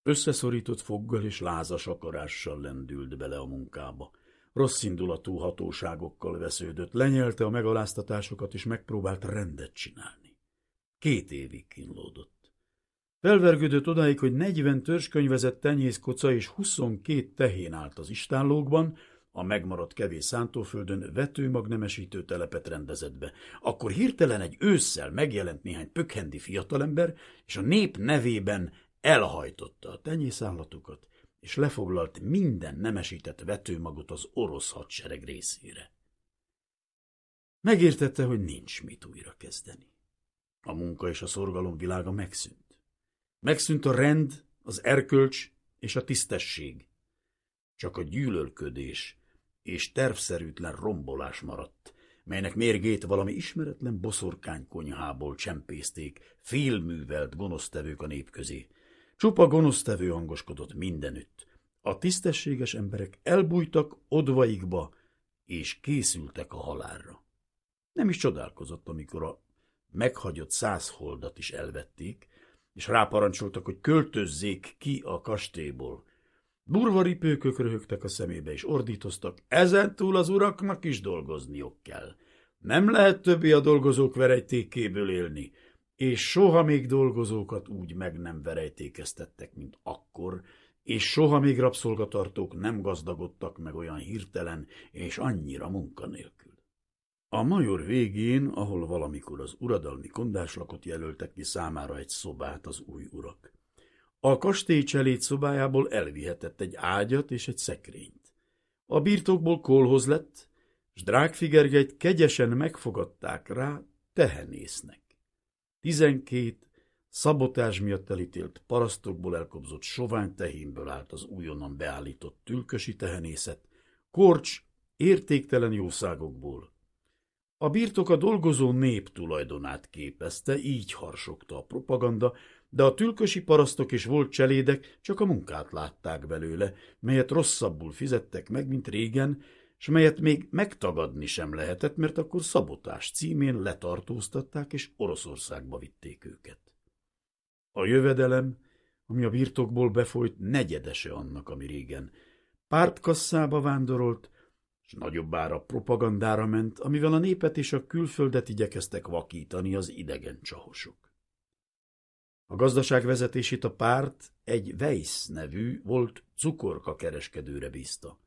Összeszorított foggal és lázas akarással lendült bele a munkába. Rossz indulatú hatóságokkal vesződött, lenyelte a megaláztatásokat, és megpróbált rendet csinálni. Két évig kínlódott. Felvergődött odáig, hogy negyven törzskönyvezett tenyészkoca és huszonkettő tehén állt az istállókban, a megmaradt kevés szántóföldön vetőmagnemesítő telepet rendezett be. Akkor hirtelen egy ősszel megjelent néhány pökhendi fiatalember, és a nép nevében elhajtotta a tenyészállatokat, és lefoglalt minden nemesített vetőmagot az orosz hadsereg részére. Megértette, hogy nincs mit újra kezdeni. A munka és a szorgalom világa megszűnt. Megszűnt a rend, az erkölcs és a tisztesség. Csak a gyűlölködés és tervszerűtlen rombolás maradt, melynek mérgét valami ismeretlen boszorkány konyhából csempészték, félművelt gonosztevők a nép közé. Csupa gonosztevő hangoskodott mindenütt. A tisztességes emberek elbújtak odvaikba, és készültek a halálra. Nem is csodálkozott, amikor a meghagyott száz holdat is elvették, és ráparancsoltak, hogy költözzék ki a kastélyból. Burvari pőkök röhögtek a szemébe, és ordítoztak, ezentúl az uraknak is dolgozniok kell. Nem lehet többi a dolgozók verejtékéből élni, és soha még dolgozókat úgy meg nem verejtékeztettek, mint akkor, és soha még rabszolgatartók nem gazdagodtak meg olyan hirtelen és annyira munkanélkül. A major végén, ahol valamikor az uradalmi kondáslakot jelöltek ki számára egy szobát az új urak. A kastély cselét szobájából elvihetett egy ágyat és egy szekrényt. A birtokból kolhoz lett, s Drágfigergeit kegyesen megfogadták rá tehenésznek. Tizenkét szabotás miatt elítélt parasztokból elkobzott sovány tehénből állt az újonnan beállított tülkösi tehenészet, korcs értéktelen jószágokból, a birtok a dolgozó nép tulajdonát képezte, így harsogta a propaganda, de a tülkösi parasztok és volt cselédek csak a munkát látták belőle, melyet rosszabbul fizettek meg, mint régen, s melyet még megtagadni sem lehetett, mert akkor szabotás címén letartóztatták és Oroszországba vitték őket. A jövedelem, ami a birtokból befolyt, negyedese annak, ami régen. Pártkasszába vándorolt, és nagyobb ára propagandára ment, amivel a népet és a külföldet igyekeztek vakítani az idegen csahosok. A gazdaság vezetését a párt egy Weiss nevű, volt cukorka kereskedőre bízta.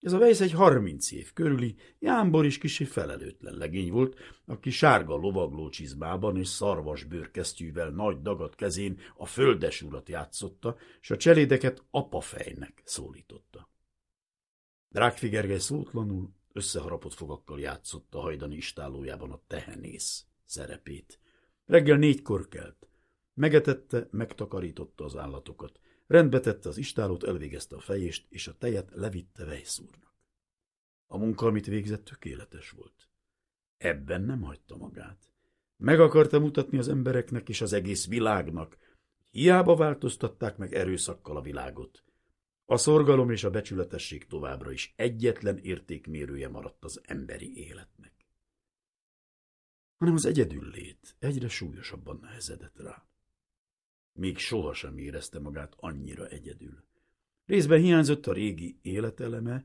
Ez a Weiss egy harminc év körüli, jámbor is kicsi felelőtlen legény volt, aki sárga lovagló csizmában és szarvas bőrkesztyűvel nagy dagat kezén a földes urat játszotta, és a cselédeket apafejnek szólította. Drágfigergely szótlanul, összeharapott fogakkal játszott a hajdani istálójában a tehenész szerepét. Reggel négykor kelt. Megetette, megtakarította az állatokat. Rendbetette az istálót, elvégezte a fejést, és a tejet levitte vejszúrnak. A munka, amit végzett, tökéletes volt. Ebben nem hagyta magát. Meg akarta mutatni az embereknek és az egész világnak, hiába változtatták meg erőszakkal a világot. A szorgalom és a becsületesség továbbra is egyetlen értékmérője maradt az emberi életnek. Hanem az egyedüllét egyre súlyosabban nehezedett rá. Még sohasem érezte magát annyira egyedül. Részben hiányzott a régi életeleme,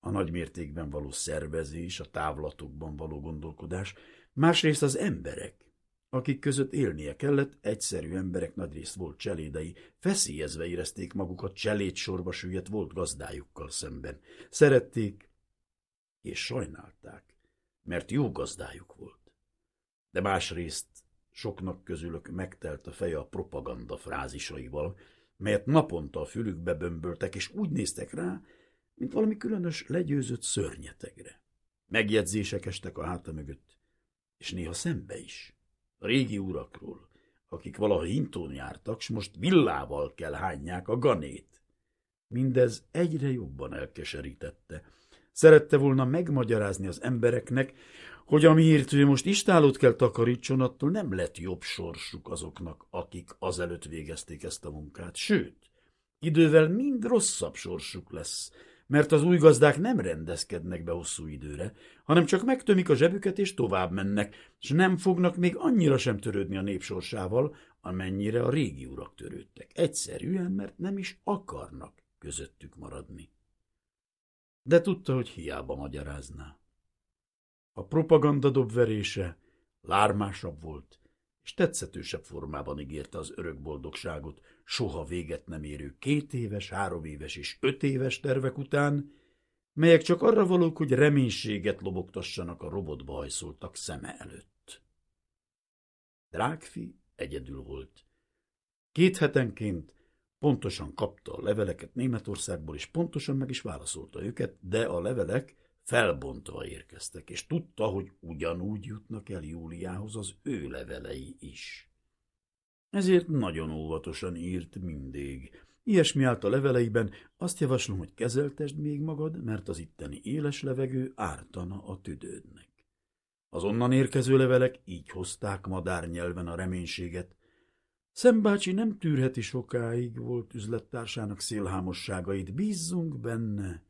a nagymértékben való szervezés, a távlatokban való gondolkodás, másrészt az emberek, akik között élnie kellett, egyszerű emberek nagyrészt volt cselédei, feszélyezve érezték magukat cselét sorba süllyedt volt gazdájukkal szemben. Szerették és sajnálták, mert jó gazdájuk volt. De másrészt soknak közülök megtelt a feje a propaganda frázisaival, melyet naponta a fülükbe bömböltek, és úgy néztek rá, mint valami különös legyőzött szörnyetegre. Megjegyzések estek a háta mögött, és néha szembe is a régi urakról, akik valaha hintón jártak, s most villával kell hányják a ganét. Mindez egyre jobban elkeserítette. Szerette volna megmagyarázni az embereknek, hogy amiért ő most istálót kell takarítson, attól nem lett jobb sorsuk azoknak, akik azelőtt végezték ezt a munkát. Sőt, idővel mind rosszabb sorsuk lesz, mert az új gazdák nem rendezkednek be hosszú időre, hanem csak megtömik a zsebüket és tovább mennek, és nem fognak még annyira sem törődni a népsorsával, amennyire a régi urak törődtek. Egyszerűen, mert nem is akarnak közöttük maradni. De tudta, hogy hiába magyarázná. A propaganda dobverése lármásabb volt, és tetszetősebb formában ígérte az örök boldogságot, soha véget nem érő két éves, három éves és öt éves tervek után, melyek csak arra valók, hogy reménységet lobogtassanak a robotba hajszoltak szeme előtt. Drágfi egyedül volt. Két hetenként pontosan kapta a leveleket Németországból, és pontosan meg is válaszolta őket, de a levelek felbontva érkeztek, és tudta, hogy ugyanúgy jutnak el Júliához az ő levelei is. Ezért nagyon óvatosan írt mindig. Ilyesmi állt a leveleiben, azt javaslom, hogy kezeltesd még magad, mert az itteni éles levegő ártana a tüdődnek. Az onnan érkező levelek így hozták madárnyelven a reménységet. Szembácsi nem tűrheti sokáig, volt üzlettársának szélhámosságait, bízzunk benne,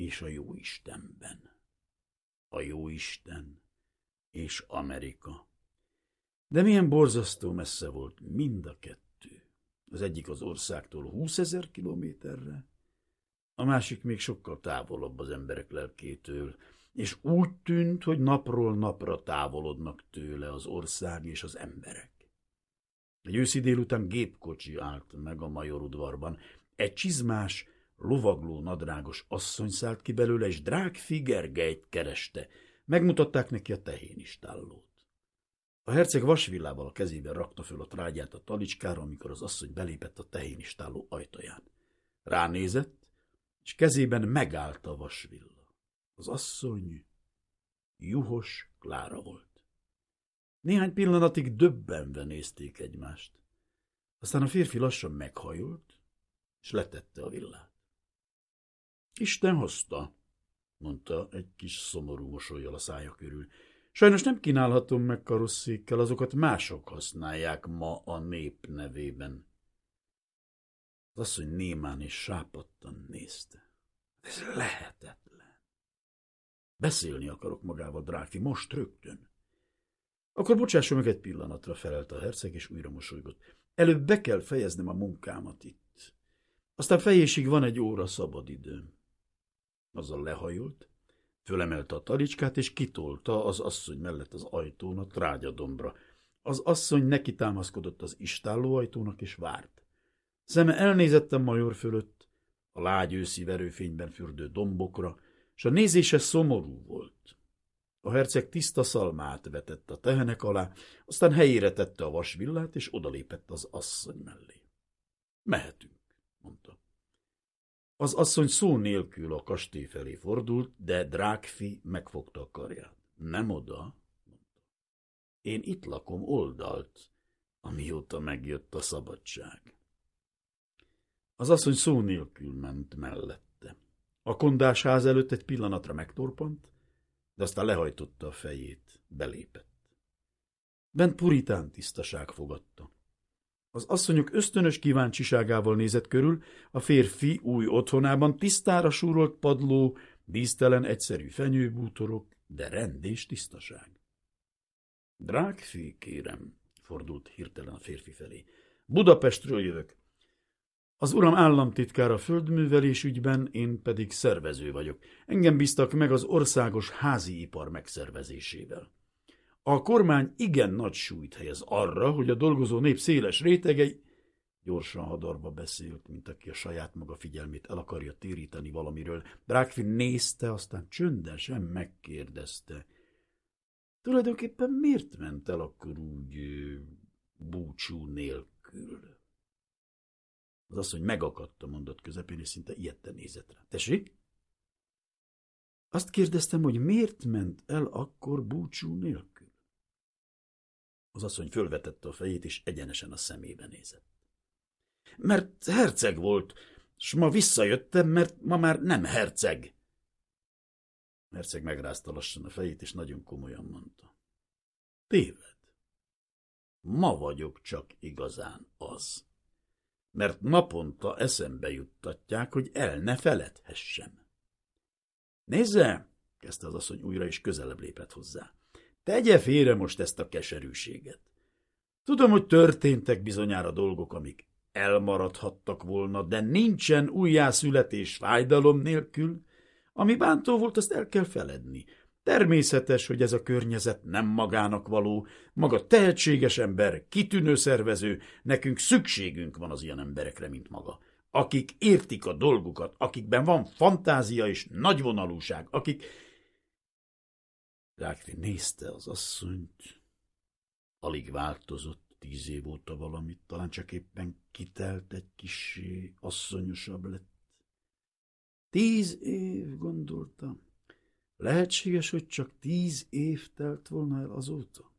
és a jó Istenben. A jó Isten és Amerika. De milyen borzasztó messze volt mind a kettő. Az egyik az országtól húsz ezer kilométerre, a másik még sokkal távolabb az emberek lelkétől, és úgy tűnt, hogy napról napra távolodnak tőle az ország és az emberek. Egy őszi délután gépkocsi állt meg a major udvarban. Egy csizmás, lovagló nadrágos asszony szállt ki belőle, és Drágfi Gergelyt kereste. Megmutatták neki a tehénistállót. A herceg vasvillával a kezében rakta föl a trágyát a talicskára, amikor az asszony belépett a tehénistálló ajtaján. Ránézett, és kezében megállt a vasvilla. Az asszony juhos Klára volt. Néhány pillanatig döbbenve nézték egymást. Aztán a férfi lassan meghajolt, és letette a villát. Isten hozta, mondta egy kis szomorú mosolyjal a szája körül. Sajnos nem kínálhatom meg karosszékkel, azokat mások használják ma a nép nevében. Az asszony némán és sápadtan nézte. Ez lehetetlen. Beszélni akarok magával, Dráfi, most rögtön. Akkor bocsásson meg egy pillanatra, felelt a herceg, és újra mosolygott. Előbb be kell fejeznem a munkámat itt. Aztán fejésig van egy óra szabad időm. Azzal lehajolt, fölemelte a talicskát, és kitolta az asszony mellett az ajtón a trágyadombra. Az asszony neki támaszkodott az istálló ajtónak, és várt. Szeme elnézett a major fölött, a lágy őszi verőfényben fürdő dombokra, és a nézése szomorú volt. A herceg tiszta szalmát vetett a tehenek alá, aztán helyére tette a vasvillát, és odalépett az asszony mellé. Mehetünk, mondta. Az asszony szó nélkül a kastély felé fordult, de Drákfi megfogta a karját. Nem oda, mondta. Én itt lakom oldalt, amióta megjött a szabadság. Az asszony szó nélkül ment mellette. A kondásház előtt egy pillanatra megtorpant, de aztán lehajtotta a fejét, belépett. Bent puritán tisztaság fogadta. Az asszonyok ösztönös kíváncsiságával nézett körül, a férfi új otthonában tisztára súrolt padló, dísztelen egyszerű fenyőbútorok, de rend és tisztaság. Drágfi, kérem, fordult hirtelen a férfi felé. Budapestről jövök. Az uram államtitkár a földművelés ügyben, én pedig szervező vagyok. Engem bíztak meg az országos házi ipar megszervezésével. A kormány igen nagy súlyt helyez arra, hogy a dolgozó nép széles rétegei gyorsan hadarba beszélt, mint aki a saját maga figyelmét el akarja téríteni valamiről. Drágfin nézte, aztán csöndesen megkérdezte. Tulajdonképpen miért ment el akkor úgy búcsú nélkül? Az asszony megakadt a mondat közepén, és szinte ilyetten nézett rá. Tessék? Azt kérdeztem, hogy miért ment el akkor búcsú nélkül? Az asszony fölvetette a fejét, és egyenesen a szemébe nézett. Mert herceg volt, s ma visszajöttem, mert ma már nem herceg. Herceg megrázta lassan a fejét, és nagyon komolyan mondta. Téved. Ma vagyok csak igazán az mert naponta eszembe juttatják, hogy el ne feledhessem. Nézze, kezdte az asszony újra, és közelebb lépett hozzá. Tegye félre most ezt a keserűséget. Tudom, hogy történtek bizonyára dolgok, amik elmaradhattak volna, de nincsen újjászületés fájdalom nélkül. Ami bántó volt, azt el kell feledni. Természetes, hogy ez a környezet nem magának való, maga tehetséges ember, kitűnő szervező, nekünk szükségünk van az ilyen emberekre, mint maga. akik értik a dolgukat, akikben van fantázia és nagyvonalúság, akik... Rákfi nézte az asszonyt, alig változott tíz év óta valamit, talán csak éppen kitelt egy kisé, asszonyosabb lett. Tíz év, gondoltam. Lehetséges, hogy csak tíz év telt volna el azóta?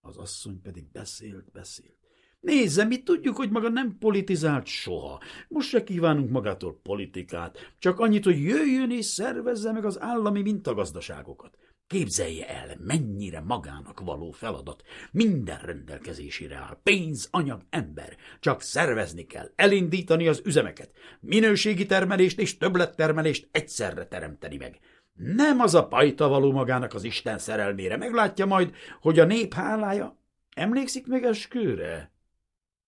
Az asszony pedig beszélt, beszélt. Nézze, mi tudjuk, hogy maga nem politizált soha. Most se kívánunk magától politikát, csak annyit, hogy jöjjön és szervezze meg az állami mintagazdaságokat. Képzelje el, mennyire magának való feladat. Minden rendelkezésére áll. Pénz, anyag, ember. Csak szervezni kell, elindítani az üzemeket. Minőségi termelést és többlettermelést egyszerre teremteni meg. Nem az a pajta való magának az Isten szerelmére. Meglátja majd, hogy a nép hálája. Emlékszik meg eskőre?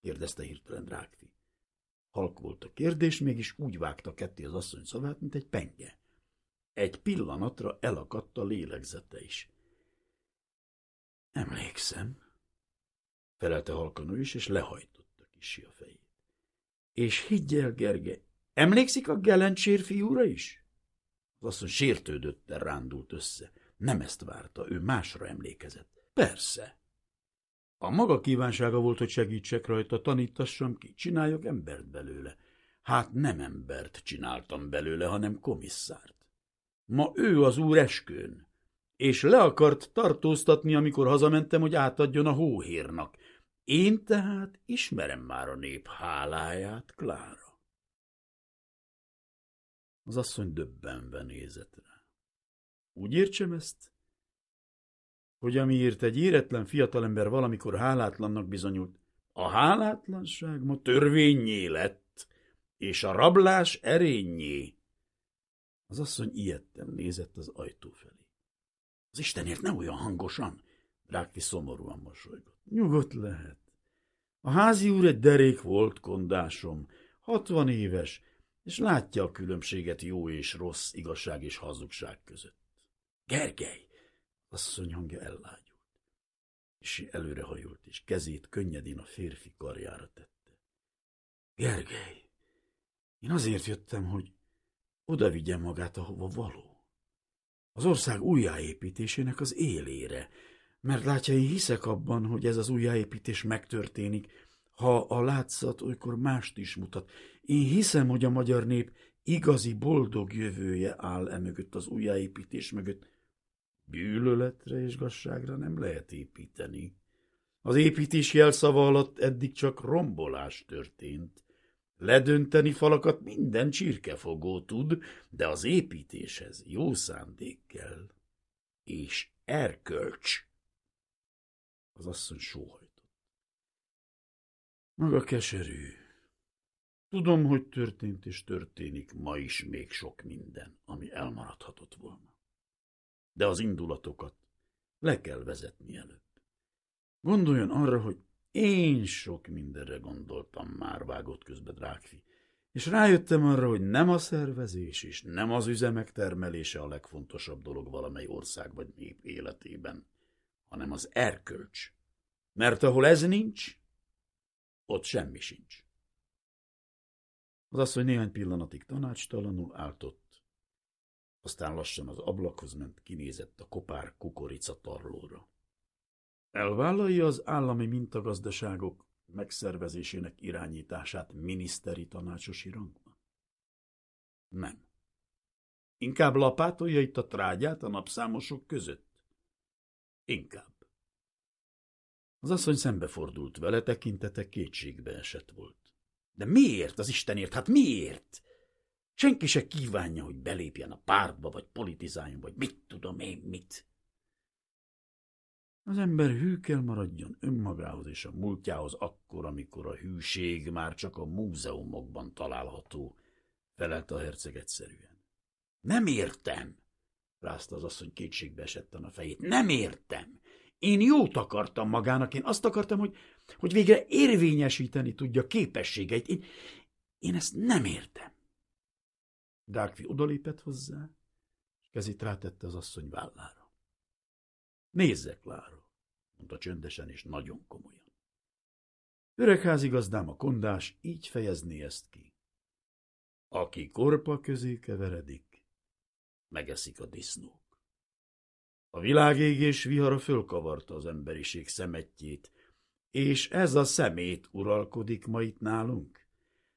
kérdezte hirtelen Drákfi. Halk volt a kérdés, mégis úgy vágta ketté az asszony szavát, mint egy penge. Egy pillanatra elakadt a lélegzete is. Emlékszem, felelte halkanó is, és lehajtotta kisi a fejét. És higgyel, Gerge, emlékszik a Gelencsér fiúra is? Az asszony sértődötten rándult össze. Nem ezt várta, ő másra emlékezett. Persze. A maga kívánsága volt, hogy segítsek rajta, tanítassam ki, csináljak embert belőle. Hát nem embert csináltam belőle, hanem komisszárt. Ma ő az úr eskőn, és le akart tartóztatni, amikor hazamentem, hogy átadjon a hóhérnak. Én tehát ismerem már a nép háláját, Klára. Az asszony döbbenve nézett rá. Úgy értsem ezt? Hogy amiért egy éretlen fiatalember valamikor hálátlannak bizonyult, a hálátlanság ma törvényé lett, és a rablás erényé. Az asszony ilyetten nézett az ajtó felé. Az Istenért ne olyan hangosan! Rákti szomorúan mosolygott. Nyugodt lehet. A házi úr egy derék volt, kondásom, hatvan éves, és látja a különbséget jó és rossz, igazság és hazugság között. Gergely! Asszony hangja ellágyult, és előrehajult, és kezét könnyedén a férfi karjára tette. Gergely! Én azért jöttem, hogy oda vigyem magát, ahova való. Az ország újjáépítésének az élére, mert látja, én hiszek abban, hogy ez az újjáépítés megtörténik, ha a látszat olykor mást is mutat. Én hiszem, hogy a magyar nép igazi boldog jövője áll emögött az újjáépítés mögött. Gyűlöletre és gazságra nem lehet építeni. Az építés jelszava alatt eddig csak rombolás történt. Ledönteni falakat minden csirkefogó tud, de az építéshez jó szándék kell. És erkölcs. Az asszony sóhajtott. Maga keserű. Tudom, hogy történt és történik ma is még sok minden, ami elmaradhatott volna. De az indulatokat le kell vezetni előbb. Gondoljon arra, hogy én sok mindenre gondoltam már, vágott közbe Drákfi, és rájöttem arra, hogy nem a szervezés és nem az üzemek termelése a legfontosabb dolog valamely ország vagy nép életében, hanem az erkölcs. Mert ahol ez nincs, ott semmi sincs. Az asszony néhány pillanatig tanácstalanul áltott, aztán lassan az ablakhoz ment, kinézett a kopár kukorica tarlóra. Elvállalja az állami mintagazdaságok megszervezésének irányítását miniszteri tanácsosi rangban? Nem. Inkább lapátolja itt a trágyát a napszámosok között? Inkább. Az asszony szembefordult vele, tekintete kétségbe esett volt. De miért, az Istenért? Hát miért? Senki se kívánja, hogy belépjen a pártba, vagy politizáljon, vagy mit tudom én mit. Az ember hű kell maradjon önmagához és a múltjához akkor, amikor a hűség már csak a múzeumokban található, felelt a herceg egyszerűen. Nem értem, rázta az asszony kétségbe esetten a fejét. Nem értem. Én jót akartam magának, én azt akartam, hogy, hogy végre érvényesíteni tudja képességeit. Én, én ezt nem értem. Dárkvi odalépett hozzá, és kezét rátette az asszony vállára. Nézzek, Lára, mondta csöndesen és nagyon komolyan. Öreg házigazdám a kondás így fejezné ezt ki. Aki korpa közé keveredik, megeszik a disznók. A világégés vihara fölkavarta az emberiség szemetjét, és ez a szemét uralkodik ma itt nálunk.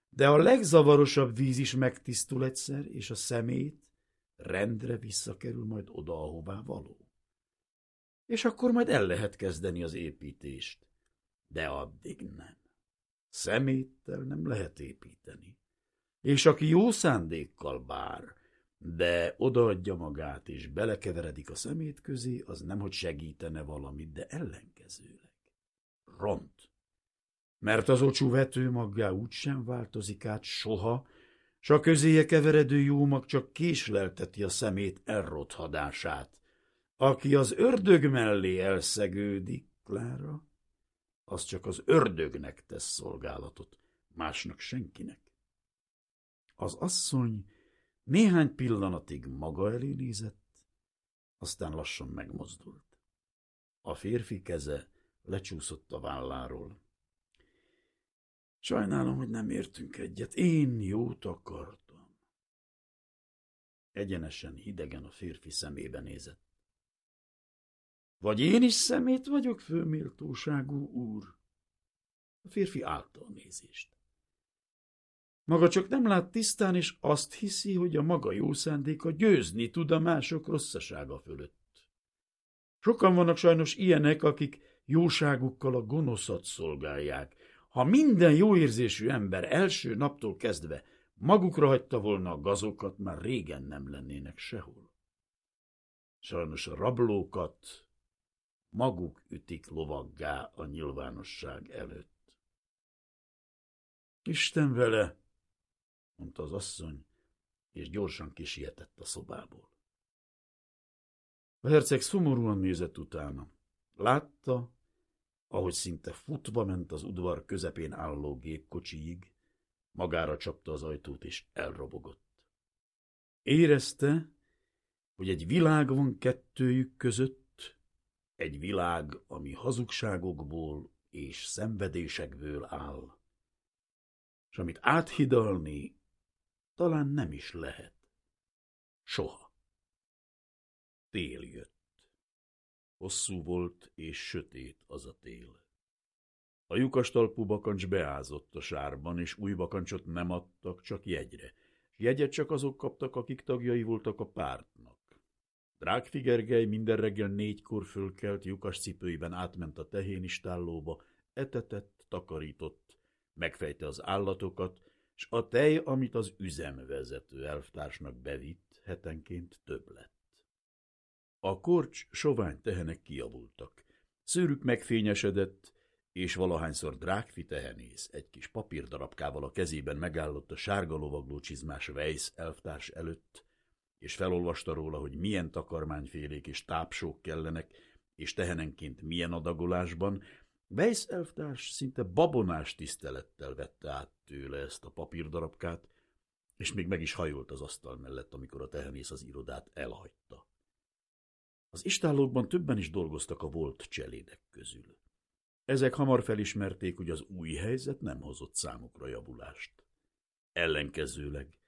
De a legzavarosabb víz is megtisztul egyszer, és a szemét rendre visszakerül majd oda, ahová való. És akkor majd el lehet kezdeni az építést. De addig nem. Szeméttel nem lehet építeni. És aki jó szándékkal bár, de odaadja magát és belekeveredik a szemét közé, az nemhogy segítene valamit, de ellenkezőleg. Ront. Mert az ocsú vetőmaggá úgysem változik át soha, s a közéje keveredő jó mag csak késlelteti a szemét elrothadását. Aki az ördög mellé elszegődik, Klára, az csak az ördögnek tesz szolgálatot, másnak senkinek. Az asszony néhány pillanatig maga elé nézett, aztán lassan megmozdult. A férfi keze lecsúszott a válláról. Sajnálom, hogy nem értünk egyet. Én jót akartam. Egyenesen hidegen a férfi szemébe nézett. Vagy én is szemét vagyok, főméltóságú úr? A férfi állta a nézést. Maga csak nem lát tisztán, és azt hiszi, hogy a maga jó szándéka győzni tud a mások rosszasága fölött. Sokan vannak sajnos ilyenek, akik jóságukkal a gonoszat szolgálják. Ha minden jóérzésű ember első naptól kezdve magukra hagyta volna a gazokat, már régen nem lennének sehol. Sajnos a rablókat maguk ütik lovaggá a nyilvánosság előtt. Isten vele, mondta az asszony, és gyorsan kisietett a szobából. A herceg szomorúan nézett utána. Látta, ahogy szinte futva ment az udvar közepén álló gépkocsiig, magára csapta az ajtót és elrobogott. Érezte, hogy egy világ van kettőjük között, egy világ, ami hazugságokból és szenvedésekből áll, és amit áthidalni talán nem is lehet. Soha. Tél jött. Hosszú volt és sötét az a tél. A lyukastalpú bakancs beázott a sárban, és új bakancsot nem adtak, csak jegyre. Jegyet csak azok kaptak, akik tagjai voltak a pártnak. Drágfigergely minden reggel négykor fölkelt, lyukas cipőiben átment a tehénistállóba, etetett, takarított, megfejte az állatokat, s a tej, amit az üzemvezető elvtársnak bevitt, hetenként több lett. A korcs sovány tehenek kiavultak. Szőrük megfényesedett, és valahányszor drágfi tehenész egy kis papírdarabkával a kezében megállott a sárga lovagló csizmás Weiss elvtárs előtt, és felolvasta róla, hogy milyen takarmányfélék és tápsók kellenek, és tehenenként milyen adagolásban, Weiss elvtárs szinte babonás tisztelettel vette át tőle ezt a papírdarabkát, és még meg is hajolt az asztal mellett, amikor a tehenész az irodát elhagyta. Az istállókban többen is dolgoztak a volt cselédek közül. Ezek hamar felismerték, hogy az új helyzet nem hozott számukra javulást. Ellenkezőleg,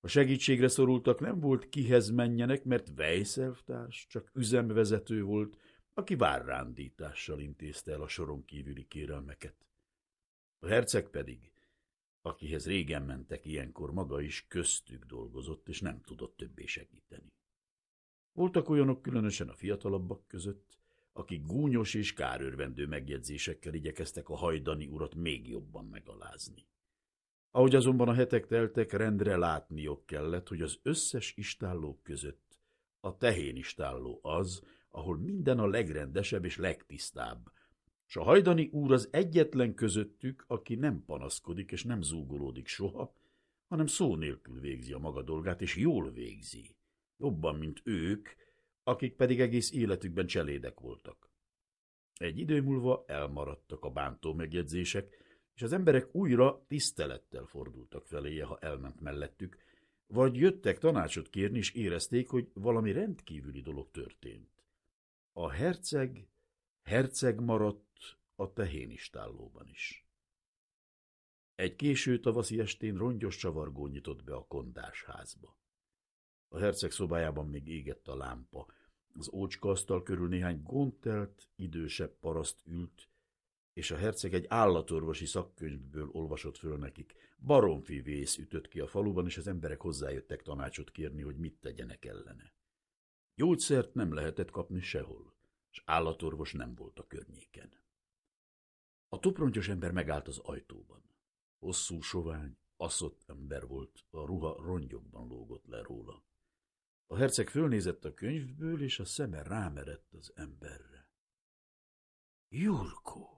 a segítségre szorultak nem volt kihez menjenek, mert Weisselvtárs csak üzemvezető volt, aki várrándítással intézte el a soron kívüli kérelmeket. A herceg pedig, akihez régen mentek ilyenkor, maga is köztük dolgozott, és nem tudott többé segíteni. Voltak olyanok különösen a fiatalabbak között, akik gúnyos és kárőrvendő megjegyzésekkel igyekeztek a hajdani urat még jobban megalázni. Ahogy azonban a hetek teltek, rendre látniok kellett, hogy az összes istállók között a tehén istálló az, ahol minden a legrendesebb és legtisztább, s a hajdani úr az egyetlen közöttük, aki nem panaszkodik és nem zúgolódik soha, hanem szó nélkül végzi a maga dolgát, és jól végzi jobban, mint ők, akik pedig egész életükben cselédek voltak. Egy idő múlva elmaradtak a bántó megjegyzések, és az emberek újra tisztelettel fordultak feléje, ha elment mellettük, vagy jöttek tanácsot kérni, és érezték, hogy valami rendkívüli dolog történt. A herceg herceg maradt a tehénistállóban is. Egy késő tavaszi estén rongyos csavargó nyitott be a kondás házba. A herceg szobájában még égett a lámpa. Az ócska asztal körül néhány gondtelt, idősebb paraszt ült, és a herceg egy állatorvosi szakkönyvből olvasott föl nekik. Baromfi vész ütött ki a faluban, és az emberek hozzájöttek tanácsot kérni, hogy mit tegyenek ellene. Gyógyszert nem lehetett kapni sehol, és állatorvos nem volt a környéken. A toprontyos ember megállt az ajtóban. Hosszú, sovány, aszott ember volt, a ruha rongyokban lógott le róla. A herceg fölnézett a könyvből, és a szeme rámerett az emberre. Jurko!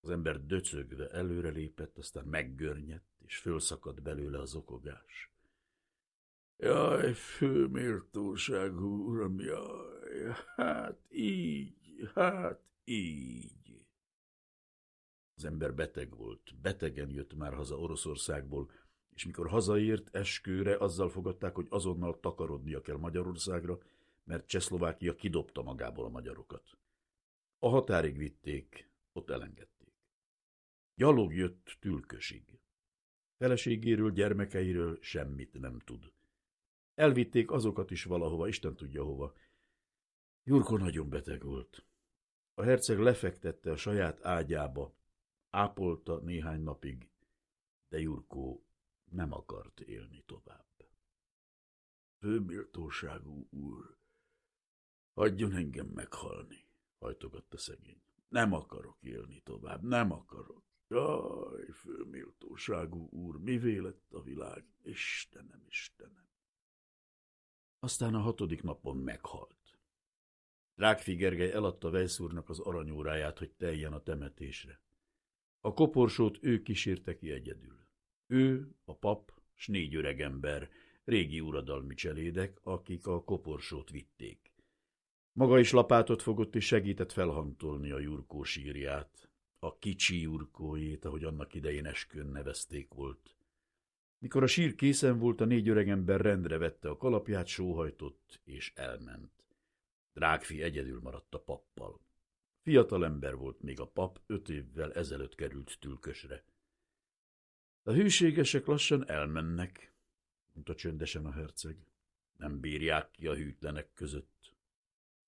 Az ember döcögve előrelépett, aztán meggörnyedt, és fölszakadt belőle az okogás. Jaj, főmértóságú uram, jaj, hát így, hát így. Az ember beteg volt, betegen jött már haza Oroszországból, és mikor hazaért eskőre, azzal fogadták, hogy azonnal takarodnia kell Magyarországra, mert Csehszlovákia kidobta magából a magyarokat. A határig vitték, ott elengedték. Gyalog jött tülkösig. Feleségéről, gyermekeiről semmit nem tud. Elvitték azokat is valahova, Isten tudja hova. Jurko nagyon beteg volt. A herceg lefektette a saját ágyába, ápolta néhány napig, de Jurkó nem akart élni tovább. Főméltóságú úr, hagyjon engem meghalni, hajtogatta szegény. Nem akarok élni tovább, nem akarok. Jaj, főméltóságú úr, mi lett a világ? Istenem, Istenem. Aztán a hatodik napon meghalt. Rákfi Gergely eladta Vejszúrnak az aranyóráját, hogy teljen a temetésre. A koporsót ő kísérte ki egyedül. Ő, a pap, s négy öregember, régi uradalmi cselédek, akik a koporsót vitték. Maga is lapátot fogott és segített felhangtolni a Jurkó sírját, a kicsi Jurkójét, ahogy annak idején eskön nevezték volt. Mikor a sír készen volt, a négy öregember rendre vette a kalapját, sóhajtott és elment. Drágfi egyedül maradt a pappal. Fiatal ember volt még a pap, öt évvel ezelőtt került tülkösre. A hűségesek lassan elmennek, mondta csöndesen a herceg. Nem bírják ki a hűtlenek között.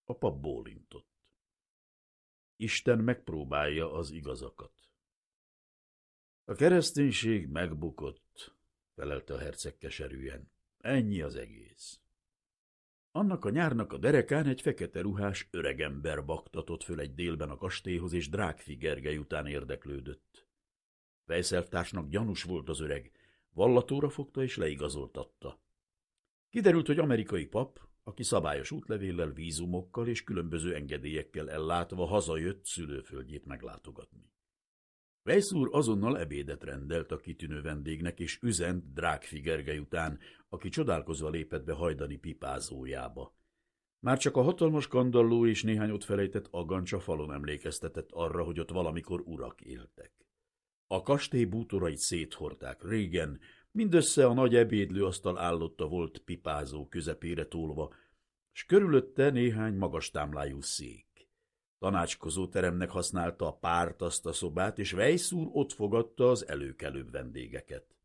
A pap bólintott. Isten megpróbálja az igazakat. A kereszténység megbukott, felelte a herceg keserűen. Ennyi az egész. Annak a nyárnak a derekán egy fekete ruhás öregember baktatott föl egy délben a kastélyhoz, és Drákfi Gergely után érdeklődött. Vejszelvtársnak gyanús volt az öreg, vallatóra fogta és leigazoltatta. Kiderült, hogy amerikai pap, aki szabályos útlevéllel, vízumokkal és különböző engedélyekkel ellátva hazajött szülőföldjét meglátogatni. Weiss azonnal ebédet rendelt a kitűnő vendégnek, és üzent Drákfi Gergely után, aki csodálkozva lépett be hajdani pipázójába. Már csak a hatalmas kandalló és néhány ott felejtett agancsa falon emlékeztetett arra, hogy ott valamikor urak éltek. A kastély bútorait széthorták régen, mindössze a nagy ebédlőasztal állotta volt pipázó közepére tolva, s körülötte néhány magas támlájú szék. Tanácskozó teremnek használta a párt azt a szobát, és Vejszúr ott fogadta az előkelőbb vendégeket.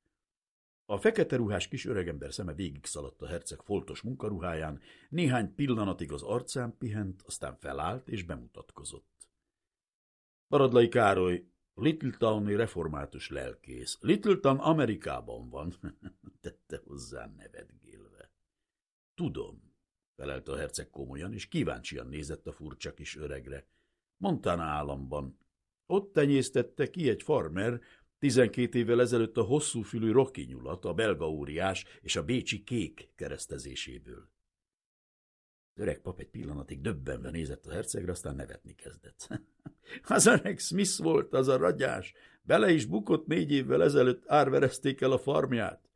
A fekete ruhás kis öregember szeme végig szaladt a herceg foltos munkaruháján, néhány pillanatig az arcán pihent, aztán felállt és bemutatkozott. Baradlai Károly, Littletowni református lelkész. Littleton Amerikában van, tette hozzá nevetgélve. Tudom, felelte a herceg komolyan, és kíváncsian nézett a furcsa kis öregre. Montana államban. Ott tenyésztette ki egy farmer, tizenkét évvel ezelőtt a hosszú fülű Rocky nyulat, a belga óriás és a bécsi kék keresztezéséből. Öreg pap egy pillanatig döbbenve nézett a hercegre, aztán nevetni kezdett. az öreg Smith volt az a ragyás. Bele is bukott négy évvel ezelőtt árverezték el a farmját.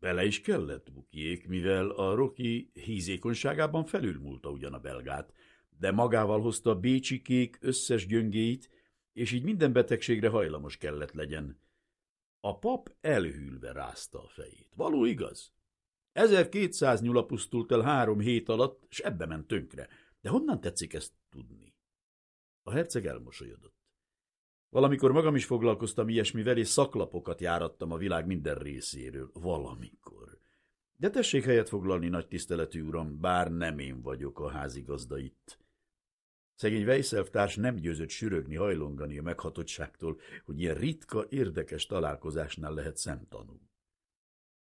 Bele is kellett bukiék, mivel a Roki hízékonyságában felülmúlta ugyan a belgát, de magával hozta a bécsi kék összes gyöngéit, és így minden betegségre hajlamos kellett legyen. A pap elhűlve rázta a fejét. Való igaz? 1200 nyula pusztult el három hét alatt, és ebbe ment tönkre. De honnan tetszik ezt tudni? A herceg elmosolyodott. Valamikor magam is foglalkoztam ilyesmivel, és szaklapokat járattam a világ minden részéről. Valamikor. De tessék helyet foglalni, nagy tiszteletű uram, bár nem én vagyok a házigazda itt. Szegény Weisselvtárs nem győzött sürögni, hajlongani a meghatottságtól, hogy ilyen ritka, érdekes találkozásnál lehet szemtanú.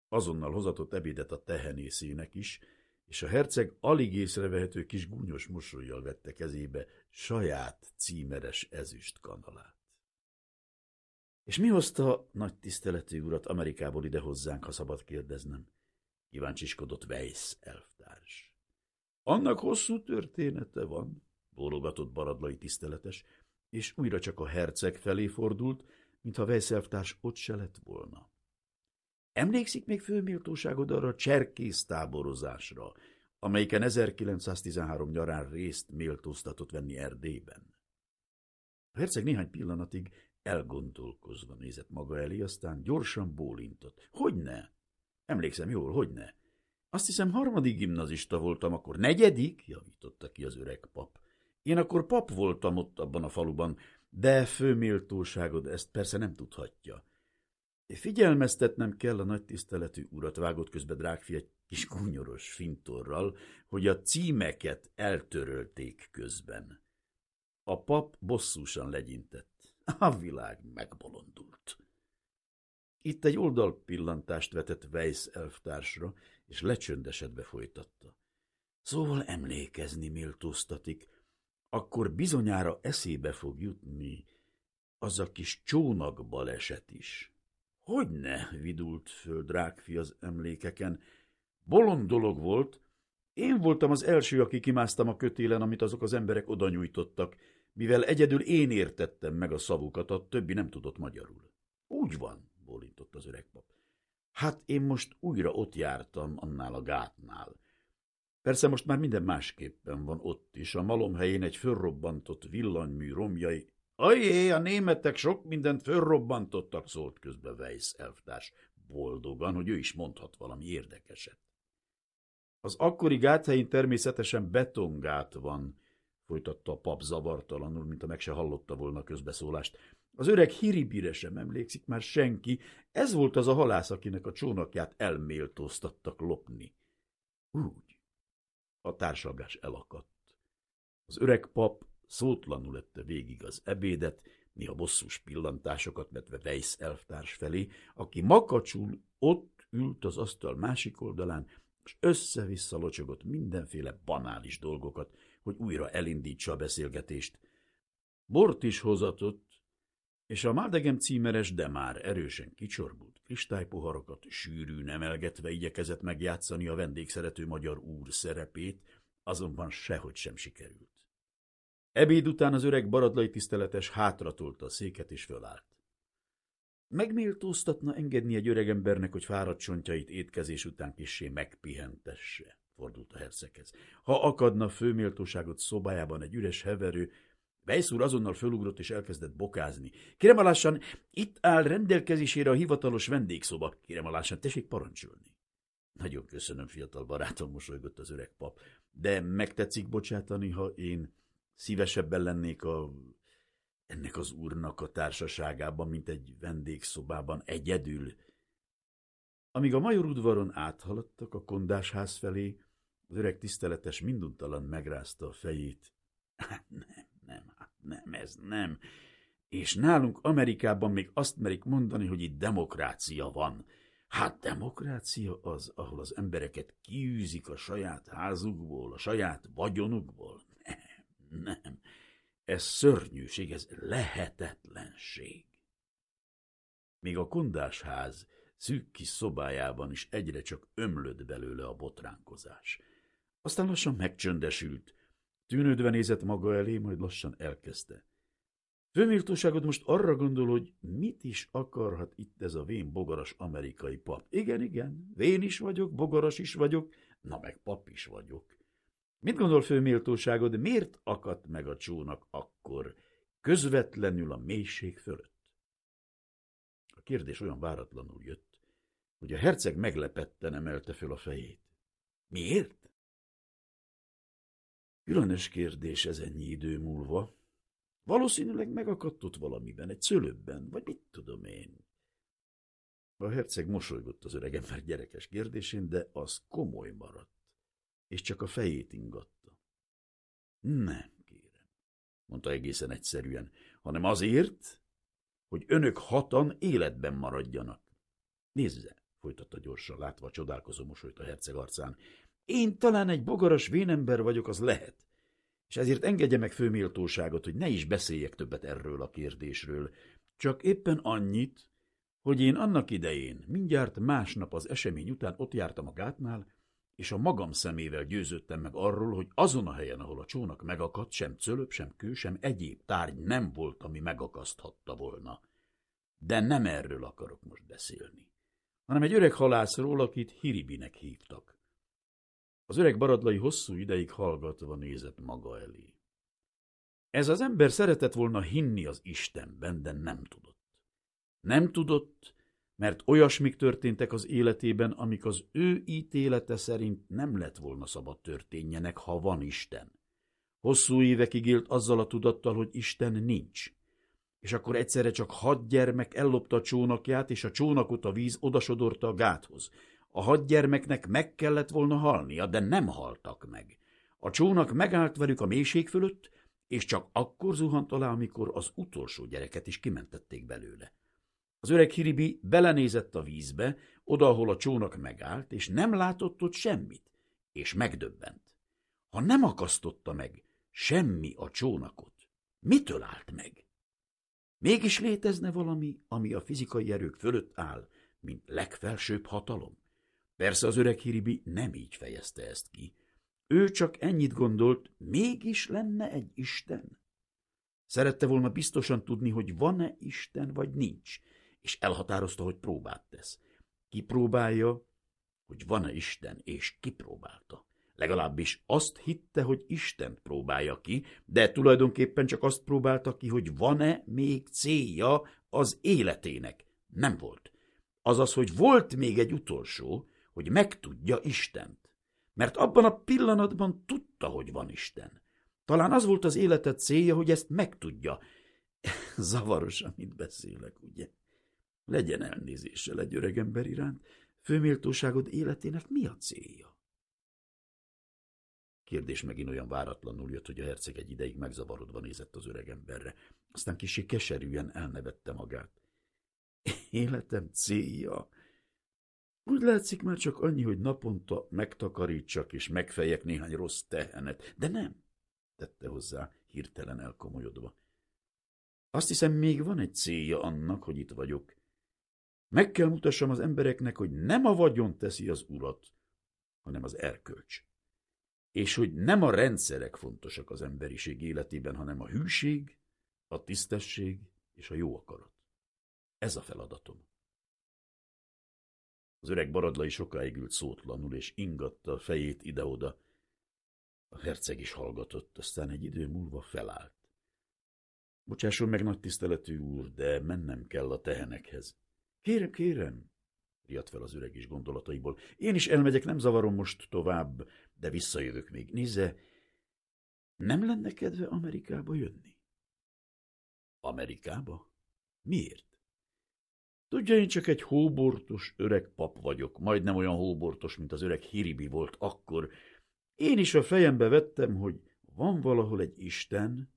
Azonnal hozatott ebédet a tehenészének is, és a herceg alig észrevehető kis gúnyos mosolyjal vette kezébe saját címeres ezüst kanalát. És mi hozta nagy tiszteletű urat Amerikából ide hozzánk, ha szabad kérdeznem? Kíváncsiskodott Weiss elvtárs. Annak hosszú története van, bólogatott baradlai tiszteletes, és újra csak a herceg felé fordult, mintha Weiss elvtárs ott se lett volna. Emlékszik még főméltóságod arra a cserkész táborozásra, amelyiken 1913 nyarán részt méltóztatott venni Erdélyben? A herceg néhány pillanatig elgondolkozva nézett maga elé, aztán gyorsan bólintott. Hogyne? Emlékszem jól, hogyne? Azt hiszem harmadik gimnazista voltam, akkor negyedik, javította ki az öreg pap. Én akkor pap voltam ott abban a faluban, de főméltóságod ezt persze nem tudhatja. Figyelmeztetnem kell a nagy tiszteletű urat, vágott közbe drágfi egy kis gúnyoros fintorral, hogy a címeket eltörölték közben. A pap bosszúsan legyintett. A világ megbolondult. Itt egy oldalpillantást vetett Weiss elvtársra, és lecsöndesedve folytatta. Szóval emlékezni méltóztatik, akkor bizonyára eszébe fog jutni az a kis csónak baleset is. Hogyne, vidult föl drágfi az emlékeken. Bolond dolog volt. Én voltam az első, aki kimásztam a kötélen, amit azok az emberek oda nyújtottak, mivel egyedül én értettem meg a szavukat, a többi nem tudott magyarul. Úgy van, bólintott az öreg pap. Hát én most újra ott jártam annál a gátnál. Persze most már minden másképpen van ott is. A malom helyén egy fölrobbantott villanymű romjai Ajé, a németek sok mindent fölrobbantottak, szólt közbe Weiss elvtárs, boldogan, hogy ő is mondhat valami érdekeset. Az akkori gáthelyén természetesen betongát van, folytatta a pap zavartalanul, mint a meg se hallotta volna közbeszólást. Az öreg hiribire sem emlékszik már senki, ez volt az a halász, akinek a csónakját elméltóztattak lopni. Úgy. A társalgás elakadt. Az öreg pap Szótlanul ette végig az ebédet, néha bosszús pillantásokat vetve Weiss elvtárs felé, aki makacsul ott ült az asztal másik oldalán, és össze-vissza locsogott mindenféle banális dolgokat, hogy újra elindítsa a beszélgetést. Bort is hozatott, és a Mádegem címeres, de már erősen kicsorbult kristálypoharakat sűrűn emelgetve igyekezett megjátszani a vendégszerető magyar úr szerepét, azonban sehogy sem sikerült. Ebéd után az öreg baradlai tiszteletes hátratolta a széket és fölállt. Megméltóztatna engedni egy öregembernek, hogy fáradt csontjait étkezés után kissé megpihentesse, fordult a herceghez. Ha akadna főméltóságot szobájában egy üres heverő, Weiss úr azonnal fölugrott és elkezdett bokázni. Kérem alássan, itt áll rendelkezésére a hivatalos vendégszoba. Kérem alássan, tessék parancsolni. Nagyon köszönöm, fiatal barátom, mosolygott az öreg pap. De megtetszik bocsátani, ha én Szívesebben lennék a, ennek az úrnak a társaságában, mint egy vendégszobában egyedül. Amíg a major udvaron áthaladtak a kondásház felé, az öreg tiszteletes minduntalan megrázta a fejét. Hát nem, nem, hát nem, ez nem. És nálunk Amerikában még azt merik mondani, hogy itt demokrácia van. Hát demokrácia az, ahol az embereket kiűzik a saját házukból, a saját vagyonukból. Nem, ez szörnyűség, ez lehetetlenség. Még a kondásház szűk kis szobájában is egyre csak ömlött belőle a botránkozás. Aztán lassan megcsöndesült, tűnődve nézett maga elé, majd lassan elkezdte. Főméltóságod most arra gondol, hogy mit is akarhat itt ez a vén bogaras amerikai pap. Igen, igen, vén is vagyok, bogaras is vagyok, na meg pap is vagyok. Mit gondol főméltóságod, miért akadt meg a csónak akkor, közvetlenül a mélység fölött? A kérdés olyan váratlanul jött, hogy a herceg meglepetten emelte föl a fejét. Miért? Különös kérdés ez ennyi idő múlva. Valószínűleg megakadt ott valamiben, egy szülőbben, vagy mit tudom én. A herceg mosolygott az öregember gyerekes kérdésén, de az komoly maradt, és csak a fejét ingatta. Nem, kérem, mondta egészen egyszerűen, hanem azért, hogy önök hatan életben maradjanak. Nézze, folytatta gyorsan, látva a csodálkozó mosolyt a herceg arcán. Én talán egy bogaras vénember vagyok, az lehet. És ezért engedje meg főméltóságot, hogy ne is beszéljek többet erről a kérdésről. Csak éppen annyit, hogy én annak idején, mindjárt másnap az esemény után ott jártam a gátnál, és a magam szemével győződtem meg arról, hogy azon a helyen, ahol a csónak megakadt, sem cölöp, sem kő, sem egyéb tárgy nem volt, ami megakaszthatta volna. De nem erről akarok most beszélni, hanem egy öreg halászról, akit Hiribinek hívtak. Az öreg baradlai hosszú ideig hallgatva nézett maga elé. Ez az ember szeretett volna hinni az Istenben, de nem tudott. Nem tudott, mert olyasmik történtek az életében, amik az ő ítélete szerint nem lett volna szabad történjenek, ha van Isten. Hosszú évekig élt azzal a tudattal, hogy Isten nincs. És akkor egyszerre csak hat gyermek ellopta a csónakját, és a csónakot a víz odasodorta a gáthoz. A hat gyermeknek meg kellett volna halnia, de nem haltak meg. A csónak megállt velük a mélység fölött, és csak akkor zuhant alá, amikor az utolsó gyereket is kimentették belőle. Az öreg Hiribi belenézett a vízbe, oda, ahol a csónak megállt, és nem látott ott semmit, és megdöbbent. Ha nem akasztotta meg semmi a csónakot, mitől állt meg? Mégis létezne valami, ami a fizikai erők fölött áll, mint legfelsőbb hatalom? Persze az öreg Hiribi nem így fejezte ezt ki. Ő csak ennyit gondolt, mégis lenne egy Isten. Szerette volna biztosan tudni, hogy van-e Isten, vagy nincs, és elhatározta, hogy próbát tesz. Kipróbálja, hogy van-e Isten, és kipróbálta. Legalábbis azt hitte, hogy Istent próbálja ki, de tulajdonképpen csak azt próbálta ki, hogy van-e még célja az életének. Nem volt. Azaz, hogy volt még egy utolsó, hogy megtudja Istent. Mert abban a pillanatban tudta, hogy van Isten. Talán az volt az életed célja, hogy ezt megtudja. Zavaros, amit beszélek, ugye? Legyen elnézéssel egy öreg ember iránt, főméltóságod életének mi a célja? Kérdés megint olyan váratlanul jött, hogy a herceg egy ideig megzavarodva nézett az öreg emberre. Aztán kicsi keserűen elnevette magát. Életem célja? Úgy látszik már csak annyi, hogy naponta megtakarítsak és megfejek néhány rossz tehenet. De nem, tette hozzá, hirtelen elkomolyodva. Azt hiszem, még van egy célja annak, hogy itt vagyok. Meg kell mutassam az embereknek, hogy nem a vagyon teszi az urat, hanem az erkölcs. És hogy nem a rendszerek fontosak az emberiség életében, hanem a hűség, a tisztesség és a jó akarat. Ez a feladatom. Az öreg baradlai sokáig ült szótlanul, és ingatta a fejét ide-oda. A herceg is hallgatott, aztán egy idő múlva felállt. Bocsásson meg, nagy tiszteletű úr, de mennem kell a tehenekhez. Kérem, kérem, riadt fel az öreg is gondolataiból. Én is elmegyek, nem zavarom most tovább, de visszajövök még. Nézze, nem lenne kedve Amerikába jönni? Amerikába? Miért? Tudja, én csak egy hóbortos öreg pap vagyok, majdnem olyan hóbortos, mint az öreg Hiribi volt akkor. Én is a fejembe vettem, hogy van valahol egy Isten,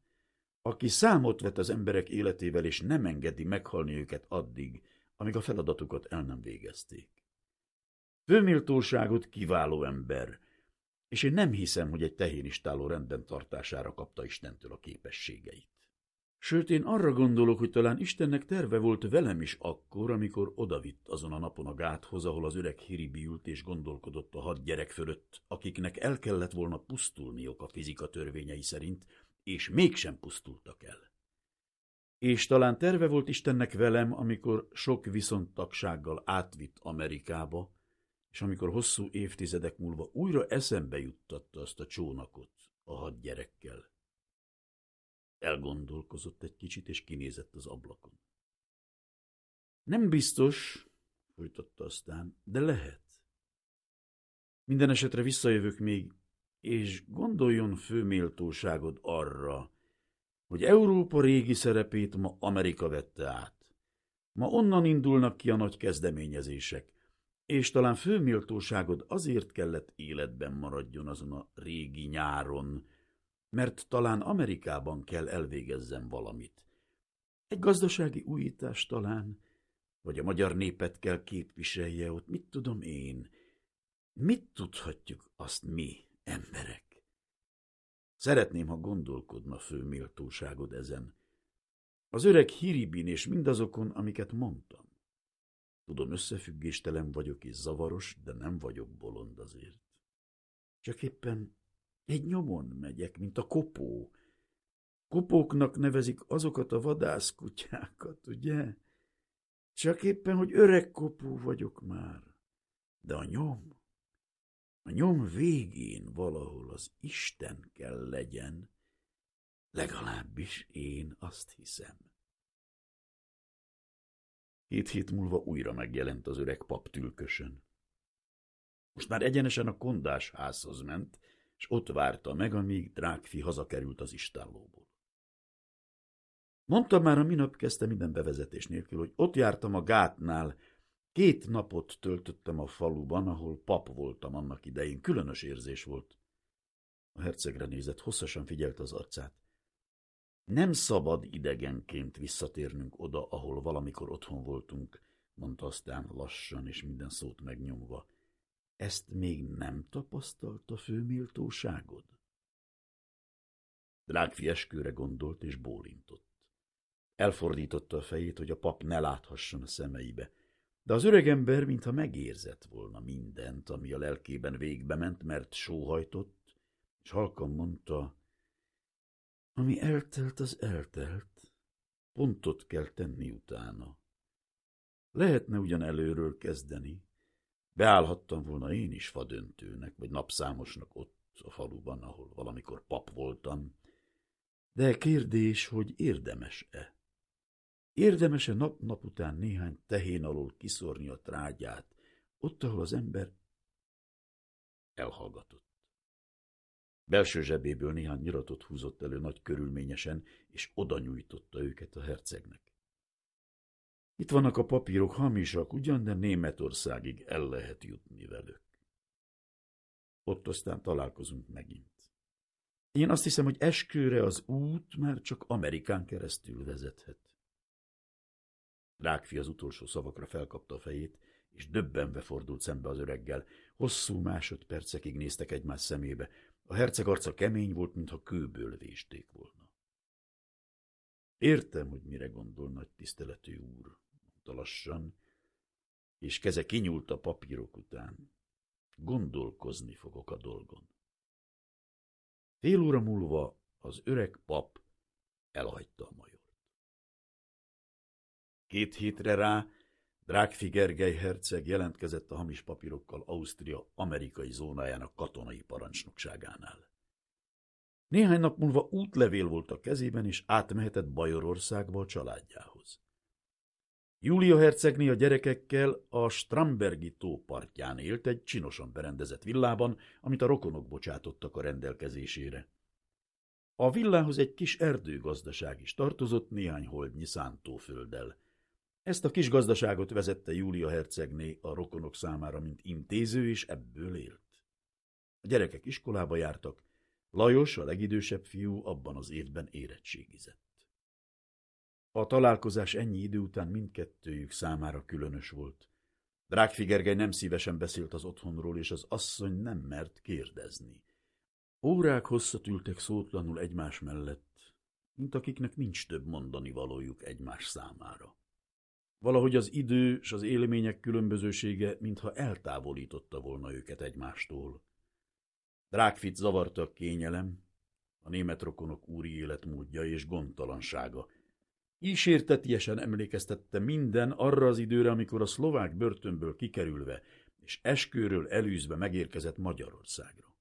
aki számot vet az emberek életével, és nem engedi meghalni őket addig, amíg a feladatukat el nem végezték. Főméltóságot kiváló ember, és én nem hiszem, hogy egy tehénistáló rendben tartására kapta Istentől a képességeit. Sőt, én arra gondolok, hogy talán Istennek terve volt velem is akkor, amikor odavitt azon a napon a gáthoz, ahol az öreg Hiribi ült és gondolkodott a hat gyerek fölött, akiknek el kellett volna pusztulniok a fizika törvényei szerint, és mégsem pusztultak el. És talán terve volt Istennek velem, amikor sok viszontagsággal átvitt Amerikába, és amikor hosszú évtizedek múlva újra eszembe juttatta azt a csónakot a hat gyerekkel. Elgondolkozott egy kicsit, és kinézett az ablakon. Nem biztos, folytatta aztán, de lehet. Minden esetre visszajövök még, és gondoljon főméltóságod arra, hogy Európa régi szerepét ma Amerika vette át. Ma onnan indulnak ki a nagy kezdeményezések, és talán főméltóságod azért kellett életben maradjon azon a régi nyáron, mert talán Amerikában kell elvégezzen valamit. Egy gazdasági újítás talán, vagy a magyar népet kell képviselje ott, mit tudom én. Mit tudhatjuk azt mi, emberek? Szeretném, ha gondolkodna fő méltóságod ezen. Az öreg Hiribin és mindazokon, amiket mondtam. Tudom, összefüggéstelen vagyok és zavaros, de nem vagyok bolond azért. Csak éppen egy nyomon megyek, mint a kopó. Kopóknak nevezik azokat a vadászkutyákat, ugye? Csak éppen, hogy öreg kopó vagyok már. De a nyom, a nyom végén valahol az Isten kell legyen, legalábbis én azt hiszem. Két hét múlva újra megjelent az öreg pap tülkösön. Most már egyenesen a kondás házhoz ment, és ott várta meg, amíg drágfi hazakerült az istállóból. Mondtam már a minap kezdte minden bevezetés nélkül, hogy ott jártam a gátnál, két napot töltöttem a faluban, ahol pap voltam annak idején, különös érzés volt. A hercegre nézett, hosszasan figyelt az arcát. Nem szabad idegenként visszatérnünk oda, ahol valamikor otthon voltunk, mondta aztán lassan és minden szót megnyomva. Ezt még nem tapasztalta főméltóságod? Drágfi eskőre gondolt és bólintott. Elfordította a fejét, hogy a pap ne láthasson a szemeibe, de az öregember mintha megérzett volna mindent, ami a lelkében végbe ment, mert sóhajtott, és halkan mondta, ami eltelt, az eltelt, pontot kell tenni utána. Lehetne ugyan előről kezdeni, Beállhattam volna én is fadöntőnek, vagy napszámosnak ott a faluban, ahol valamikor pap voltam. De kérdés, hogy érdemes-e? Érdemese nap-nap után néhány tehén alól kiszorni a trágyát, ott, ahol az ember elhallgatott. Belső zsebéből néhány nyiratot húzott elő nagy körülményesen, és oda nyújtotta őket a hercegnek. Itt vannak a papírok hamisak, ugyan, de Németországig el lehet jutni velük. Ott aztán találkozunk megint. Én azt hiszem, hogy eskőre az út már csak Amerikán keresztül vezethet. Rákfi az utolsó szavakra felkapta a fejét, és döbbenve fordult szembe az öreggel. Hosszú másodpercekig néztek egymás szemébe. A herceg arca kemény volt, mintha kőből vésték volna. Értem, hogy mire gondol nagy tiszteletű úr, mondta lassan, és keze kinyúlt a papírok után. Gondolkozni fogok a dolgon. Fél óra múlva az öreg pap elhagyta a majort. Két hétre rá Drágfi Gergely herceg jelentkezett a hamis papírokkal Ausztria amerikai zónájának katonai parancsnokságánál. Néhány nap múlva útlevél volt a kezében, és átmehetett Bajorországba a családjához. Júlia hercegné a gyerekekkel a Strambergi tó partján élt egy csinosan berendezett villában, amit a rokonok bocsátottak a rendelkezésére. A villához egy kis erdőgazdaság is tartozott néhány holdnyi szántófölddel. Ezt a kis gazdaságot vezette Júlia hercegné a rokonok számára, mint intéző, és ebből élt. A gyerekek iskolába jártak, Lajos, a legidősebb fiú, abban az évben érettségizett. A találkozás ennyi idő után mindkettőjük számára különös volt. Drágfi Gergely nem szívesen beszélt az otthonról, és az asszony nem mert kérdezni. Órák hosszat ültek szótlanul egymás mellett, mint akiknek nincs több mondani valójuk egymás számára. Valahogy az idő és az élmények különbözősége mintha eltávolította volna őket egymástól. Drágfit zavarta a kényelem, a német rokonok úri életmódja és gondtalansága, Ísértetiesen emlékeztette minden arra az időre, amikor a szlovák börtönből kikerülve és eskőről elűzve megérkezett Magyarországra.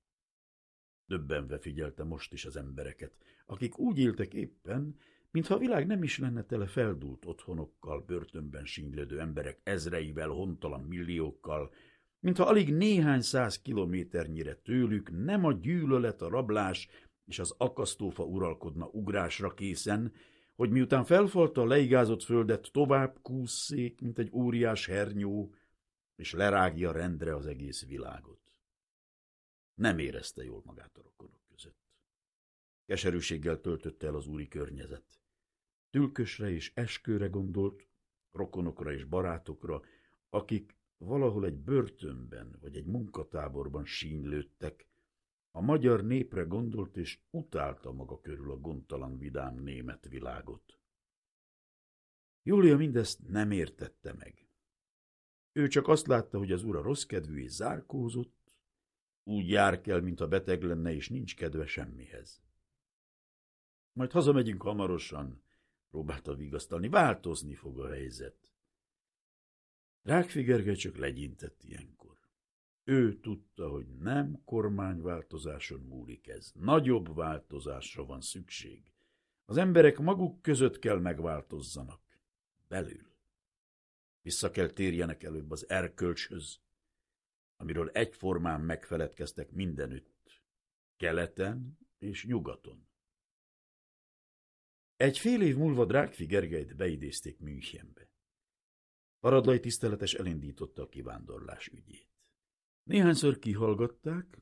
Döbbenve figyelte most is az embereket, akik úgy éltek éppen, mintha a világ nem is lenne tele feldúlt otthonokkal, börtönben sínylődő emberek ezreivel, hontalan milliókkal, mintha alig néhány száz kilométernyire tőlük nem a gyűlölet, a rablás és az akasztófa uralkodna ugrásra készen, hogy miután felfalta a leigázott földet, tovább kúszszék, mint egy óriás hernyó, és lerágja rendre az egész világot. Nem érezte jól magát a rokonok között. Keserűséggel töltötte el az úri környezet. Tülkösre és eskőre gondolt, rokonokra és barátokra, akik valahol egy börtönben vagy egy munkatáborban sínylődtek, a magyar népre gondolt és utálta maga körül a gondtalan vidám német világot. Júlia mindezt nem értette meg. Ő csak azt látta, hogy az ura rossz kedvű és zárkózott, úgy jár kell, mint a beteg lenne, és nincs kedve semmihez. Majd hazamegyünk hamarosan, próbálta vigasztalni, változni fog a helyzet. Rákfigerge csak legyintett ilyenkor. Ő tudta, hogy nem kormányváltozáson múlik ez. Nagyobb változásra van szükség. Az emberek maguk között kell megváltozzanak. Belül. Vissza kell térjenek előbb az erkölcshöz, amiről egyformán megfeledkeztek mindenütt, keleten és nyugaton. Egy fél év múlva Drágfi Gergelyt beidézték Münchenbe. Paradlai tiszteletes elindította a kivándorlás ügyét. Néhányszor kihallgatták,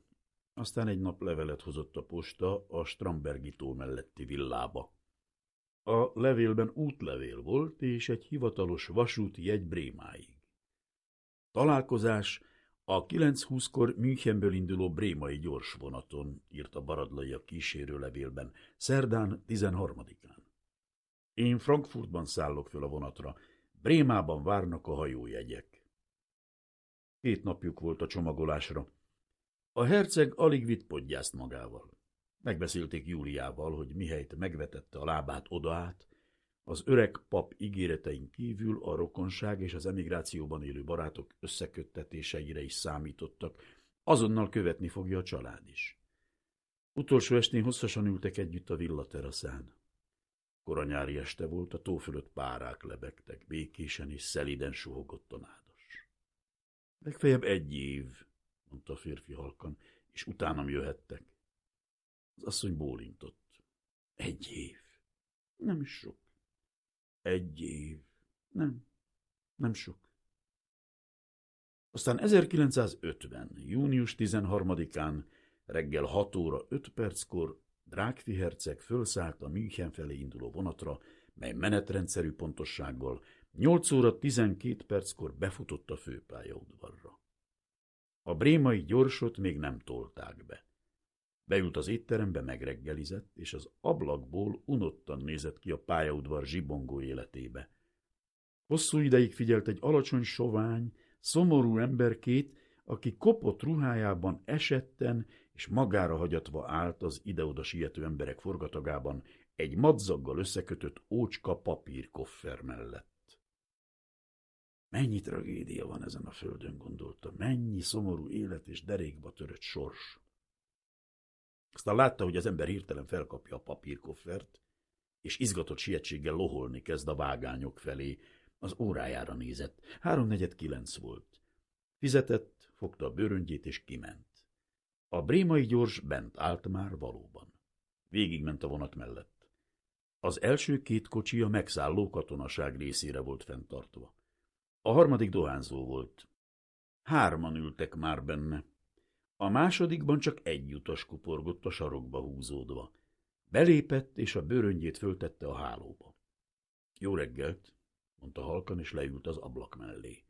aztán egy nap levelet hozott a posta a Strambergi tó melletti villába. A levélben útlevél volt, és egy hivatalos vasúti jegy Brémáig. Találkozás a 9.20-kor Münchenből induló brémai gyors vonaton, írta Baradlai a kísérő levélben, szerdán 13-án. Én Frankfurtban szállok föl a vonatra, Brémában várnak a hajójegyek. Két napjuk volt a csomagolásra. A herceg alig vitt podgyászt magával. Megbeszélték Júliával, hogy mihelyt megvetette a lábát odaát, az öreg pap ígéretein kívül a rokonság és az emigrációban élő barátok összeköttetéseire is számítottak, azonnal követni fogja a család is. Utolsó estén hosszasan ültek együtt a villateraszán. Koranyári este volt, a tó fölött párák lebegtek, békésen és szeliden suhogott a nádas. Legfeljebb egy év, mondta a férfi halkan, és utánam jöhettek. Az asszony bólintott. Egy év. Nem is sok. Egy év. Nem. Nem sok. Aztán 1950. június 13-án reggel 6 óra 5 perckor Drákfi herceg fölszállt a München felé induló vonatra, mely menetrendszerű pontossággal 8 óra 12 perckor befutott a főpályaudvarra. A brémai gyorsot még nem tolták be. Beült az étterembe, megreggelizett, és az ablakból unottan nézett ki a pályaudvar zsibongó életébe. Hosszú ideig figyelt egy alacsony sovány, szomorú emberkét, aki kopott ruhájában esetten és magára hagyatva állt az ide-oda siető emberek forgatagában egy madzaggal összekötött ócska papírkoffer mellett. Mennyi tragédia van ezen a földön, gondolta, mennyi szomorú élet és derékba törött sors. Aztán látta, hogy az ember hirtelen felkapja a papírkoffert, és izgatott sietséggel loholni kezd a vágányok felé. Az órájára nézett. Háromnegyed kilenc volt. Fizetett, fogta a bőröngyét, és kiment. A brémai gyors bent állt már valóban. Végigment a vonat mellett. Az első két kocsi a megszálló katonaság részére volt fenntartva. A harmadik dohányzó volt. Hárman ültek már benne. A másodikban csak egy utas kuporgott a sarokba húzódva. Belépett, és a bőröngyét föltette a hálóba. Jó reggelt, mondta halkan, és leült az ablak mellé.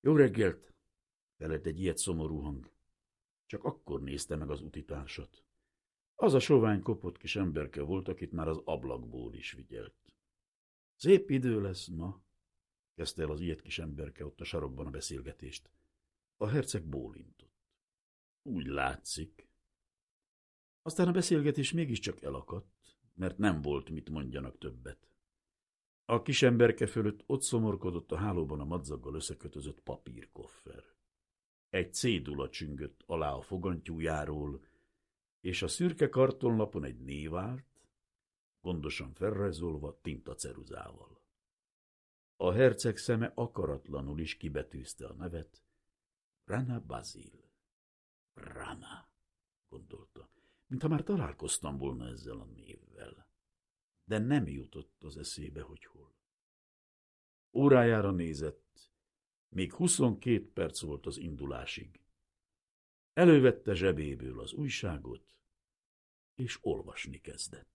Jó reggelt, felett egy ilyet szomorú hang. Csak akkor nézte meg az utitársat. Az a sovány kopott kis emberke volt, akit már az ablakból is vigyelt. Szép idő lesz ma, kezdte el az ilyet kis emberke ott a sarokban a beszélgetést. A herceg bólintott. Úgy látszik. Aztán a beszélgetés mégiscsak elakadt, mert nem volt mit mondjanak többet. A kis emberke fölött ott szomorkodott a hálóban a madzaggal összekötözött papírkoffer. Egy cédula csüngött alá a fogantyújáról, és a szürke kartonlapon egy név állt, gondosan felrajzolva tintaceruzával. A herceg szeme akaratlanul is kibetűzte a nevet, Rana Bazil. Rana, gondolta. mintha már találkoztam volna ezzel a névvel. De nem jutott az eszébe, hogy hol. Órájára nézett, még huszonkét perc volt az indulásig. Elővette zsebéből az újságot, és olvasni kezdett.